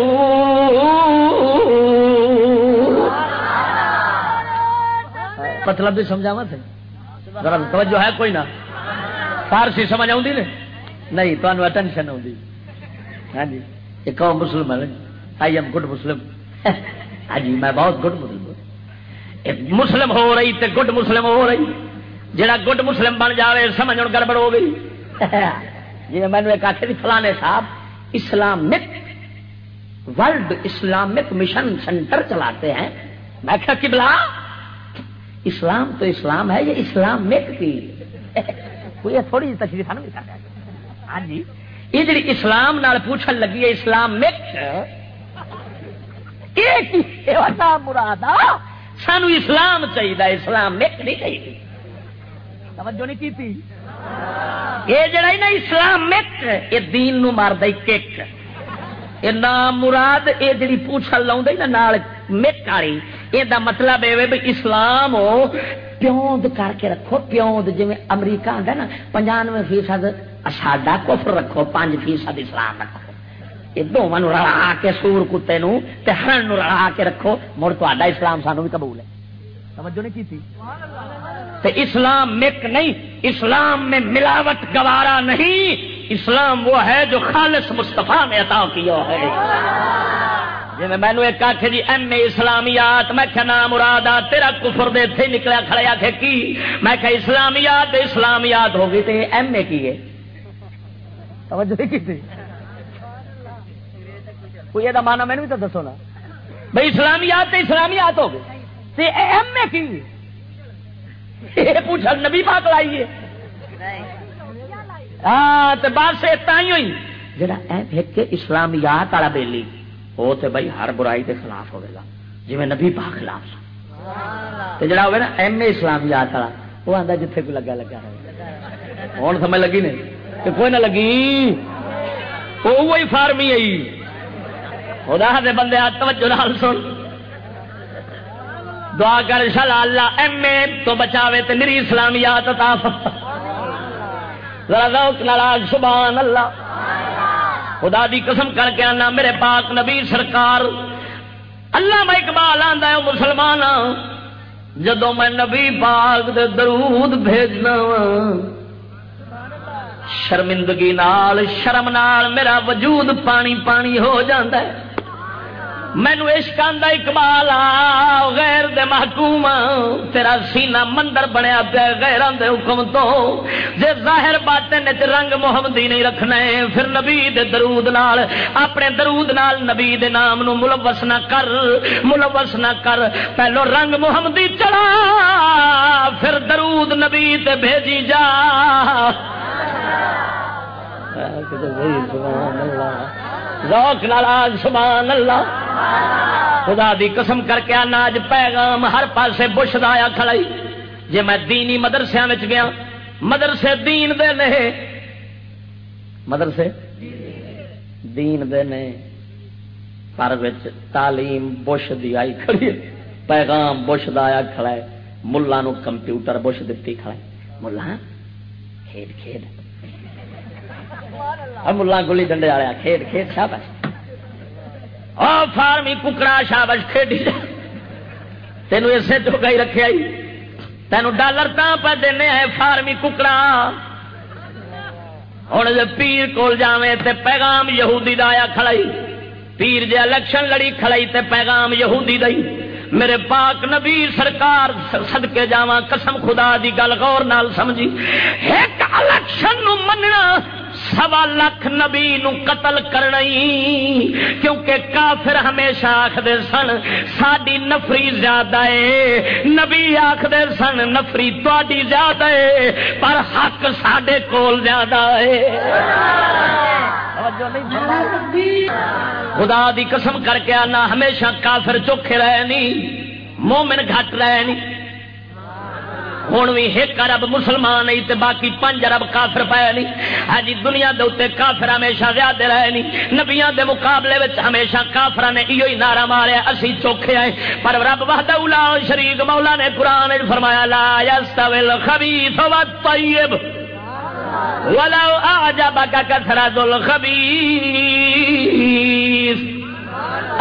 مطلب بھی سمجھاوا تھے۔ ذرا توجہ ہے کوئی نہ۔ فارسی سمجھ آؤں نے؟ نہیں تو ٹینشن آؤں ہاں جی ایک اور مسلم ہے۔ آئی ایم گڈ مسلم ہاں جی میں بہت گڈ مسلم ہوں۔ مسلم ہو رہی تے گڈ مسلم ہو رہی۔ جڑا گڈ مسلم بن جاوے، سمجھ گڑبڑ ہو گئی۔ جی میں نے آخر فلانے صاحب، Islamic world Islamic mission center چلاتے ہیں۔ میں کیا کبلا اسلام تو اسلام ہے، یہ اسلام مک کی۔ کوئی تھوڑی جی تشریف ہے۔ ہاں جی۔ یہ جی اسلام نال پوچھن لگی ہے اسلام مک مراد سانو اسلام چاہیے اسلام مک نہیں چاہیے توجہ نہیں کی یہ جڑا نا اسلام مک یہ دین نو مار کک۔ یہ نام مراد یہ جی پوچھ لاؤں نا نال مک والی۔ یہ مطلب یہ اسلام پیوند کر کے رکھو پیوند جی امریکہ آتا نا پنجانوے فیصد ساڈا کفر رکھو پانچ فیصد اسلام رکھو۔ یہ دونوں رلا کے سور کتے ہرن رلا کے رکھو مڑ تا اسلام سانو بھی قبول ہے۔ توجہ نہیں کی تھی اسلام مک نہیں، اسلام میں ملاوٹ گوارا نہیں، اسلام وہ ہے جو خالص مصطفیٰ نے عطا کیا ہے۔ جی میں نے ایک آخ جی ایم اے اسلامیات، میں کیا نام مراد آ، تیرا کفر دے تھے نکلیا کھڑے آخ کی؟ میں کہ اسلامیات اسلامیات ہو گئی تو ایم اے کی ہے۔ توجہ کی تھی کوئی یہ مانا میں نے بھی تو دسو نا۔ بھائی اسلامیات اسلامیات ہو ایم اے کی؟ پوچھا نبی پاک لائیے ہاں تو بس ہوئی۔ جڑا ایک اسلامیات والا بیلی وہ تو بھائی ہر برائی کے خلاف ہوگا جی نبی پاک خلاف جڑا نا ایم اے اسلامیات والا وہ آتا جتھے کوئی لگا لگا ہوں سمجھ لگی نہیں کوئی نہ لگی۔ وہی فارمی آئی خدا دے بندے توجہ نال سن۔ دعا کر شلا اللہ ایم اے تو بچاوے تے میری اسلامیات عطا ذرا ذوق نال سبحان اللہ۔ خدا دی قسم کر کے آنا، میرے پاک نبی سرکار۔ اللہ میں اقبال آندا ہے مسلمان ہاں۔ جدو میں نبی پاک دے درود بھیجنا شرمندگی نال، شرم نال میرا وجود پانی پانی ہو جاندہ ہے۔ مینو عشق آدھا اقبال غیر دے محکوم تیرا سینہ مندر بنیا پیا غیران دے حکم تو۔ جے ظاہر باطن وچ رنگ محمدی نہیں رکھنا ہے، پھر نبی دے درود نال، اپنے درود نال نبی دے نام نو ملوث نہ کر، ملوث نہ کر۔ پہلو رنگ محمدی چڑھا پھر درود نبی تے بھیجی جا۔ سبحان اللہ۔ روک ناراض سبحان اللہ۔ خدا دی قسم کر کے آنا اج پیغام ہر پاسے بش دایا کھڑائی جی میں دینی مدرسے گیا مدرسے دین دے نے۔ مدرسے؟ دین دے نے۔ پر تعلیم بش دی آئی کھڑی پیغام بش دایا کھڑا ہے۔ ملا نو کمپیوٹر بش دتی کھڑا ہے۔ ملا کھیڈ کھیڈ۔ ملا گلی ڈنڈے والے کھیڈ کھیڈ شابش فارمی ککڑا شابش کھیڈی۔ تینوں اسے چوکا ہی رکھے آئی۔ تینوں ڈالر تا پہ دینے ہیں، فارمی ککڑا۔ ہوں جب پیر کول جاوے تے پیغام یہودی دایا کھڑائی۔ پیر جے الیکشن لڑی کھڑائی تے پیغام یہودی دئی میرے پاک نبی سرکار سدکے جاوا قسم خدا دی گل غور نال سمجھی۔ ایک الیکشن نو مننا سوا لکھ نبی نو قتل کرنا کیونکہ کافر ہمیشہ آخر سن ساری نفری زیادہ ہے۔ نبی آخر سن، نفری تاری زیادہ ہے، پر حق سڈے کول زیادہ ہے۔ خدا دی قسم کر کے آنا، ہمیشہ کافر چوکھے رہے نہیں مومن گھٹ رہے نہیں ہوں بھی ایک ارب مسلمان نہیں تے باقی پانچ ارب کافر پایا نہیں۔ ہاں جی، دنیا دے اتنے کافر ہمیشہ زیادہ رہے نہیں۔ نبیا دے مقابلے وچ ہمیشہ کافر نے یہ نعرہ ماریا، اسی چوکھے آئے۔ پر رب وحد شریک مولا نے قرآن فرمایا، لا یستوی الخبیث والطیب ولو اعجبک کثرت الخبیث۔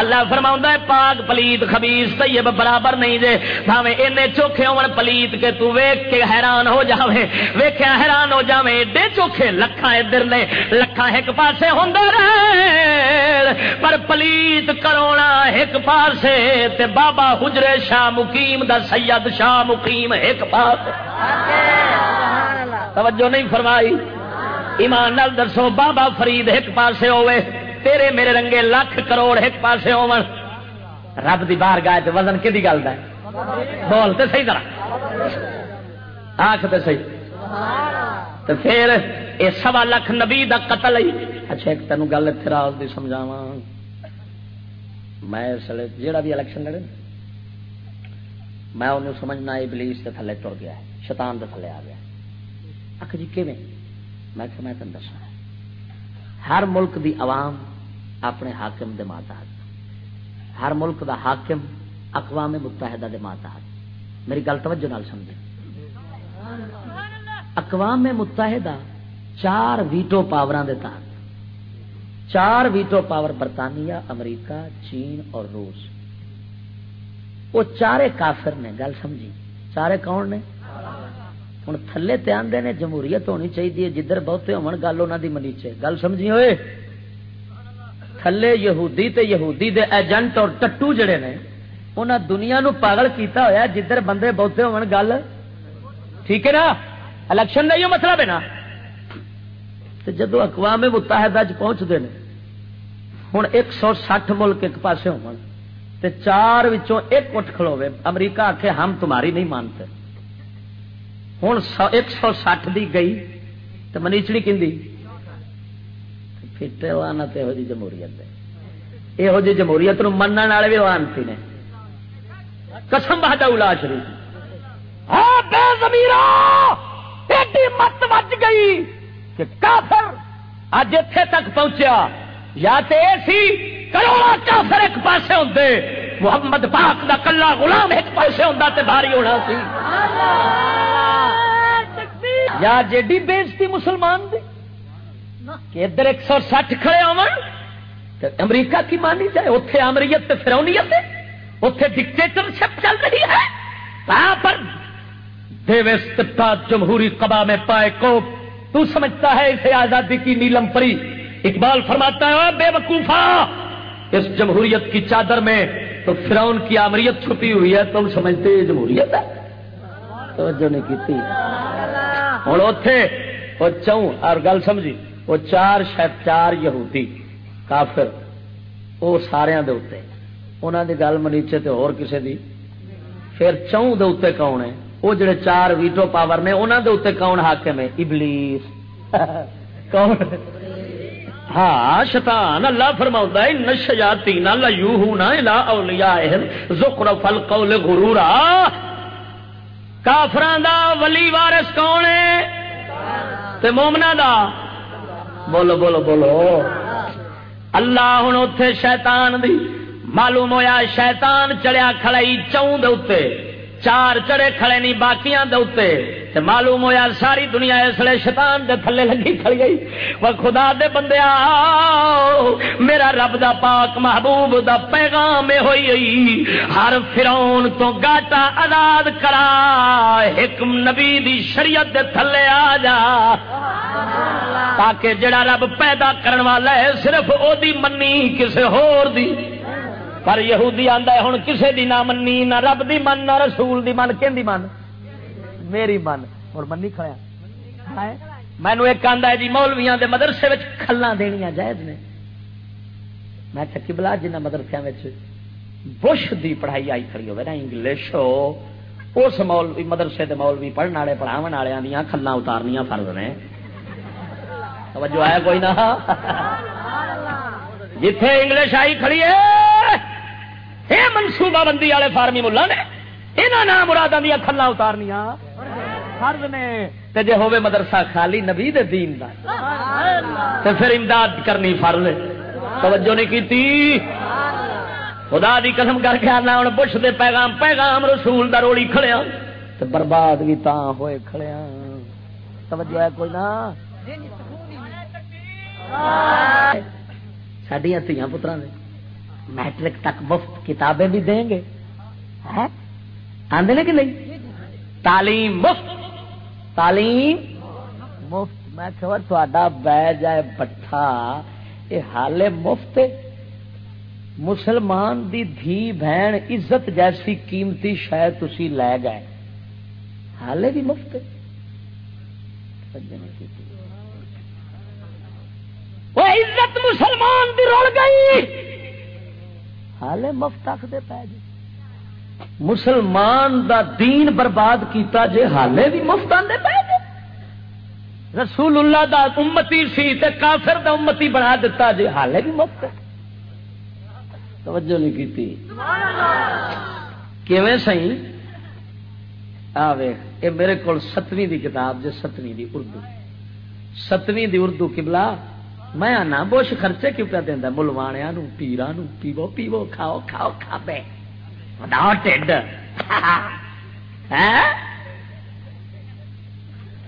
اللہ فرما ہے، پاک پلیت خبیز طیب برابر نہیں دے۔ بھاوے اینے چوکھے ہون پلیت کے تو ویکھ کے حیران ہو جاوے ویکھیا حیران ہو جاوے ایڈے چوکھے لکھاں ادھر نے۔ لکھاں ایک پاسے ہوندا رہے، پر پلیت کرونا ایک پاسے تے بابا حجرے شاہ مقیم دا سید شاہ مقیم ایک پاس۔ توجہ نہیں فرمائی؟ ایمان نال درسو بابا فرید ایک پاسے ہوئے تیرے میرے رنگے لاکھ کروڑ ایک پاسے ہو رب دی بار گائے وزن کہ گل ہے؟ بول تو صحیح طرح آخ تو صحیح۔ تو پھر یہ سوا لکھ نبی دا قتل ہی۔ اچھا ایک تینوں گل اتنے راز کی سمجھاوا میں اس لیے جہاں بھی الیکشن لڑے، میں انہوں سمجھنا ابلیس کے تھلے ٹر گیا ہے، شیطان کے تھلے آ گیا اک جی کیون میں میں تین دسا ہر ملک دی عوام اپنے حاکم دے ماتحت۔ ہر ملک دا حاکم اقوام متحدہ دے ماتحت۔ میری گل توجہ نال سمجھے اقوام متحدہ چار ویٹو پاور دے تحت۔ چار ویٹو پاور برطانیہ، امریکہ، چین اور روس۔ وہ چارے کافر نے، گل سمجھی؟ چارے کون نے؟ ہوں تھلے تے آدھے نے، جمہوریت ہونی چاہیے، جدھر بہتے ہون گل انہوں دی منیچے۔ گل سمجھی ہوئے؟ تھلے یہودی تے یہودی دے ایجنٹ اور ٹٹو جڑے نے انہاں دنیا نو پاگل کیتا ہویا جدھر بندے بہتے ہون گل ٹھیک ہے نا الیکشن کا یہ مطلب ہے نا جدو اقوام متحدہ چ پہنچتے ہیں ہوں ایک سو سٹھ ملک ایک پاس ہو چار وچوں ایک اٹھ کھلوے امریکہ آخے ہم تمہاری نہیں مانتے ہوں ایک سو سٹھ دی گئی تو منیچڑی کہ فٹے لانت یہو جی جمہوریت یہو جی جمہوریت نو والے بھی لانتی نے قسم بہتا الا شریف ایڈی مت بج گئی کہ کافر اج اتے تک پہنچیا یا تو سی کروڑا کافر ایک پاسے ہوتے محمد پاک دا کلا غلام ایک پاسے ہوتا تے بھاری ہونا سی یا جیڈی بےزتی مسلمان دی کہ ادھر ایک سو سٹھ کھڑے ہو امریکہ کی مانی جائے اتے امریت فرونیت اتے ڈکٹیٹر شپ چل رہی ہے پر دیوستتا جمہوری قبا میں پائے کو تو سمجھتا ہے اسے آزادی کی نیلم پری۔ اقبال فرماتا ہے بے وقوفا اس جمہوریت کی چادر میں تو فرون کی آمریت چھپی ہوئی ہے تم سمجھتے یہ جمہوریت ہے؟ توجہ نہیں کی ہوں اتے وہ چون اور گل سمجھی۔ وہ چار شاید چار یہودی کافر وہ سارے انہوں دی گل منیچے تے اور کسے دی۔ پھر چون دے اتنے کون ہے؟ وہ جڑے چار ویٹو پاور نے انہوں دے اتنے کون حاکم ہے؟ ابلیس۔ کون؟ ہاں شیطان۔ اللہ فرماؤں ہے نشیاتی نہ لا اولیاء زخر فل قول غرورا۔ دا ولی وارث کون ہے؟ تے دا۔ بولو بولو بولو. اللہ ہوں اتے شیطان دی معلوم ہویا شیطان چڑیا کھڑائی چون دے چار چڑے کھڑے نہیں باقیاں دے تے معلوم ہویا ساری دنیا اس لیے شیطان دے تھلے لگی کھڑ گئی۔ وہ خدا دے بندے میرا رب دا پاک محبوب دا پیغام ہوئی ہوئی ہر فرون تو گاٹا آزاد کرا ایک نبی دی شریعت دے تھلے آ جا۔ تاکہ جڑا رب پیدا کرن والا ہے، صرف او دی منی، کسے ہور دی۔ پر یہودی آندا ہے، ہن کسے دی نہ منی، نہ رب دی من، نہ رسول دی من۔ کین دی من؟ میری من۔ اور منی کھایا مینو ایک آدھا ہے جی مولویا کے مدرسے کھلا دنیا جائز نے۔ میں چکی بلا جنہ مدرسے بش دی پڑھائی آئی کھڑی ہوگی نا، انگلش ہو، اس مولوی، مدرسے دے مولوی پڑھنے والے پڑھاو والے کھلا اتارنیا فرض نے۔ توجہ ہے کوئی نہ جتھے انگلش آئی کھڑی ہے یہ منصوبہ بندی والے فارمی ملا نے یہاں نام مراد دیا کھلا اتارنیا فرض نے تے جے ہوے مدرسہ خالی نبی دے دین دا تے پھر امداد کرنی فرض توجہ نہیں کیتی؟ خدا دی قسم کر کے آنا ہوں بش دے پیغام پیغام رسول دا روڑی کھڑیا۔ تے برباد بھی تا ہوئے کھڑیا۔ توجہ ہے کوئی نہ؟ سڈیا دیا پترا نے میٹرک تک مفت کتابیں بھی دیں گے۔ آدھے کہ نہیں؟ تعلیم مفت تعلیم مفت۔ میں کہ بہ جائے بٹھا۔ یہ حال مفت مسلمان دی دھی بہن عزت جیسی قیمتی شاید تھی لے گئے۔ حالے بھی مفت وہ عزت مسلمان دی رول گئی۔ حالے مفت آخر پی جی۔ مسلمان دا دین برباد کیتا جے حالے بھی مفت آدھے پے جے۔ رسول اللہ دا امتی سی تے کافر دا امتی بنا دیتا جے حالے بھی مفت توجہ نہیں کی کیویں سی آوے اے میرے کو ستویں دی کتاب جے ستویں دی اردو۔ ستویں دی اردو کبلا میں آنا بوش خرچے کیوں پہ دینا ملوانیا نو پیرا نو پیو پیو، کھاؤ کھاؤ، کھا بے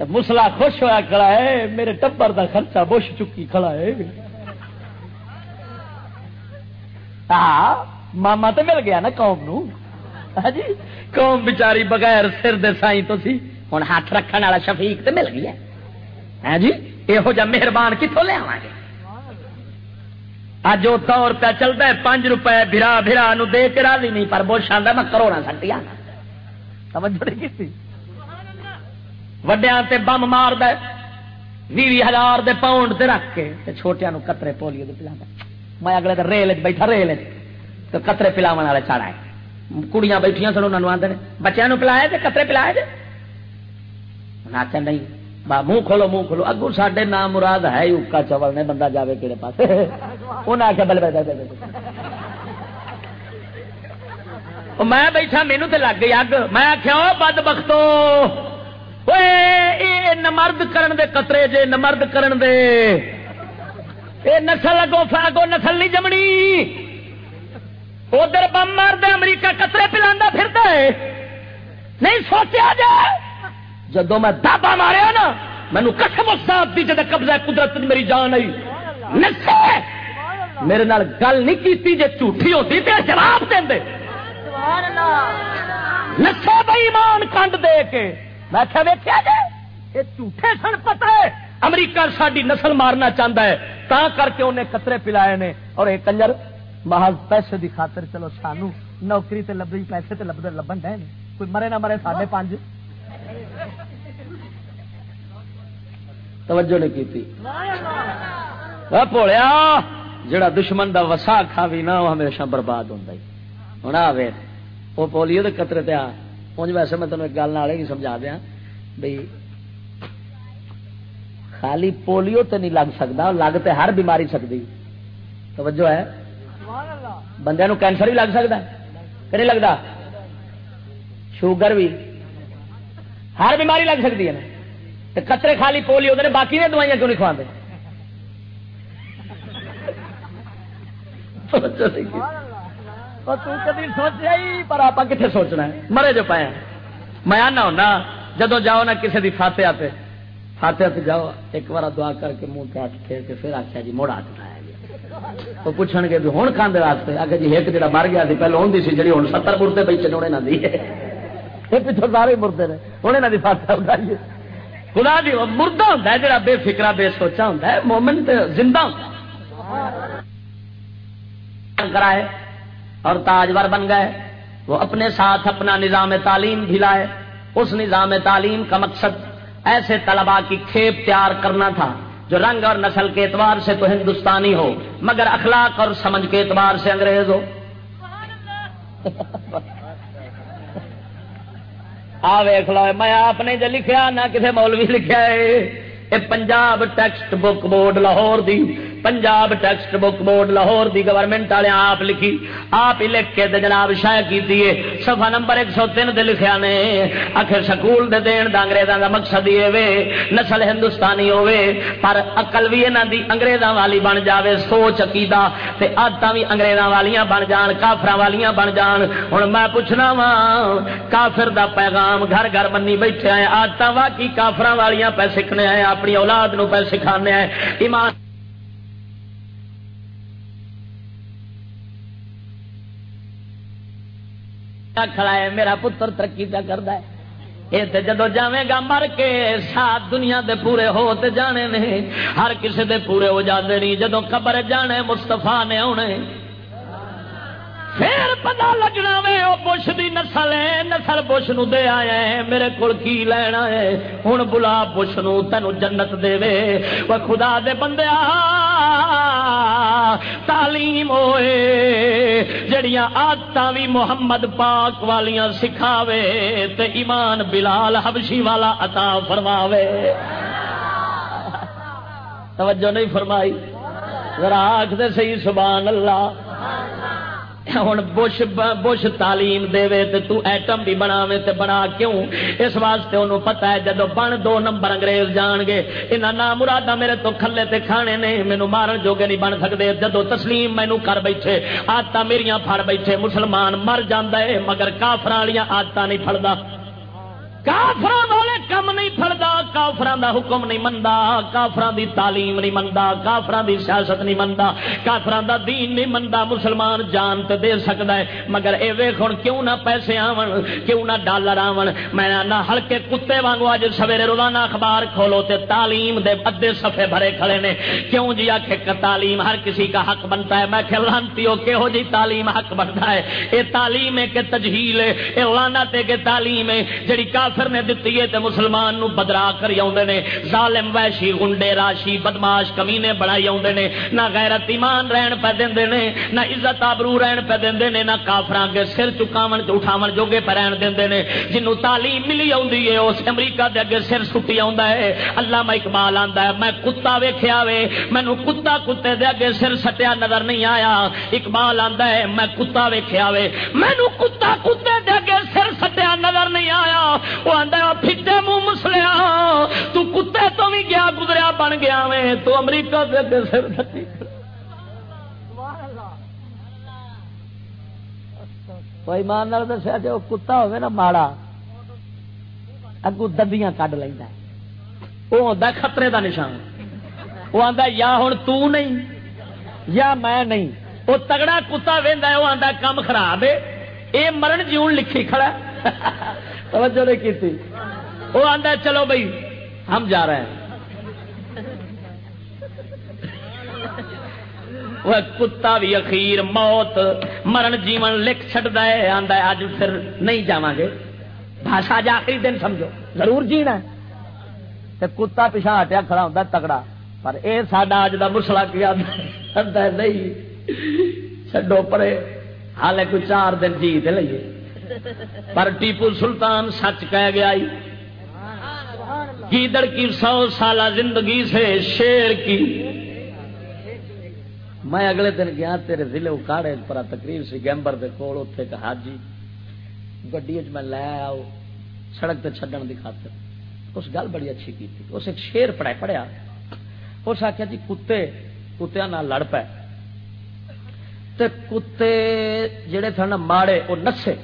مسلا خوش ہوا کھڑا ہے میرے ٹبر دا خرچہ بش چکی کھڑا ہے ماما تو مل گیا نا قوم نو جی قوم بچاری بغیر سر دے سائی تو سی ہوں ہاتھ رکھنے والا شفیق تو مل گیا جی یہو جہ مہربان کتوں لیا گے اج وہ دور پہ چلتا ہے، پانچ روپے برا برا نو دے کے راضی نہیں، پر بہت شاندار میں کروڑا سٹی آنا۔ توجہ نہیں کی وڈیا بم مار دے بھی ہزار دے پاؤنڈ تے رکھ کے چھوٹیا نو کترے پولیو پلا میں اگلے دن ریل بیٹھا، ریل تو کترے پلاو والے چاڑا ہے۔ کڑیاں بیٹھیا سن انہوں آدھے بچوں پلایا کترے پلایا جی ناچ نہیں منہ کھولو منہ کھولو۔ اگو سڈے نام مراد ہے اکا چول نے، بندہ جائے کہڑے پاس انہیں آخیا بل بل میں بیٹھا مینو تو لگ گئی اگ۔ میں آخیا بد بختو۔ نمرد کرن دے قطرے جے، نمرد کرن دے۔ اے نسل اگو اگو نسل نہیں جمنی۔ ادھر بم مار امریکہ قطرے پلا پھر نہیں سوچا جائے جدو میں دابا ماریا نا مینو کسم صاحب دی جب قبضہ قدرت میری جان آئی۔ نسے! میرے نال گل نہیں کی جی جھوٹھی ہوتی تو جواب دے نسے بئی مان کنڈ دے کے۔ میں کیا ویکیا جی یہ جھوٹے سن پتا ہے۔ امریکہ ساری نسل مارنا چاہتا ہے۔ تا کر کے انہیں قطرے پلائے نے۔ اور یہ کنجر محض پیسے دی خاطر چلو سانو نوکری تے لبی پیسے تے لبن لبن دے کوئی مرے نہ مرے ساڑھے پانچ توجہ نہیں کی پوڑیا جڑا دشمن دا وسا کھا بھی نہ، وہ ہمیشہ برباد ہوتا ہی۔ ہوں آئے وہ پولیو کے قطرے تے آ۔ ویسے میں تمہیں ایک گل نہ سمجھا دیا بھائی خالی پولیو تے نہیں لگ سکتا لگ تے ہر بیماری سکتی توجہ ہے۔ بندے نو کینسر بھی لگ سکتا کہ نہیں لگتا شوگر بھی ہر بیماری لگ سکتی ہے۔ نا کترے خالی پولی ہوتے باقی نے دوائیاں کیوں نہیں کھوا سوچا ہی، پر آپ کتنے سوچنا ہے۔ مرے جو پایا میں آنا ہونا جدو جاؤ نا کسی کی فاتح آتے فاتح سے جاؤ، ایک بار دعا کر کے منہ پہ ہاتھ پھیر کے پھر آخیا جی موڑ ہاتھ لایا جی۔ تو پوچھ گے ہوں کھانے واسطے؟ آگے جی ایک جا مر گیا پہلے ہوں سی جی ہوں ستر مرتے پہ چڑھنے نہ دی۔ پچھو سارے مردے نے۔ انہیں نہ فاتح اٹھائیے۔ خدا دی مردہ ہوتا ہے جڑا بے فکرا بے سوچا ہوتا ہے، مومن زندہ ہوتا ہے۔ کرائے اور تاجور بن گئے۔ وہ اپنے ساتھ اپنا نظام تعلیم بھی لائے۔ اس نظام تعلیم کا مقصد ایسے طلبا کی کھیپ تیار کرنا تھا جو رنگ اور نسل کے اعتبار سے تو ہندوستانی ہو، مگر اخلاق اور سمجھ کے اعتبار سے انگریز ہو۔ آ ویخ لو، میں آپ نے جو لکھا نہ کسی مولوی لکھا ہے Punjab text book board Lahore دی۔ Punjab text book board Lahore دی گورنمنٹ والے آپ لکھی، آپ ہی لکھ کے جناب شاید کی سفا نمبر ایک سو تین لکھا نے، آخر سکول دے دین دا انگریزاں دا مقصد یہ وے، نسل ہندوستانی ہوے پر اقل بھی یہاں دی انگریزاں والی بن جاوے، سوچ، عقیدہ، تے آدت بھی انگریزاں والیاں بن جان کافر والیاں بن جان۔ ہوں میں پوچھنا وا، کافر دا پیغام گھر گھر بنی بیٹھے آئے آدت واقعی کافر والیاں پہ سیکھنے آئے، اپنی اولاد نو پہ سکھانے آئے؟ ایمان کھڑا ہے، میرا پتر ترقی پہ کرتا ہے۔ یہ جدو جاوے گا مر کے سات دنیا دے پورے ہو تے جانے نے۔ ہر کسی دے پورے ہو جاتے نہیں جدو قبر جانے مستفا نے آنے پھر پتا لگنا وے وہ بش دی نسل ہے، نسل بش نو دے آیا ہے، میرے کو کی لینا ہے؟ ہوں بلا بش نو تینو جنت دے وے وہ خدا دے بندے تعلیم ہوئے، جڑیاں آدت بھی محمد پاک والیاں سکھاوے، تے ایمان بلال حبشی والا عطا فرماوے۔ توجہ نہیں فرمائی؟ ذرا آخ دے صحیح سبحان اللہ۔ ہوں بش بش تعلیم دے تے تو ایٹم بھی بنا تے بنا کیوں؟ اس واسطے انہوں پتا ہے جدو بن دو نمبر انگریز جان گے انہیں نام مرادہ میرے تو کھلے تے کھانے نے مینو مارن جوگے نہیں بن سکتے جدو تسلیم مینو کر بیٹھے آدت میری پھڑ بیٹھے، مسلمان مر جاندے مگر کافر والیاں آدت نہیں پھڑتا کافر والے کم نہیں پڑتا کافران دا حکم نہیں منتا کافران دی تعلیم نہیں منتا کافران دی سیاست نہیں منتا کافران دا دین نہیں منتا مسلمان جان تے دے سکتا ہے۔ مگر اے ویخ کیوں نہ پیسے آون، کیوں نہ ڈالر آون؟ میں نہ ہلکے کتے وانگو اج سویرے روزانہ اخبار کھولو تے تعلیم دے ادے صفحے بھرے کھڑے نے۔ کیوں جی آخ تعلیم ہر کسی کا حق بنتا ہے؟ میں کہ لانتی ہو کہو جی تعلیم حق بنتا ہے؟ اے تعلیم ہے کہ تجہیل ہے، اے لانت ہے کہ تعلیم ہے۔ جڑی کافر کافر نے دتی ہے تے مسلمان نو بدرا کر آدھے نے، ظالم ویشی گنڈے راشی، بدماش، کمینے بڑائی آدھے نے۔ نہ غیرت ایمان رہن پہ دے نے، نہ عزت آبرو رہن پہ دے نے، نہ کافر کے سر چکاو اٹھاو جوگے پہ رہن دے نے۔ جنوں تعلیم ملی آئی ہے، اس امریکہ دے اگے سر سٹی ہے۔ اللہ میں اقبال آتا ہے، میں کتا ویخیا وے مینو کتا کتے دے اگے سر سٹیا نظر نہیں آیا۔ اقبال آتا ہے، میں کتا ویخیا وے۔ مینو کتا کتے دے اگے سر سٹیا نظر نہیں آیا۔ وہ آدھا پھٹے منہ مسلیا، تو کتے تو بھی گیا، گزریا، بن گیا میں تو امریکہ سے سر سٹی ایمان دسیا جی وہ کتا ہوگا نا ماڑا اگو ددیاں کڈ لینا وہ ہوتا خطرے دا نشان۔ وہ آتا یا ہوں تو نہیں، یا میں نہیں۔ وہ تگڑا کتا وہدا وہ آتا کام خراب ہے۔ یہ مرن جیون لکھی کھڑا توجہ نہیں کی تھی وہ آتا چلو بھائی، ہم جا رہے ہیں۔ وہ کتا بھی اخیر موت، مرن جیون لکھ چڑتا ہے آتا ہے اج پھر نہیں جا گے۔ بھاشا جا آخری دن سمجھو، ضرور جینا کتا پیچھا ہٹیا کھڑا ہوتا تگڑا۔ پر اے ساڈا اج کا مسلا کیا نہیں۔ چڈو پڑے حالے کوئی چار دن جی لئیے۔ پر ٹیپو سلطان سچ کہہ گیا گیدڑ کی سو سالہ زندگی سے شیر کی۔ میں اگلے دن گیا تیرے ضلع اکاڑے پر تقریر سی گیمبر دے کول اتنے کہ حاجی۔ گڈی میں لے آؤ، سڑک تے چھڈن دی خاطر۔ اس گل بڑی اچھی کی تھی اس ایک شیر پڑھا پڑھیا۔ اس آخیا جی کتے کتیا نہ لڑ پے۔ تے کتے جڑے تھے نا، ماڑے، وہ نسے۔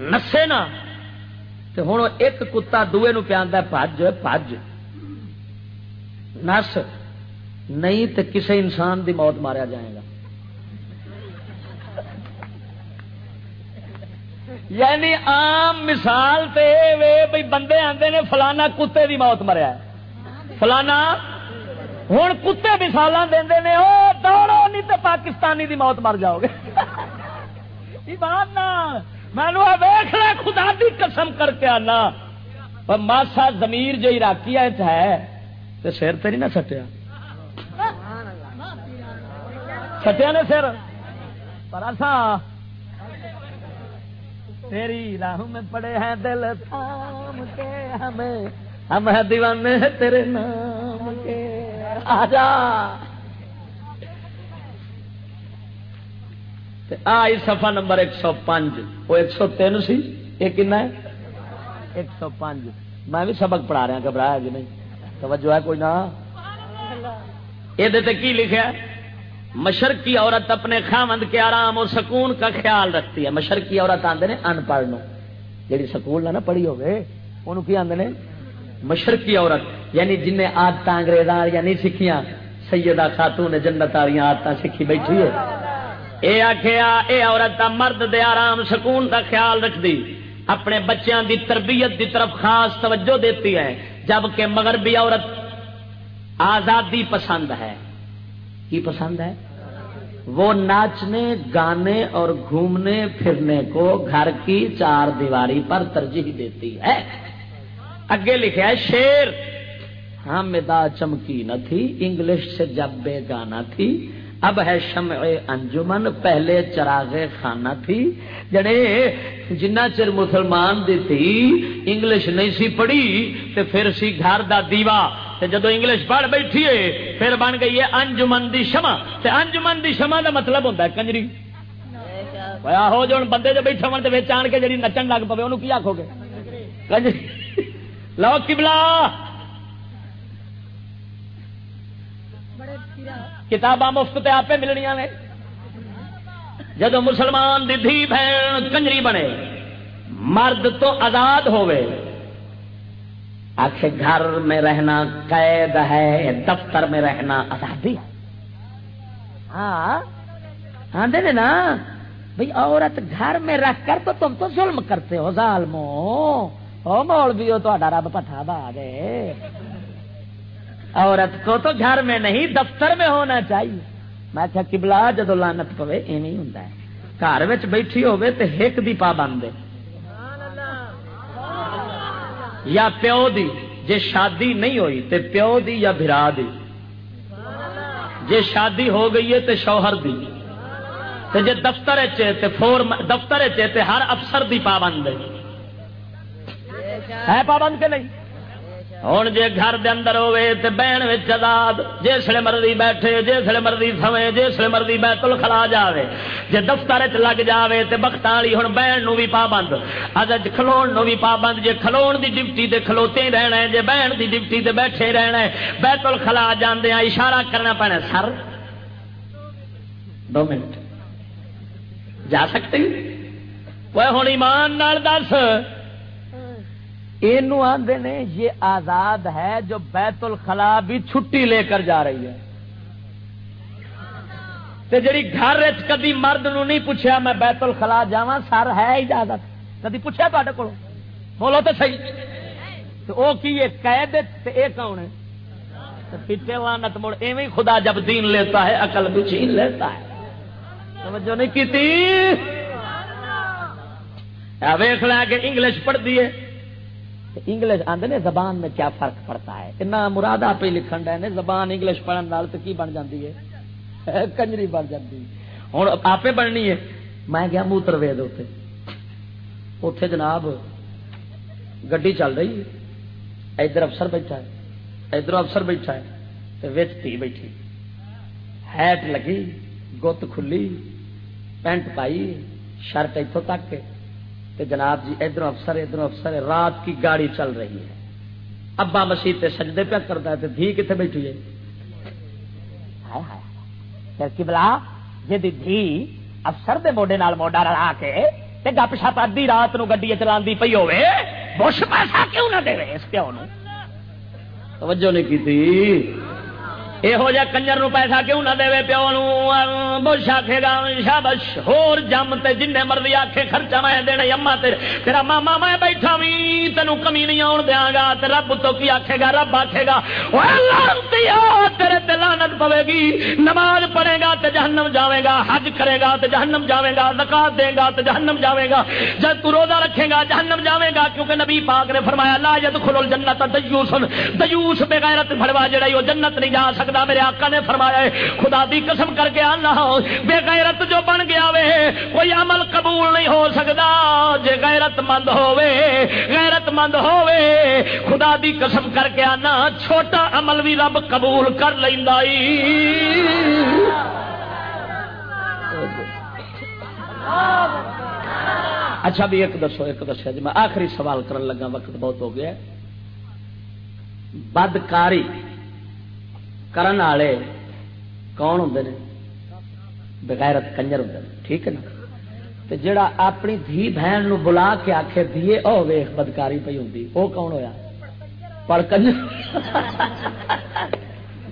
نسے نا تو ہوں ایک کتا دوے نو پیا پج پج نس۔ نہیں تو کسی انسان دی موت ماریا جائے گا۔ یعنی عام مثال تے وے بھائی بندے آتے نے فلانا کتے دی موت مریا فلانا؟ ہوں کتے مثال دے دوڑو، نہیں تو پاکستانی دی موت مر جاؤ گے۔ میں ویخ لے خدا دی قسم کر کے آنا۔ اور ماسا زمیر جو عراقی ہے تو سر تو نہیں نہ سٹیا۔ سٹیا نے سر؟ پر ایسا تیری راہ میں پڑے ہیں دل تھام کے، ہمیں ہم ہے دیوانے تیرے نام کے۔ آجا آئی سفا نمبر ایک سو پانچ۔ وہ ایک سو تین سی؟ یہ کن ہے؟ ایک سو پانچ۔ میں بھی سبق پڑھا رہا گھبرایا کہ نہیں؟ توجہ ہے کوئی نہ یہ کی لکھا ہے؟ مشرقی عورت اپنے خامند کے آرام اور سکون کا خیال رکھتی ہے۔ مشرقی عورت آتے ہیں ان پڑھ جی سکول نہ پڑھی ہوگی انہوں کی آدھے مشرقی عورت یعنی جن آدت انگریزاں یا نہیں سیکھیاں سیدہ خاتون جنت والی آدت سیکھی بیٹھی ہے۔ اے آخیا اے عورت مرد دے آرام سکون کا خیال رکھتی اپنے بچیاں دی تربیت دی طرف خاص توجہ دیتی ہے، جبکہ مغربی عورت آزادی پسند ہے۔ کی پسند ہے؟ وہ ناچنے، گانے اور گھومنے، پھرنے کو گھر کی چار دیواری پر ترجیح دیتی ہے۔ اگے لکھا ہے، شیر۔ ہاں مدا چمکی نہ تھی، انگلش سے جب بے گانا تھی اب ہے شمع انجمن، پہلے چراغ خانہ تھی۔ جڑے جنہ چر مسلمان دی تھی، انگلش نہیں سی پڑھی، تے پھر سی گھر دا دیوا۔ تے جدو انگلش پڑھ بیٹھی ہے، پھر بن گئی ہے انجمن دی شمع۔ تے انجمن دی شمع دا مطلب ہوتا ہے کنجری۔ ہو جو بندے جو بیٹھے من تے آن کے جی نچن لگ پے انہوں کی آخو گے؟ کنجری۔ لو قبلہ۔ کبلا کتاباں مفت آپ ملنیا نے۔ جب مسلمان دی دھی بہن کنجری بنے، مرد تو آزاد ہوئے آخر گھر میں رہنا قید ہے، دفتر میں رہنا آزادی ہاں آدھے نا بھائی عورت گھر میں رکھ کر تو تم تو ظلم کرتے ہو، ظالمو۔ ہو مول بھی ہو تو رب پٹھا با گئے عورت کو تو گھر میں نہیں، دفتر میں ہونا چاہیے۔ میں کیا کبلا جدو لانت پوے، ایویں ہوں گھر بیٹھی ہوے تو ہک دی پابند یا پیو دی، جے شادی نہیں ہوئی تے پیو دی یا برا دی۔ جے شادی ہو گئی ہے تے شوہر دی۔ تے جے دفتر تے فور دفتر تے ہر افسر دی پابند ہے۔ پابند کے نہیں؟ ہوں جی گھر دے اندر ہوے تے بہن آزاد جسے مرضی بیٹھے جسے مرضی سوے جسے مرضی بیت الخلا جاوے۔ جے دفتر چ لگ جاوے تے بخت والی ہوں بہن نو بھی پابند۔ اج کھلو نو بھی پابند، جے کھلو دی ڈپٹی تے کھلوتے رہنا ہے، جے بہن دی ڈپٹی تے بیٹھے رہنا ہے، بیت الخلا جانے ہاں، اشارہ کرنا پینا سر، دو منٹ۔ جا سکتے وہ ہوں ایمان دس۔ یہ آدھے نے یہ آزاد ہے جو بیت الخلا بھی چھٹی لے کر جا رہی ہے۔ تے جڑی گھر کدی مرد نو نہیں پوچھا میں بیت الخلا جا سر ہے اجازت؟ کدی پوچھا تے کو بولو تو صحیح۔ تو او کی یہ قید اے کون ہے؟ پیچھے وانت مڑ، ایویں خدا جب دین لیتا ہے، عقل بھی چھین لیتا ہے۔ توجہ نہیں کی ویخ لیا کہ انگلش پڑھتی ہے۔ انگلش آدھے نے، زبان میں کیا فرق پڑتا ہے؟ اتنا مراد آپ ہی لکھن رہے زبان انگلش پڑھنے وال تو کی بن جاتی ہے؟ کنجری بن جاتی ہوں آپ بننی ہے۔ میں گیا موتر وید اتنے اتے جناب، گڈی چل رہی ہے۔ ادھر افسر بیٹھا ہے۔ ادھر افسر بیٹھا ہے۔ وچ تھی بیٹھی۔ ہیٹ لگی، گت کھلی، پینٹ پائی، شرٹ اتوں تک کہ جناب جی ادھر افسر ادھر افسر، رات کی گاڑی چل رہی ہے۔ ابا مسیح تے سجدے پہ کرتا ہے دھی کتنے بیٹھی ہے؟ بلا جی دھی افسر دے موڈے نال موڈا رلا کے تے گپ شپ ادی رات نو گڈی چلا پی ہوے بش پیسہ کیوں نہ دے اس پیو نو؟ توجہ نہیں کی یہو جہ کنجر نو پیسہ کیوں نہ دے پیو نو بش آخے گا شابش ہور جم تے جن مرضی آخے خرچہ میں دینا اما تیرا ماما میں بیٹھا بھی تینو کمی نہیں آن دیا گا تے رب تو کی آخے گا رب آخے گا تیرے تلانت پوے گی نماز پڑھے گا تے جہنم جاوے گا حج کرے گا تے جہنم جاوے گا زکات دے گا تے جہنم جاوے گا جب تو روزہ رکھے گا جہنم جاوے گا کیونکہ نبی پاک نے فرمایا لا يدخل الجنت دیوس دیوس بغیرت بھڑوا جڑا وہ جنت نہیں جا سکتا میرے آقا نے فرمایا ہے، خدا دی قسم کر کے آنا، بے غیرت جو بن گیا وے، کوئی عمل قبول نہیں ہو سکتا۔ جے غیرت مند ہووے، غیرت مند ہووے، خدا دی قسم کر کے آنا، چھوٹا عمل بھی رب قبول کر لینا اچھا بھی ایک دسو، ایک دسیا جی میں آخری سوال کرن لگا، وقت بہت ہو گیا بدکاری کرن والے کون ہوں نے بغیرت کنجر ہوں ٹھیک ہے نا تو جڑا اپنی دھی بہن نو بلا کے آخے دیے او ویخ بدکاری پی ہوں وہ کون ہویا پر کنجر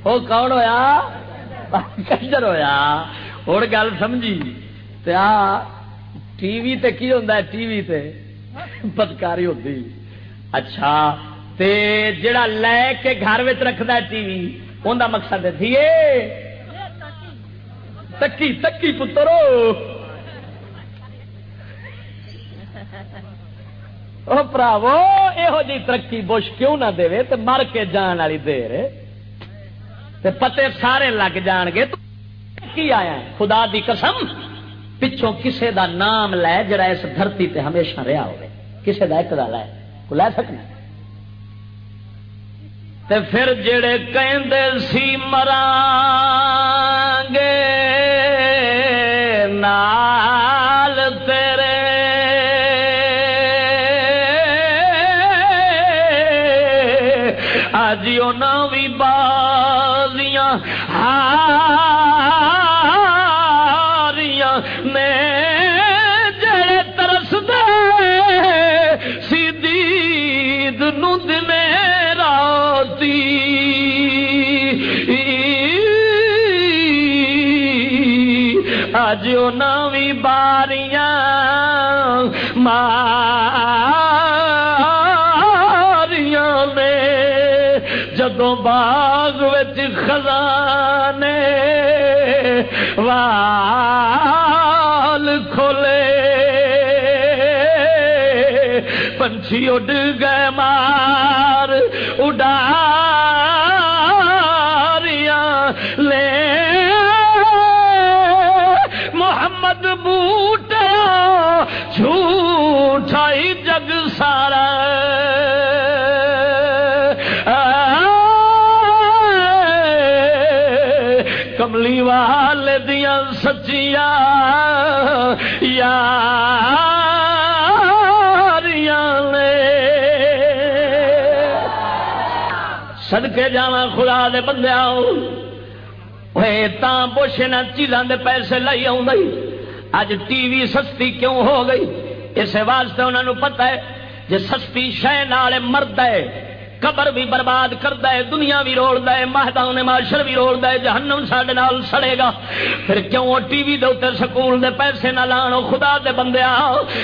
وہ کون ہویا کنجر ہویا ہوں گل سمجھی تے آ ٹی وی تے کی ہوتا ہے ٹی وی تے بدکاری ہوتی اچھا تے جڑا لے کے گھر رکھتا ہے ٹی وی ان کا مقصد دھیے۔ تکی تکی پترو۔ پراو یہو جی ترقی بش کیوں نہ دے تو مر کے جان والی دیر۔ پتے سارے لگ جان گے۔ تو کی آیا؟ خدا دی قسم، پچھوں کسے دا نام لے جڑا اس دھرتی تے ہمیشہ رہا ہوئے۔ کسے دا ایک دا لے۔ کو لے سکنا؟ تے پھر جڑے کہندے سی مران وال کھولے پنچھی اڈ گئے مار سچیا سدکے جانا خدا دے بندے آؤ. بوش نہ چیزاں دے پیسے لائی آؤں اج ٹی وی سستی کیوں ہو گئی؟ اس واسطے انہوں نے پتا ہے جی سستی شہ نال مرد ہے، قبر بھی برباد کرتا ہے، دنیا بھی رول ہے مہدان معاشر بھی رول ہے، جہنم سڈے نال سڑے گا۔ پھر کیوں ٹی وی دے سکول دے پیسے نہ لانو خدا دے بندے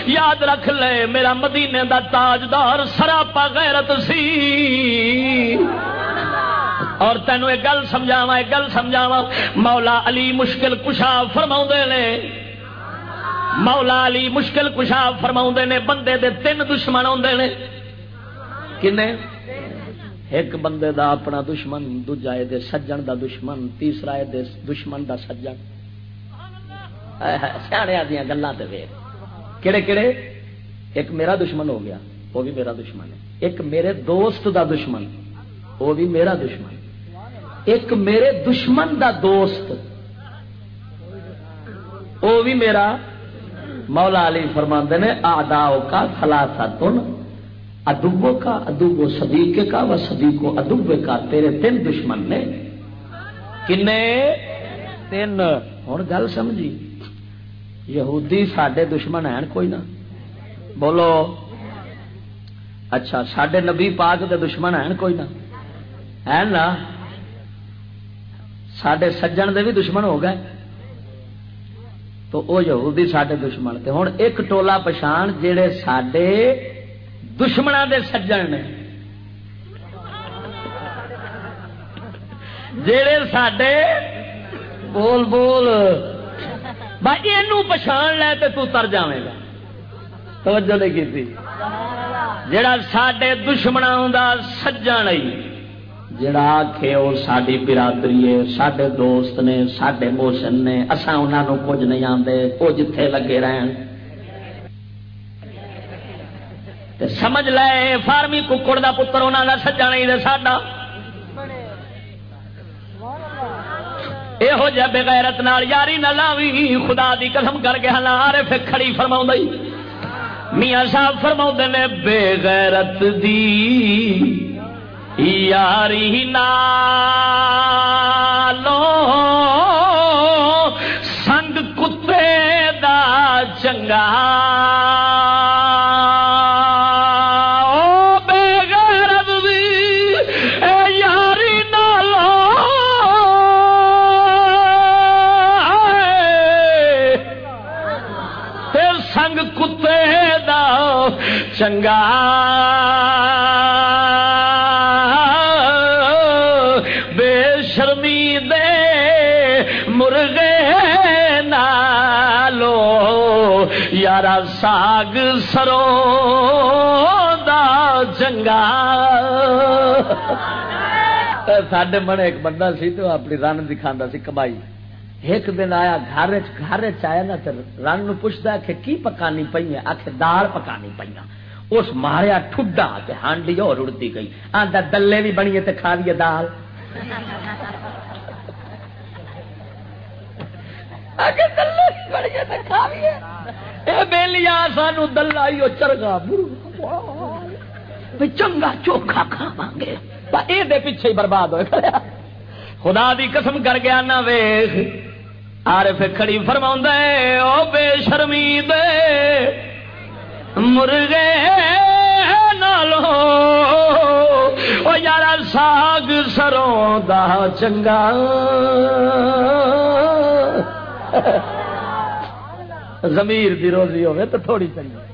یاد رکھ لے، میرا مدینے دا تاجدار سراپا غیرت سی۔ اور تینوں ایک گل سمجھاوا ایک گل سمجھاوا مولا علی مشکل کشا فرما نے۔ مولا علی مشکل کشا فرما نے، بندے دے تین دشمن آتے نے۔ کنے؟ ایک بندے دا اپنا دشمن، دوجا دے سجن دا دشمن، تیسرا دے دشمن دا سجن۔ سیاح دیا گلوں سے کہڑے کہڑے ایک میرا دشمن ہو گیا، وہ بھی میرا دشمن ہے۔ ایک میرے دوست دا دشمن، وہ بھی میرا دشمن۔ ایک میرے دشمن دا دوست، وہ بھی میرا۔ مولا علی فرماندے نے آداؤ کا خلاصہ تن ادبو کا ادب و صدیقے کا، و صدیقو ادب کا، تیرے تین دشمن نے۔ کنے؟ تین۔ ہوں گل سمجھی۔ یہودی سڈے دشمن ہیں، کوئی نہ۔ بولو۔ اچھا سڈے نبی پاک دے دشمن ہیں، کوئی نہ۔ ہے نا؟ سڈے سجن دے بھی دشمن ہو گئے۔ تو وہ یہودی سڈے دشمن۔ تے ہوں ایک ٹولا پچھان جہے سڈے دشمنوں دے سجن نے۔ جڑے سڈے بول بول، بھائی یہ پچھان لے تو تر جائے گا۔ توجہ نہیں کی جڑا سڈے دشمنوں کا سجن جڑا آخے وہ ساری برادری ہے سڈے دوست نے سڈے موشن نے اصا انہوں کچھ نہیں آتے وہ جتھے لگے رہن۔ تے سمجھ لے، فارمی ککڑ دا پتر انہوں کا سجا نہیں دے ساڈا۔ یہو جہ بغیرت نال یاری نہ لاوی، خدا دی قسم کر کے ہلا پھر کھڑی فرما میاں صاحب فرما نے بے غیرت دی یاری نالو چنگا بے شرمی دے مرغے نالو، یارا ساگ سرو دا چنگا۔ سڈے من ایک بندہ سی تو اپنی رن دکھا سی کمائی ایک دن آیا گھر گھر چیا نا رن پوچھتا کہ کی پکانی پی آخ دال پکانی پہ اس ماریا ٹھڈا ہانڈی اور اڑتی گئی۔ آدھا دلے بھی بنی تو کھا لیے دال۔ سانو دلہ چرگا چنگا چوکھا کھاوا گے یہ پیچھے ہی برباد ہوئے خدا دی قسم کر گیا نہ ویخ آر کھڑی فرما او بے شرمی دے۔ مرغے نالو۔ او یار ساگ سروں دا چنگا۔ زمیر دی روزی ہوئے تو تھوڑی چنگی۔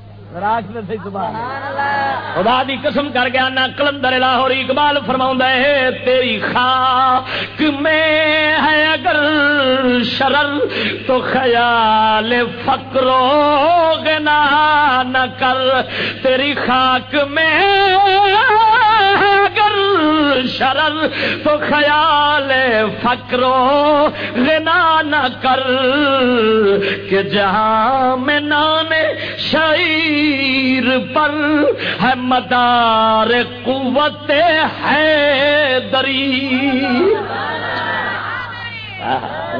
خدا دی قسم کر گیا نہ کلندر لاہور اقبال فرما ہے تیری خاک میں ہے اگر شرر تو خیال فکرو گنا نہ کر۔ تیری خاک میں شرر تو خیال فکرو غنا نہ کر کہ جہاں میں نام شعیر پر ہے مدار قوت ہے دری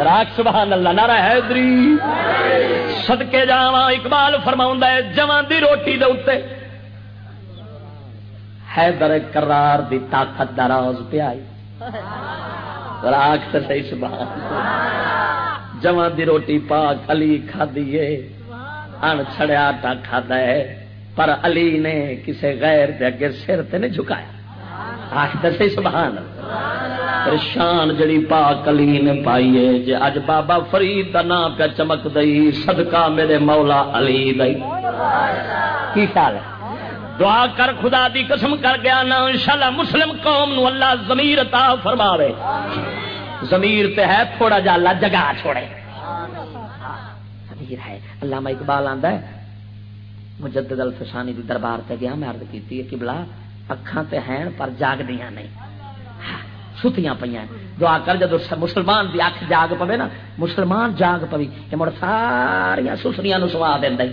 راک سبحان اللہ نارا حیدری۔ صدقے جاواں اقبال فرماؤں ہے جوان دی روٹی دے اوتے۔ حیدر کرار دی طاقت دراز پہ آئی۔ راک تے صحیح سبحان جوان دی روٹی پاک علی کھا دیے ان چھڑیا آٹا کھادا ہے۔ پر علی نے کسے غیر دے اگے سر تے نہیں جھکایا۔ آخ تے صحیح سبحان شان جڑی پاک علی نے پائی ہے جے اج بابا فرید دا نام پہ چمک دئی، صدقہ میرے مولا علی دئی۔ کی خیال ہے؟ دعا کر خدا دی قسم کر گیا نا، انشاءاللہ مسلم قوم نو اللہ ضمیر عطا فرماوے۔ ضمیر تے ہے تھوڑا جا اللہ جگہ چھوڑے۔ ضمیر ہے۔ علامہ اقبال آندا ہے، مجدد الفسانی دی دربار تے گیا، میں عرض کیتی ہے کہ بلا اکھاں تے ہیں پر جاگ دیاں نہیں ہاں، ستیاں پیاں دعا کر جدو مسلمان دی اکھ جاگ پوے نا، مسلمان جاگ پوی کہ مڑ ساریاں سسریاں نو سوا دیندا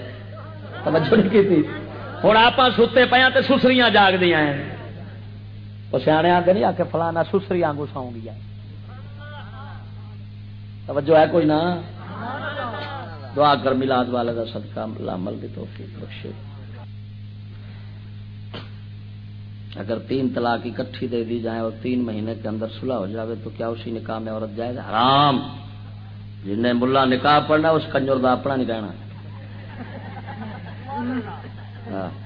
توجہ نہیں کیتی۔ ہوں آپ ستے پیا تو سسری جاگ دیا وہ سیانے آتے نہیں آ کے فلانا سسری آگو سو گیا۔ توجہ ہے کوئی نہ دعا کر ملاد والے کا صدقہ لامل کی توفیق بخشے۔ اگر تین طلاق اکٹھی دے دی جائے اور تین مہینے کے اندر صلح ہو جاوے تو کیا اسی نکاح میں عورت جائے گا حرام۔ جن نے ملا نکاح پڑھنا، اس کنجور کا اپنا نہیں کہنا ہاں۔ ہاں۔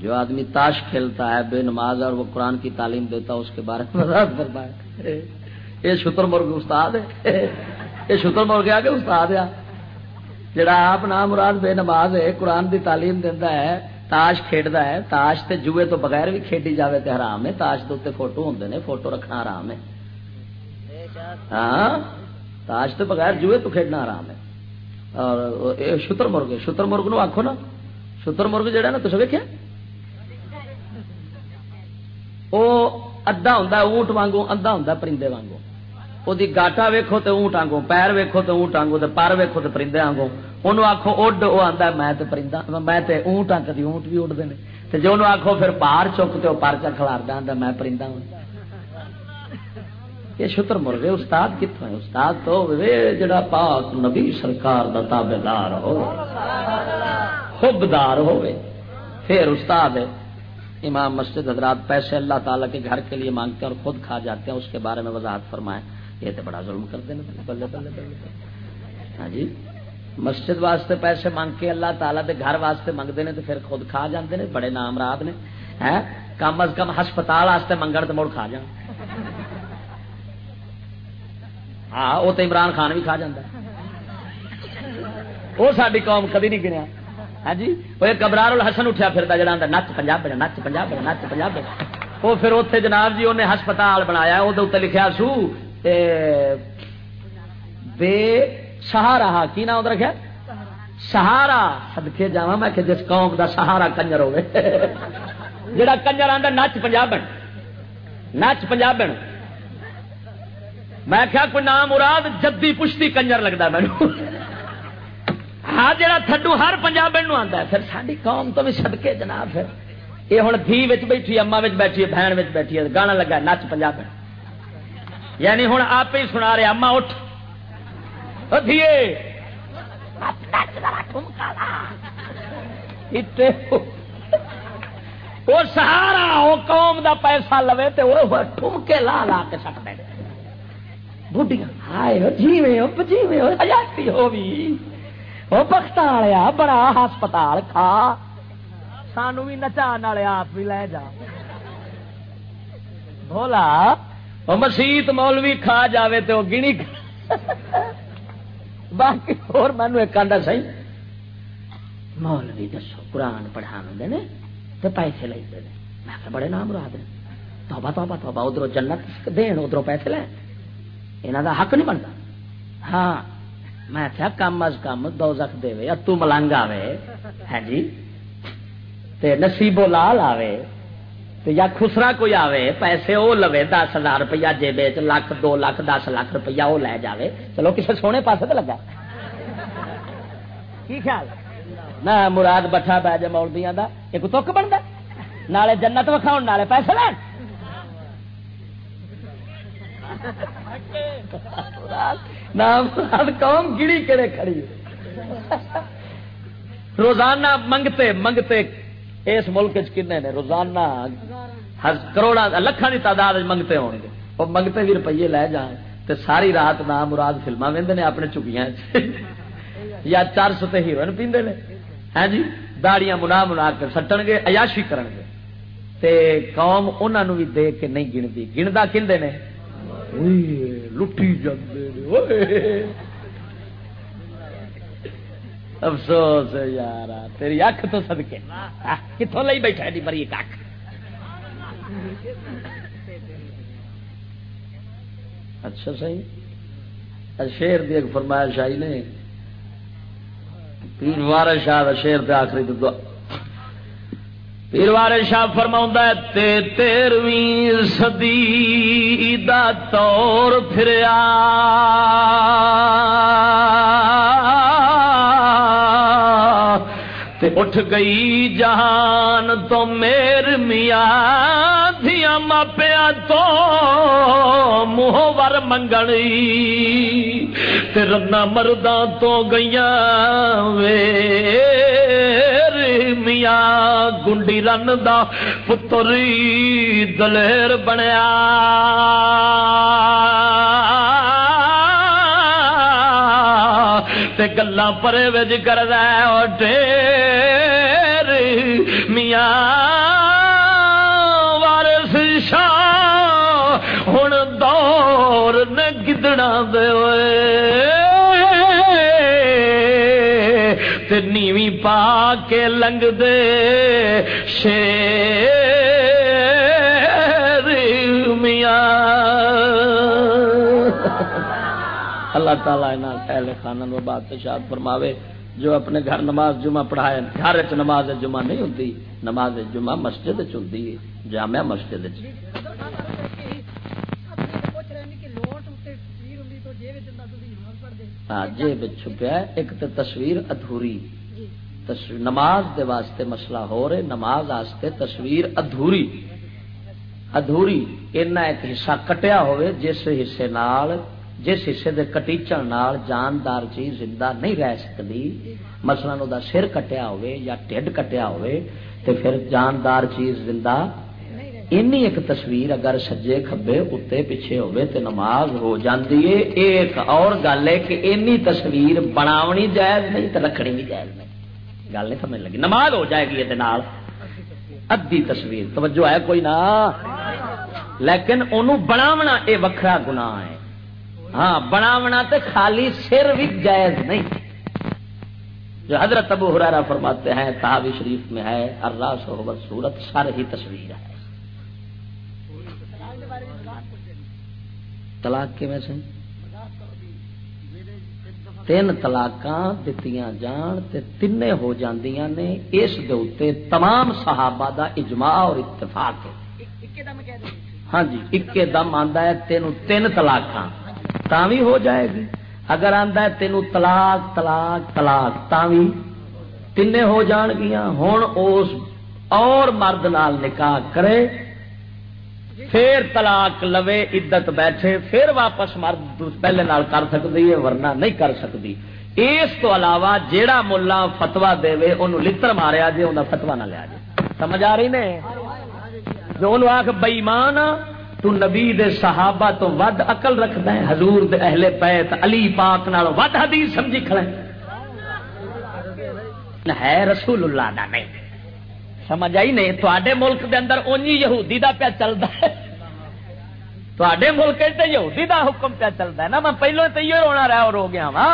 جو آدمی تاش کھیلتا ہے، بے نماز اور وہ قرآن کی تعلیم دیتا ہے، اس کے بارے میں وضاحت فرمائے۔ یہ شتر مرغ استاد ہے۔ یہ شتر مرغ آ کے استاد آ جڑا آپ نام مراد بے نماز ہے، قرآن دی تعلیم دینا ہے، تاش کھیڈتا ہے، تاش تے جوئے تو بغیر بھی کھیڈی جاوے تے حرام ہے۔ تاش دے فوٹو ہوں نے، فوٹو رکھنا حرام ہے۔ ہاں۔ تاش تو بغیر جوئے تو کھیڈنا حرام ہے۔ اور شتر مرغ شتر مرغ نو آخو نا۔ شتر مرغ جہا نا، تو ویکیا وہ ادا ہوں اونٹ وانگو ادا ہوں پرندے وانگو وہ گاٹا ویکو تو اونٹ آگوں پیر ویکو تو اونٹ آگوں پر ویکو تو پرندے آگوں انہوں آخو اڈ وہ آتا میں پرندہ، میں اونٹ آ کدی اونٹ بھی اڈتے ہیں تو جی انہوں آخو پھر پار چک تو پار چا کھلار میں پرندہ ہوں۔ یہ شتر مرغے استاد کتوں ہے استاد تو جڑا پاک نبی سرکار دا تابے دار ہو خوبدار ہو پھر استاد امام مسجد حضرات پیسے اللہ تعالیٰ کے گھر کے لیے مانگتے ہیں اور خود کھا جاتے ہیں، اس کے بارے میں وضاحت فرمائیں یہ تو بڑا ظلم کرتے ہیں بلے بلے بلے ہاں جی مسجد واسطے پیسے مانگ کے اللہ تعالیٰ دے گھر واسطے منگتے ہیں تو پھر خود کھا جاتے ہیں، بڑے نام رات نے کم از کم ہسپتال واسطے منگن تو مڑ کھا جان ہاں وہ تو عمران خان بھی کھا جاتا وہ ساری قوم کدی نہیں گنیا۔ ہاں جی؟ وہ کبرار الحسن اٹھا پھر جڑا نچ پنجاب نچ پنجاب نچ پنجاب وہ پھر اتنے جناب جی انہیں ہسپتال بنایا وہ لکھا سو بے سہارا، کی نام رکھا سہارا۔ سدکے جا میں کہ جس قوم دا سہارا کنجر ہوے جڑا کنجر آتا نچ پنجاب نچ پنجاب میں کیا کوئی نام مراد جدی پشتی کنجر لگتا مینو۔ ہاں جا تھڈو ہر پنجاب آتا ہے، پھر ساری قوم تو بھی سدکے جناب پھر یہ ہوں دھی بیٹھی اما بیٹھی ہے، بہن بیٹھی ہے، گانا لگا نچ پنجاب یعنی ہوں آپ ہی سنا رہے اما اٹھ۔ وہ سہارا وہ قوم دا پیسہ لوے تو وہ ٹھمکے لا لا کے سٹ دے بڑھیا ہائے جیوے ہو جیوے ہو آزادی ہو بھی وہ بخت والیا بڑا ہسپتال کھا سانو بھی نچا والے آپ بھی لے جا بولا مسیت مولوی کھا جاوے تو گنی باقی اور مینو ایک آدھا سی مولوی دسو قرآن پڑھا نے تو پیسے لے میں بڑے نام را دیں توبہ توبہ توبہ ادھر جنت دین ادھر پیسے لے یہاں دا حق نہیں بنتا ہاں میں کیا کم از کم دو زخ دے اتو ملنگ آوے ہے جی تے نصیبو لال آوے یا خسرا کوئی آوے پیسے وہ لوے دس ہزار روپیہ جیب لاکھ دو لاکھ دس لاکھ روپیہ وہ لے جاوے چلو کسی سونے پاس تو لگا کی خیال نہ مراد بٹھا پی جائے مولبیا کا ایک تک بنتا نالے جنت وکھاؤ نالے پیسے لین قوم گڑی کہڑے کھڑی روزانہ منگتے منگتے اس ملک کنے نے؟ روزانہ کروڑا لکھان کی تعداد منگتے ہو گے۔ وہ منگتے بھی روپیے لے جان تو ساری رات نام مراد فلما وہدے نے اپنے چکیاں یا چار سو ہیروئن پیندے نے۔ ہاں جی؟ داڑیاں منا منا کے سٹن گے، عیاشی کرن گے۔ تے قوم انہوں بھی دیکھ کے نہیں گنتی۔ گنتا کھلتے نے؟ لٹھی جاتے افسوس یار تیری اکھ تو سدکے کتوں لئی بیٹھا ایڈی بری ایک اکھ اچھا صحیح شیر دی ایک فرمایا شاہی نے پیر وار شاہ شیر دے آخری دعا پیر وار شاہ فرما تے تیرویں صدی دا طور پھریا۔ تے اٹھ گئی جہان تو میر میاں دیا ماپیا تو منہ ور منگنی رنا مرداں تو گئی وے۔ میاں گنڈی رن دا پتری دلیر بنیا تے گلا پرے وج کر ڈیر میاں وارس شاہ ہوں دور نے گدڑا دے ہوئے نیوی پا کے لنگ دے شیر میاں اللہ تعالیٰ اہل خانن و بات شاد فرماوے جو اپنے گھر نماز جمعہ پڑھائے گھر چ نماز جمعہ نہیں ہوتی نماز جمعہ مسجد چلتی ہے جامع مسجد ہاں جیب چھپیا ایک تو تصویر ادھوری نماز دے واسطے مسئلہ ہو رہے نماز واسطے تصویر ادھوری ادھوری اینا ایک حصہ کٹیا ہوئے جس حصے نال جس حصے دے کٹیچن نال جاندار چیز زندہ نہیں رہ سکتی مثلا دا سر کٹیا ہوئے یا ٹھڈ کٹیا ہوئے تے پھر جاندار چیز زندہ اینی ایک تصویر اگر سجے کھبے اتنے پیچھے ہوئے تے نماز ہو جاندی ہے ایک اور گل ہے کہ اینی تصویر بناونی جائز نہیں تے رکھنی بھی جائز نہیں گل نہیں سمجھ لگی نماز ہو جائے گی یہ ادھی تصویر توجہ ہے کوئی نہ لیکن انہوں بناونا اے وکھرا گناہ ہے ہاں بناونا تے خالی سر بھی جائز نہیں جو حضرت ابو حرارا فرماتے ہیں تحابی شریف میں ہے اللہ صحبت صورت سر ہی تصویر ہے طلاق کے میں تین طلاق دیتی جان تے تین ہو جاندیاں نے، اس دے اوتے تمام صحابہ دا اجماع اور اتفاق ہے۔ ہاں جی اکے دم آندا ہے تینوں تین طلاق بھی ہو جائے گی۔ اگر آندا ہے تینوں طلاق طلاق طلاق بھی تین ہو جان گیا ہوں اس اور مرد نال نکاح کرے پھر طلاق لوے، عدت بیٹھے، پھر واپس مرد پہلے نال کر سکتی ہے، ورنہ نہیں کر سکتی اس تو علاوہ جیڑا ملا فتوا دے انہوں لتر ماریا جی انہیں فتوا نہ لیا جی سمجھ آ رہی نے؟ جو انہوں آخ بئیمان تو نبی دے صحابہ تو ود اقل رکھتا ہے، حضور دے اہل پیت علی پاک نال ود حدیث سمجھی کھڑے ہے رسول اللہ دا نہیں۔ سمجھ آئی نہیں؟ تے ملک دے اندر اونجی یہودی دا پیا چلتا ہے۔ تے ملک تے یہودی دا حکم پیا چلتا ہے۔ نا، میں پہلو تو یہ رونا رہا اور ہو گیا وا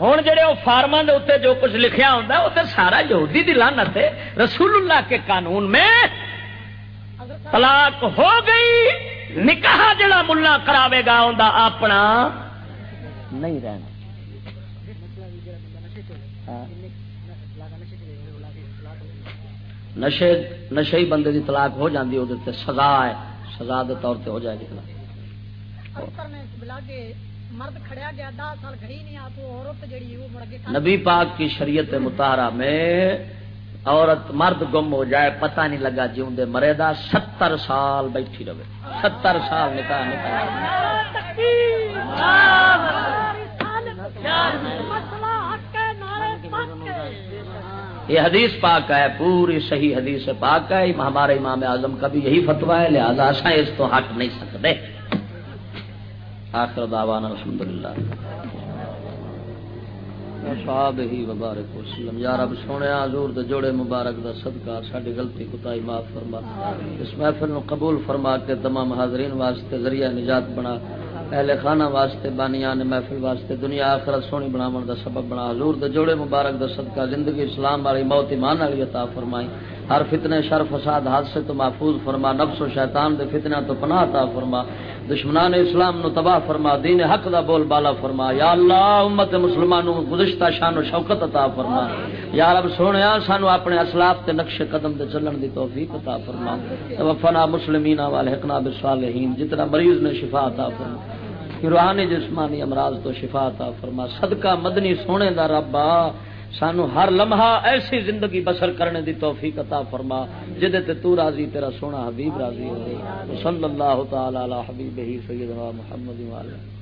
ہوں جہے وہ فارما کے اتنے جو کچھ لکھیا ہوتا ہے وہ تو سارا یہودی دی لانت ہے۔ رسول اللہ کے قانون میں طلاق ہو گئی۔ نکاح جڑا ملا کراوے گا انہیں اپنا نہیں رہنا۔ نشے نشے ہی بندے دی طلاق ہو جاتی وہ سزا ہے۔ سزا دے طور پہ ہو جائے گی نبی پاک کی شریعت متحرہ میں عورت مرد گم ہو جائے پتہ نہیں لگا جی اندر مرے دا ستر سال بیٹھی رہے۔ ستر سال نکاح نکاح۔ یہ حدیث پاک ہے، پوری صحیح حدیث پاک ہے۔ ہمارے امام اعظم کا بھی یہی فتوا ہے، لہذا اصا اس تو ہٹ نہیں سکتے۔ آخر دعوانا الحمدللہ۔ صحاب ہی مبارک وسلم۔ یا رب سونے، حضور دے جوڑے مبارک دا صدقہ، ساڈی غلطی کوتاہی معاف فرما۔ اس محفل نو قبول فرما کے تمام حاضرین واسطے ذریعہ نجات بنا۔ اہل خانہ واسطے بانیان محفل واسطے دنیا آخرت سونی بناون دا سبب بنا، حضور دے جوڑے مبارک دا صدقہ، زندگی اسلام والی موت ایمان والی عطا فرمائی۔ ہر فتنے شر فساد حادثے تو محفوظ فرما، نفس و شیطان دے فتنہ تو پناہ عطا فرما، دشمنان اسلام نو تباہ فرما، دین حق دا بول بالا فرما، یا اللہ امت مسلمانوں گزشتہ شان و شوکت عطا فرما۔ یا رب سونیا سانو اپنے اسلاف تے نقش قدم تے چلن دی توفیق عطا فرما۔ وفنا مسلمین والحقنا بالصالحین، جتنا مریض نے شفا عطا فرما۔ روحانی جسمانی امراض تو شفا عطا فرما۔ صدقہ مدنی سونے دا ربا سانو ہر لمحہ ایسی زندگی بسر کرنے دی توفیق عطا فرما، جدے تے تو راضی، تیرا سونا حبیب راضی ہو صلی اللہ تعالی علی حبیبہ سیدنا محمد و وعلی